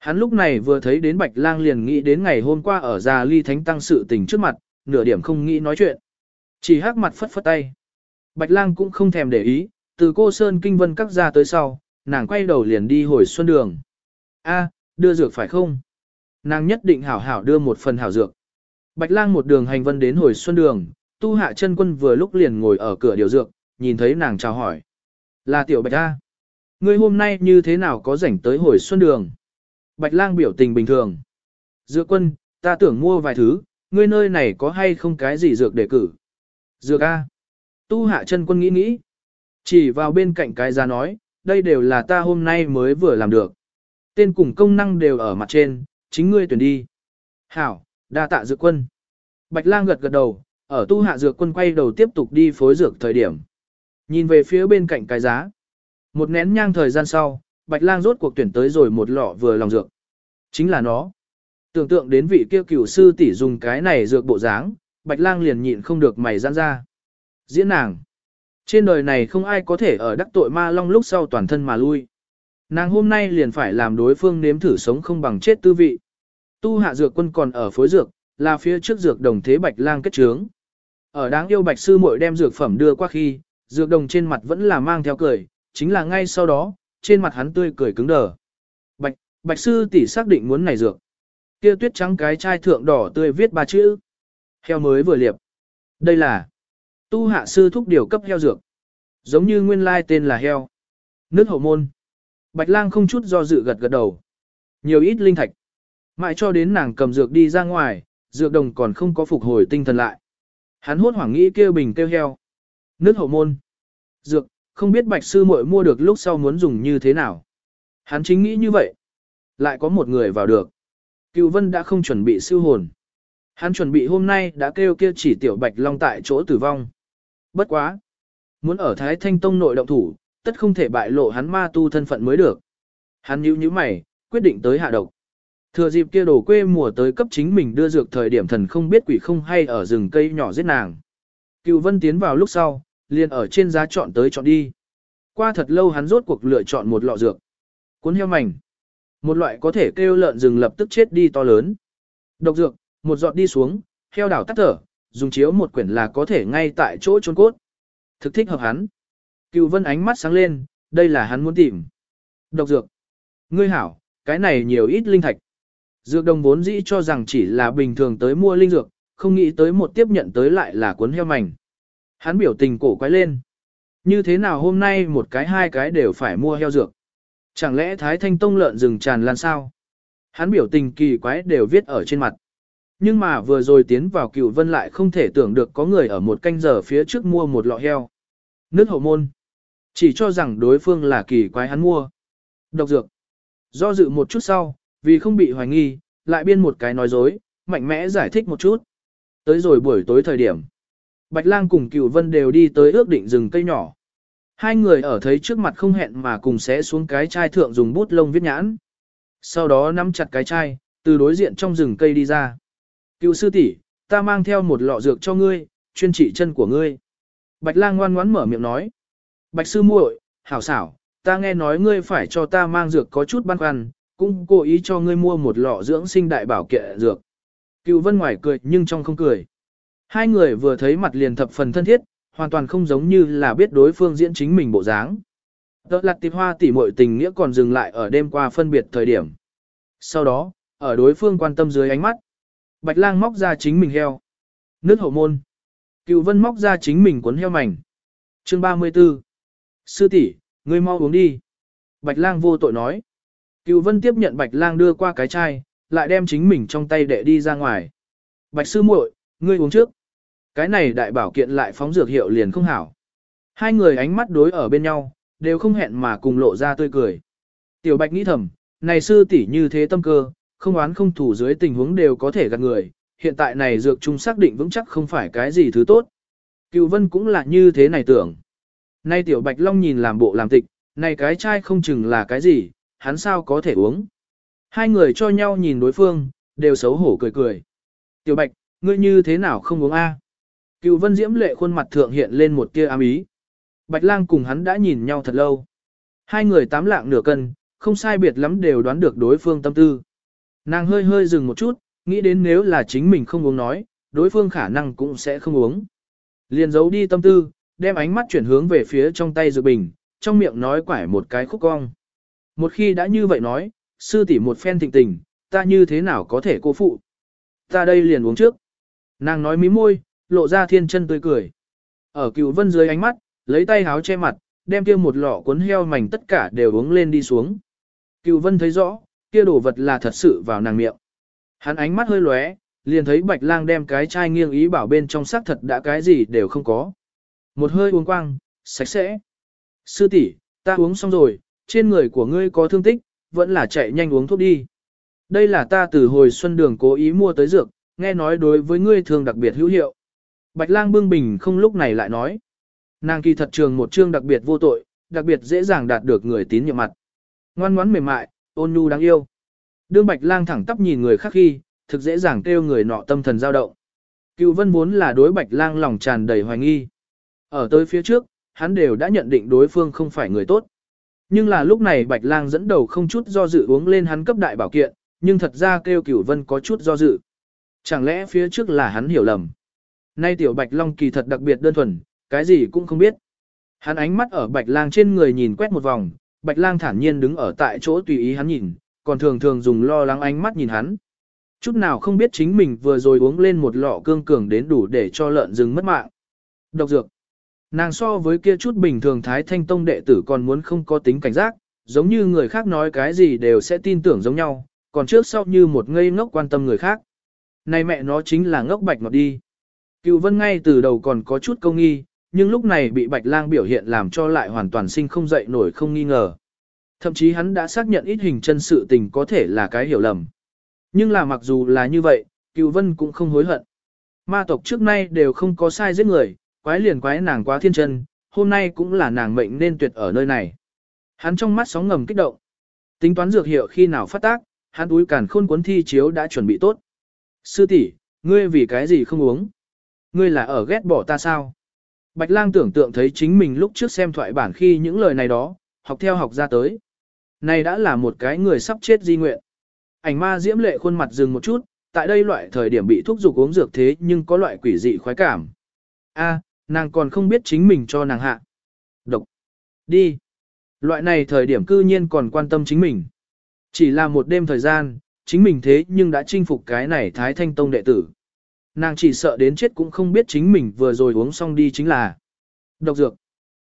Hắn lúc này vừa thấy đến Bạch Lang liền nghĩ đến ngày hôm qua ở Già Ly Thánh Tăng sự tình trước mặt, nửa điểm không nghĩ nói chuyện. Chỉ hắc mặt phất phất tay. Bạch Lang cũng không thèm để ý, từ cô Sơn Kinh Vân các ra tới sau, nàng quay đầu liền đi hồi xuân đường. A, đưa dược phải không? Nàng nhất định hảo hảo đưa một phần hảo dược. Bạch Lang một đường hành vân đến hồi xuân đường, tu hạ chân quân vừa lúc liền ngồi ở cửa điều dược, nhìn thấy nàng chào hỏi. Là tiểu Bạch A. Ngươi hôm nay như thế nào có rảnh tới hồi xuân đường? Bạch lang biểu tình bình thường. Dược quân, ta tưởng mua vài thứ, ngươi nơi này có hay không cái gì dược để cử? Dược A. Tu hạ chân quân nghĩ nghĩ. Chỉ vào bên cạnh cái giá nói, đây đều là ta hôm nay mới vừa làm được. Tên cùng công năng đều ở mặt trên, chính ngươi tuyển đi. Hảo, đa tạ dược quân. Bạch lang gật gật đầu, ở tu hạ dược quân quay đầu tiếp tục đi phối dược thời điểm. Nhìn về phía bên cạnh cái giá. Một nén nhang thời gian sau, Bạch Lang rốt cuộc tuyển tới rồi một lọ vừa lòng dược. Chính là nó. Tưởng tượng đến vị kia cửu sư tỷ dùng cái này dược bộ dáng, Bạch Lang liền nhịn không được mày giãn ra. Diễn nàng. Trên đời này không ai có thể ở đắc tội ma long lúc sau toàn thân mà lui. Nàng hôm nay liền phải làm đối phương nếm thử sống không bằng chết tư vị. Tu hạ dược quân còn ở phối dược, là phía trước dược đồng thế Bạch Lang kết trướng. Ở đáng yêu Bạch sư muội đem dược phẩm đưa qua khi, dược đồng trên mặt vẫn là mang theo cười, chính là ngay sau đó, trên mặt hắn tươi cười cứng đờ. Bạch, Bạch sư tỷ xác định muốn này dược. Kia tuyết trắng cái chai thượng đỏ tươi viết ba chữ. Heo mới vừa liệp. Đây là tu hạ sư thúc điều cấp heo dược. Giống như nguyên lai tên là heo. Nước hậu môn. Bạch lang không chút do dự gật gật đầu. Nhiều ít linh thạch. Mãi cho đến nàng cầm dược đi ra ngoài, dược đồng còn không có phục hồi tinh thần lại. Hắn hốt hoảng nghĩ kêu bình kêu heo. Nước hậu môn. Dược, không biết bạch sư muội mua được lúc sau muốn dùng như thế nào. Hắn chính nghĩ như vậy. Lại có một người vào được. Cựu vân đã không chuẩn bị siêu hồn. Hắn chuẩn bị hôm nay đã kêu kia chỉ tiểu bạch long tại chỗ tử vong. Bất quá. Muốn ở Thái Thanh Tông nội động thủ, tất không thể bại lộ hắn ma tu thân phận mới được. Hắn nhíu nhíu mày, quyết định tới hạ độc. Thừa dịp kia đổ quê mùa tới cấp chính mình đưa dược thời điểm thần không biết quỷ không hay ở rừng cây nhỏ giết nàng. Cựu vân tiến vào lúc sau, liền ở trên giá chọn tới chọn đi. Qua thật lâu hắn rốt cuộc lựa chọn một lọ dược. Cuốn heo mảnh. Một loại có thể kêu lợn rừng lập tức chết đi to lớn. Độc dược, một giọt đi xuống, heo đảo tắt thở, dùng chiếu một quyển là có thể ngay tại chỗ trôn cốt. Thực thích hợp hắn. Cựu vân ánh mắt sáng lên, đây là hắn muốn tìm. Độc dược. Ngươi hảo, cái này nhiều ít linh thạch. Dược đồng vốn dĩ cho rằng chỉ là bình thường tới mua linh dược, không nghĩ tới một tiếp nhận tới lại là cuốn heo mảnh. Hắn biểu tình cổ quái lên. Như thế nào hôm nay một cái hai cái đều phải mua heo dược. Chẳng lẽ Thái Thanh Tông lợn rừng tràn lan sao? Hắn biểu tình kỳ quái đều viết ở trên mặt. Nhưng mà vừa rồi tiến vào cựu vân lại không thể tưởng được có người ở một canh giờ phía trước mua một lọ heo. Nước hậu môn. Chỉ cho rằng đối phương là kỳ quái hắn mua. Độc dược. Do dự một chút sau, vì không bị hoài nghi, lại biên một cái nói dối, mạnh mẽ giải thích một chút. Tới rồi buổi tối thời điểm. Bạch lang cùng cựu vân đều đi tới ước định rừng cây nhỏ. Hai người ở thấy trước mặt không hẹn mà cùng sẽ xuống cái chai thượng dùng bút lông viết nhãn. Sau đó nắm chặt cái chai, từ đối diện trong rừng cây đi ra. Cựu sư tỷ, ta mang theo một lọ dược cho ngươi, chuyên trị chân của ngươi. Bạch lang ngoan ngoãn mở miệng nói. Bạch sư muội, hảo xảo, ta nghe nói ngươi phải cho ta mang dược có chút băn khoăn, cũng cố ý cho ngươi mua một lọ dưỡng sinh đại bảo kệ dược. Cựu vân ngoài cười nhưng trong không cười. Hai người vừa thấy mặt liền thập phần thân thiết, hoàn toàn không giống như là biết đối phương diễn chính mình bộ dáng. Đợt lặt tịp hoa tỉ muội tình nghĩa còn dừng lại ở đêm qua phân biệt thời điểm. Sau đó, ở đối phương quan tâm dưới ánh mắt, Bạch lang móc ra chính mình heo. Nước hậu môn. Cựu vân móc ra chính mình cuốn heo mảnh. Chương 34. Sư tỷ, ngươi mau uống đi. Bạch lang vô tội nói. Cựu vân tiếp nhận bạch lang đưa qua cái chai, lại đem chính mình trong tay đệ đi ra ngoài. Bạch sư muội, ngươi uống trước. Cái này đại bảo kiện lại phóng dược hiệu liền không hảo. Hai người ánh mắt đối ở bên nhau, đều không hẹn mà cùng lộ ra tươi cười. Tiểu bạch nghĩ thầm, này sư tỷ như thế tâm cơ, không oán không thủ dưới tình huống đều có thể gạt người, hiện tại này dược chung xác định vững chắc không phải cái gì thứ tốt. Cựu vân cũng là như thế này tưởng. Nay tiểu bạch long nhìn làm bộ làm tịch, này cái chai không chừng là cái gì, hắn sao có thể uống. Hai người cho nhau nhìn đối phương, đều xấu hổ cười cười. Tiểu bạch, ngươi như thế nào không uống a? Cựu vân diễm lệ khuôn mặt thượng hiện lên một tia ám ý. Bạch lang cùng hắn đã nhìn nhau thật lâu. Hai người tám lạng nửa cân, không sai biệt lắm đều đoán được đối phương tâm tư. Nàng hơi hơi dừng một chút, nghĩ đến nếu là chính mình không uống nói, đối phương khả năng cũng sẽ không uống. Liền giấu đi tâm tư, đem ánh mắt chuyển hướng về phía trong tay dược bình, trong miệng nói quải một cái khúc cong. Một khi đã như vậy nói, sư tỷ một phen thịnh tình, ta như thế nào có thể cô phụ. Ta đây liền uống trước. Nàng nói mí môi, lộ ra thiên chân tươi cười. Ở cựu vân dưới ánh mắt, lấy tay háo che mặt, đem kia một lọ cuốn heo mảnh tất cả đều uống lên đi xuống. Cựu vân thấy rõ, kia đồ vật là thật sự vào nàng miệng. Hắn ánh mắt hơi lóe, liền thấy bạch lang đem cái chai nghiêng ý bảo bên trong xác thật đã cái gì đều không có. Một hơi uống quang, sạch sẽ. Sư tỷ, ta uống xong rồi, trên người của ngươi có thương tích, vẫn là chạy nhanh uống thuốc đi. Đây là ta từ hồi xuân đường cố ý mua tới dược, nghe nói đối với ngươi thường đặc biệt hữu hiệu. Bạch lang bưng bình không lúc này lại nói. Nàng kỳ thật trường một chương đặc biệt vô tội, đặc biệt dễ dàng đạt được người tín nhiệm mặt. Ngoan ngoãn mềm mại, ôn nhu đáng yêu. Đương Bạch Lang thẳng tắp nhìn người khác khi, thực dễ dàng kêu người nọ tâm thần dao động. Cựu Vân vốn là đối Bạch Lang lòng tràn đầy hoài nghi. Ở tới phía trước, hắn đều đã nhận định đối phương không phải người tốt. Nhưng là lúc này Bạch Lang dẫn đầu không chút do dự uống lên hắn cấp đại bảo kiện, nhưng thật ra kêu Cửu Vân có chút do dự. Chẳng lẽ phía trước là hắn hiểu lầm? Nay tiểu Bạch Long kỳ thật đặc biệt đơn thuần, cái gì cũng không biết. Hắn ánh mắt ở Bạch Lang trên người nhìn quét một vòng, Bạch Lang thản nhiên đứng ở tại chỗ tùy ý hắn nhìn, còn thường thường dùng lo lắng ánh mắt nhìn hắn. Chút nào không biết chính mình vừa rồi uống lên một lọ cương cường đến đủ để cho lợn rừng mất mạng. Độc dược. Nàng so với kia chút bình thường Thái Thanh Tông đệ tử còn muốn không có tính cảnh giác, giống như người khác nói cái gì đều sẽ tin tưởng giống nhau, còn trước sau như một ngây ngốc quan tâm người khác. Này mẹ nó chính là ngốc bạch ngọt đi. Cựu vân ngay từ đầu còn có chút câu nghi, nhưng lúc này bị bạch lang biểu hiện làm cho lại hoàn toàn sinh không dậy nổi không nghi ngờ. Thậm chí hắn đã xác nhận ít hình chân sự tình có thể là cái hiểu lầm. Nhưng là mặc dù là như vậy, cựu vân cũng không hối hận. Ma tộc trước nay đều không có sai giết người, quái liền quái nàng quá thiên chân, hôm nay cũng là nàng mệnh nên tuyệt ở nơi này. Hắn trong mắt sóng ngầm kích động. Tính toán dược hiệu khi nào phát tác, hắn túi càn khôn cuốn thi chiếu đã chuẩn bị tốt. Sư tỷ, ngươi vì cái gì không uống? Ngươi là ở ghét bỏ ta sao? Bạch lang tưởng tượng thấy chính mình lúc trước xem thoại bản khi những lời này đó, học theo học ra tới. Này đã là một cái người sắp chết di nguyện. Ảnh ma diễm lệ khuôn mặt dừng một chút, tại đây loại thời điểm bị thúc giục uống dược thế nhưng có loại quỷ dị khoái cảm. A, nàng còn không biết chính mình cho nàng hạ. Độc. Đi. Loại này thời điểm cư nhiên còn quan tâm chính mình. Chỉ là một đêm thời gian, chính mình thế nhưng đã chinh phục cái này Thái Thanh Tông đệ tử. Nàng chỉ sợ đến chết cũng không biết chính mình vừa rồi uống xong đi chính là độc dược.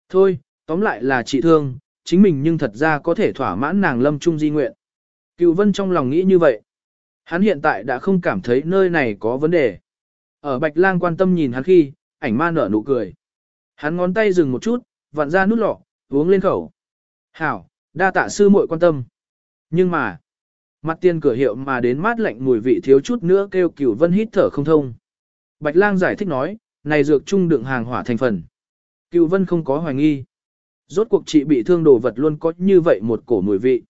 Thôi, tóm lại là trị thương, chính mình nhưng thật ra có thể thỏa mãn nàng lâm trung di nguyện. Cựu vân trong lòng nghĩ như vậy. Hắn hiện tại đã không cảm thấy nơi này có vấn đề. Ở Bạch Lang quan tâm nhìn hắn khi, ảnh ma nở nụ cười. Hắn ngón tay dừng một chút, vặn ra nút lọ, uống lên khẩu. Hảo, đa tạ sư muội quan tâm. Nhưng mà, mặt tiên cửa hiệu mà đến mát lạnh mùi vị thiếu chút nữa kêu cửu vân hít thở không thông. Bạch lang giải thích nói, này dược trung đựng hàng hỏa thành phần. Cửu vân không có hoài nghi. Rốt cuộc chị bị thương đồ vật luôn có như vậy một cổ mùi vị.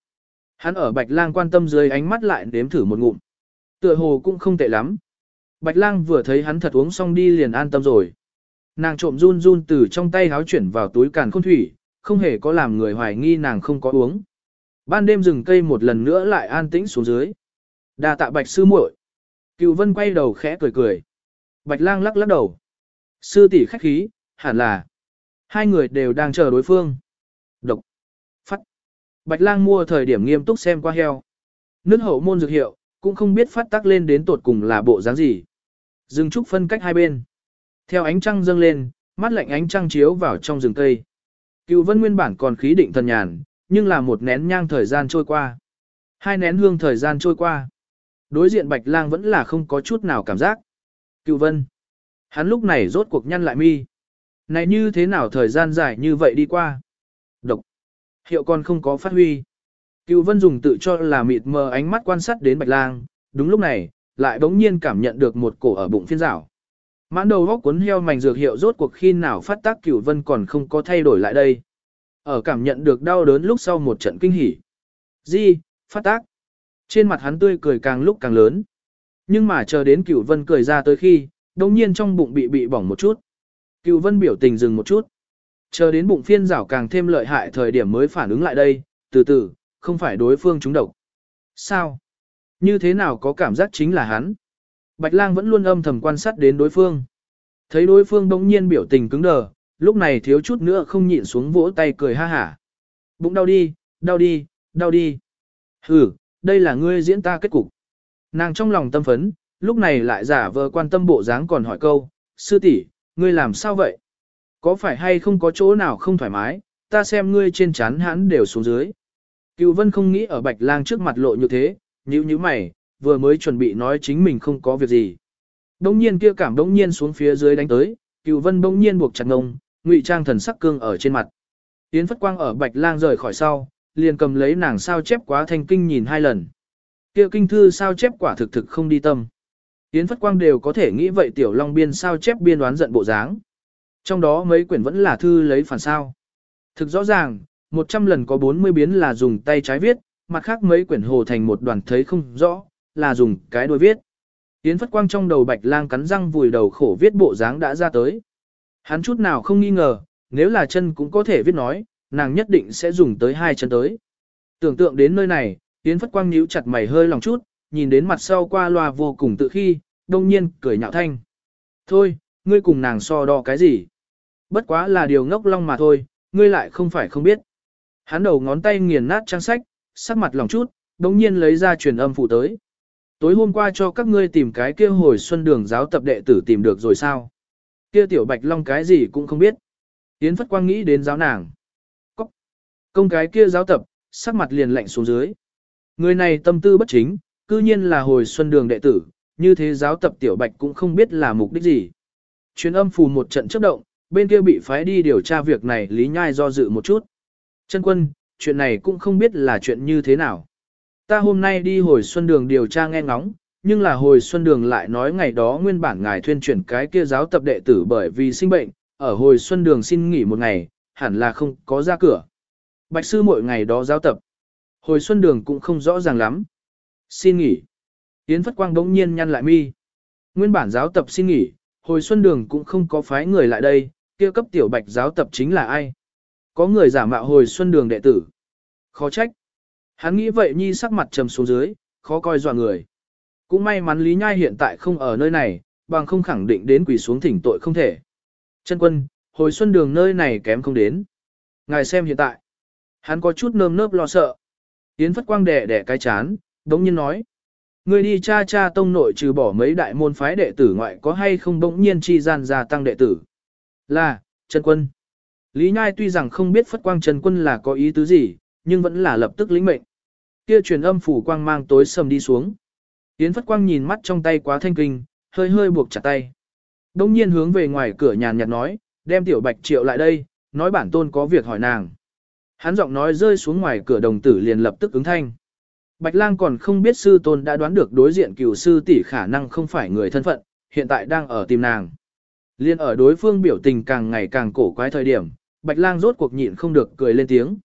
Hắn ở bạch lang quan tâm dưới ánh mắt lại nếm thử một ngụm. Tựa hồ cũng không tệ lắm. Bạch lang vừa thấy hắn thật uống xong đi liền an tâm rồi. Nàng trộm run run từ trong tay háo chuyển vào túi càn khôn thủy, không hề có làm người hoài nghi nàng không có uống. Ban đêm rừng cây một lần nữa lại an tĩnh xuống dưới. Đa tạ bạch sư muội. Cựu vân quay đầu khẽ cười cười. Bạch lang lắc lắc đầu. Sư tỷ khách khí, hẳn là. Hai người đều đang chờ đối phương. Độc. Phát. Bạch lang mua thời điểm nghiêm túc xem qua heo. Nước hậu môn dược hiệu, cũng không biết phát tác lên đến tột cùng là bộ dáng gì. Dừng trúc phân cách hai bên. Theo ánh trăng dâng lên, mắt lạnh ánh trăng chiếu vào trong rừng cây. Cựu vân nguyên bản còn khí định thần nhàn, nhưng là một nén nhang thời gian trôi qua. Hai nén hương thời gian trôi qua. Đối diện bạch lang vẫn là không có chút nào cảm giác. Cựu vân. Hắn lúc này rốt cuộc nhăn lại mi. Này như thế nào thời gian dài như vậy đi qua? Độc. Hiệu còn không có phát huy. Cựu vân dùng tự cho là mịt mờ ánh mắt quan sát đến bạch lang. Đúng lúc này, lại bỗng nhiên cảm nhận được một cổ ở bụng phiên rảo. Mãn đầu góc cuốn heo mảnh dược hiệu rốt cuộc khi nào phát tác cửu vân còn không có thay đổi lại đây. Ở cảm nhận được đau đớn lúc sau một trận kinh hỉ. Di, phát tác. Trên mặt hắn tươi cười càng lúc càng lớn. Nhưng mà chờ đến cửu vân cười ra tới khi, đồng nhiên trong bụng bị bị bỏng một chút. Cửu vân biểu tình dừng một chút. Chờ đến bụng phiên rảo càng thêm lợi hại thời điểm mới phản ứng lại đây, từ từ, không phải đối phương trúng độc. Sao? Như thế nào có cảm giác chính là hắn? Bạch lang vẫn luôn âm thầm quan sát đến đối phương. Thấy đối phương bỗng nhiên biểu tình cứng đờ, lúc này thiếu chút nữa không nhịn xuống vỗ tay cười ha hả. Bụng đau đi, đau đi, đau đi. Hừ, đây là ngươi diễn ta kết cục. Nàng trong lòng tâm phấn, lúc này lại giả vờ quan tâm bộ dáng còn hỏi câu, sư tỷ, ngươi làm sao vậy? Có phải hay không có chỗ nào không thoải mái, ta xem ngươi trên chán hắn đều xuống dưới. Cựu vân không nghĩ ở bạch lang trước mặt lộ như thế, như như mày, vừa mới chuẩn bị nói chính mình không có việc gì. Đông nhiên kia cảm đông nhiên xuống phía dưới đánh tới, cựu vân đông nhiên buộc chặt ngông, ngụy trang thần sắc cương ở trên mặt. Yến Phất Quang ở bạch lang rời khỏi sau, liền cầm lấy nàng sao chép quá thanh kinh nhìn hai lần. Kia kinh thư sao chép quả thực thực không đi tâm. Yến Phất Quang đều có thể nghĩ vậy tiểu long biên sao chép biên đoán giận bộ dáng. Trong đó mấy quyển vẫn là thư lấy phản sao. Thực rõ ràng, 100 lần có 40 biến là dùng tay trái viết, mặt khác mấy quyển hồ thành một đoàn thấy không rõ, là dùng cái đuôi viết. Yến Phất Quang trong đầu bạch lang cắn răng vùi đầu khổ viết bộ dáng đã ra tới. Hắn chút nào không nghi ngờ, nếu là chân cũng có thể viết nói, nàng nhất định sẽ dùng tới hai chân tới. Tưởng tượng đến nơi này, Yến Phất Quang nhíu chặt mày hơi lòng chút, nhìn đến mặt sau qua loa vô cùng tự khi, đông nhiên cười nhạo thanh. Thôi, ngươi cùng nàng so đo cái gì? Bất quá là điều ngốc long mà thôi, ngươi lại không phải không biết. Hắn đầu ngón tay nghiền nát trang sách, sắc mặt lòng chút, đông nhiên lấy ra truyền âm phụ tới. Tối hôm qua cho các ngươi tìm cái kia hồi xuân đường giáo tập đệ tử tìm được rồi sao? Kia tiểu bạch long cái gì cũng không biết. Yến Phất Quang nghĩ đến giáo nàng. Cốc. Công cái kia giáo tập, sắc mặt liền lạnh xuống dưới. Người này tâm tư bất chính, cư nhiên là hồi xuân đường đệ tử, như thế giáo tập tiểu bạch cũng không biết là mục đích gì. Chuyến âm phù một trận chấp động, bên kia bị phái đi điều tra việc này Lý Nhai do dự một chút. Chân quân, chuyện này cũng không biết là chuyện như thế nào. Ta hôm nay đi hồi xuân đường điều tra nghe ngóng, nhưng là hồi xuân đường lại nói ngày đó nguyên bản ngài thuyên chuyển cái kia giáo tập đệ tử bởi vì sinh bệnh, ở hồi xuân đường xin nghỉ một ngày, hẳn là không có ra cửa. Bạch sư mỗi ngày đó giáo tập. Hồi xuân đường cũng không rõ ràng lắm. Xin nghỉ. Yến Phất Quang đống nhiên nhăn lại mi. Nguyên bản giáo tập xin nghỉ, hồi xuân đường cũng không có phái người lại đây, kia cấp tiểu bạch giáo tập chính là ai. Có người giả mạo hồi xuân đường đệ tử. Khó trách. Hắn nghĩ vậy nhi sắc mặt trầm xuống dưới, khó coi dọa người. Cũng may mắn Lý Nhai hiện tại không ở nơi này, bằng không khẳng định đến quỳ xuống thỉnh tội không thể. Chân quân, hồi xuân đường nơi này kém không đến. Ngài xem hiện tại. Hắn có chút nơm nớp lo sợ. Yến Phất Quang đẻ đẻ cái chán, đống nhiên nói. Người đi cha cha tông nội trừ bỏ mấy đại môn phái đệ tử ngoại có hay không bỗng nhiên chi gian gia tăng đệ tử. Là, chân quân. Lý Nhai tuy rằng không biết Phất Quang Trần Quân là có ý tứ gì, nhưng vẫn là lập tức lĩnh mệnh. Kia truyền âm phủ quang mang tối sầm đi xuống. Yến Phất Quang nhìn mắt trong tay quá thanh kinh, hơi hơi buộc chặt tay. Đông nhiên hướng về ngoài cửa nhàn nhạt nói, đem tiểu bạch triệu lại đây, nói bản tôn có việc hỏi nàng. Hắn giọng nói rơi xuống ngoài cửa đồng tử liền lập tức ứng thanh. Bạch lang còn không biết sư tôn đã đoán được đối diện cửu sư tỷ khả năng không phải người thân phận, hiện tại đang ở tìm nàng. Liên ở đối phương biểu tình càng ngày càng cổ quái thời điểm, Bạch lang rốt cuộc nhịn không được cười lên tiếng.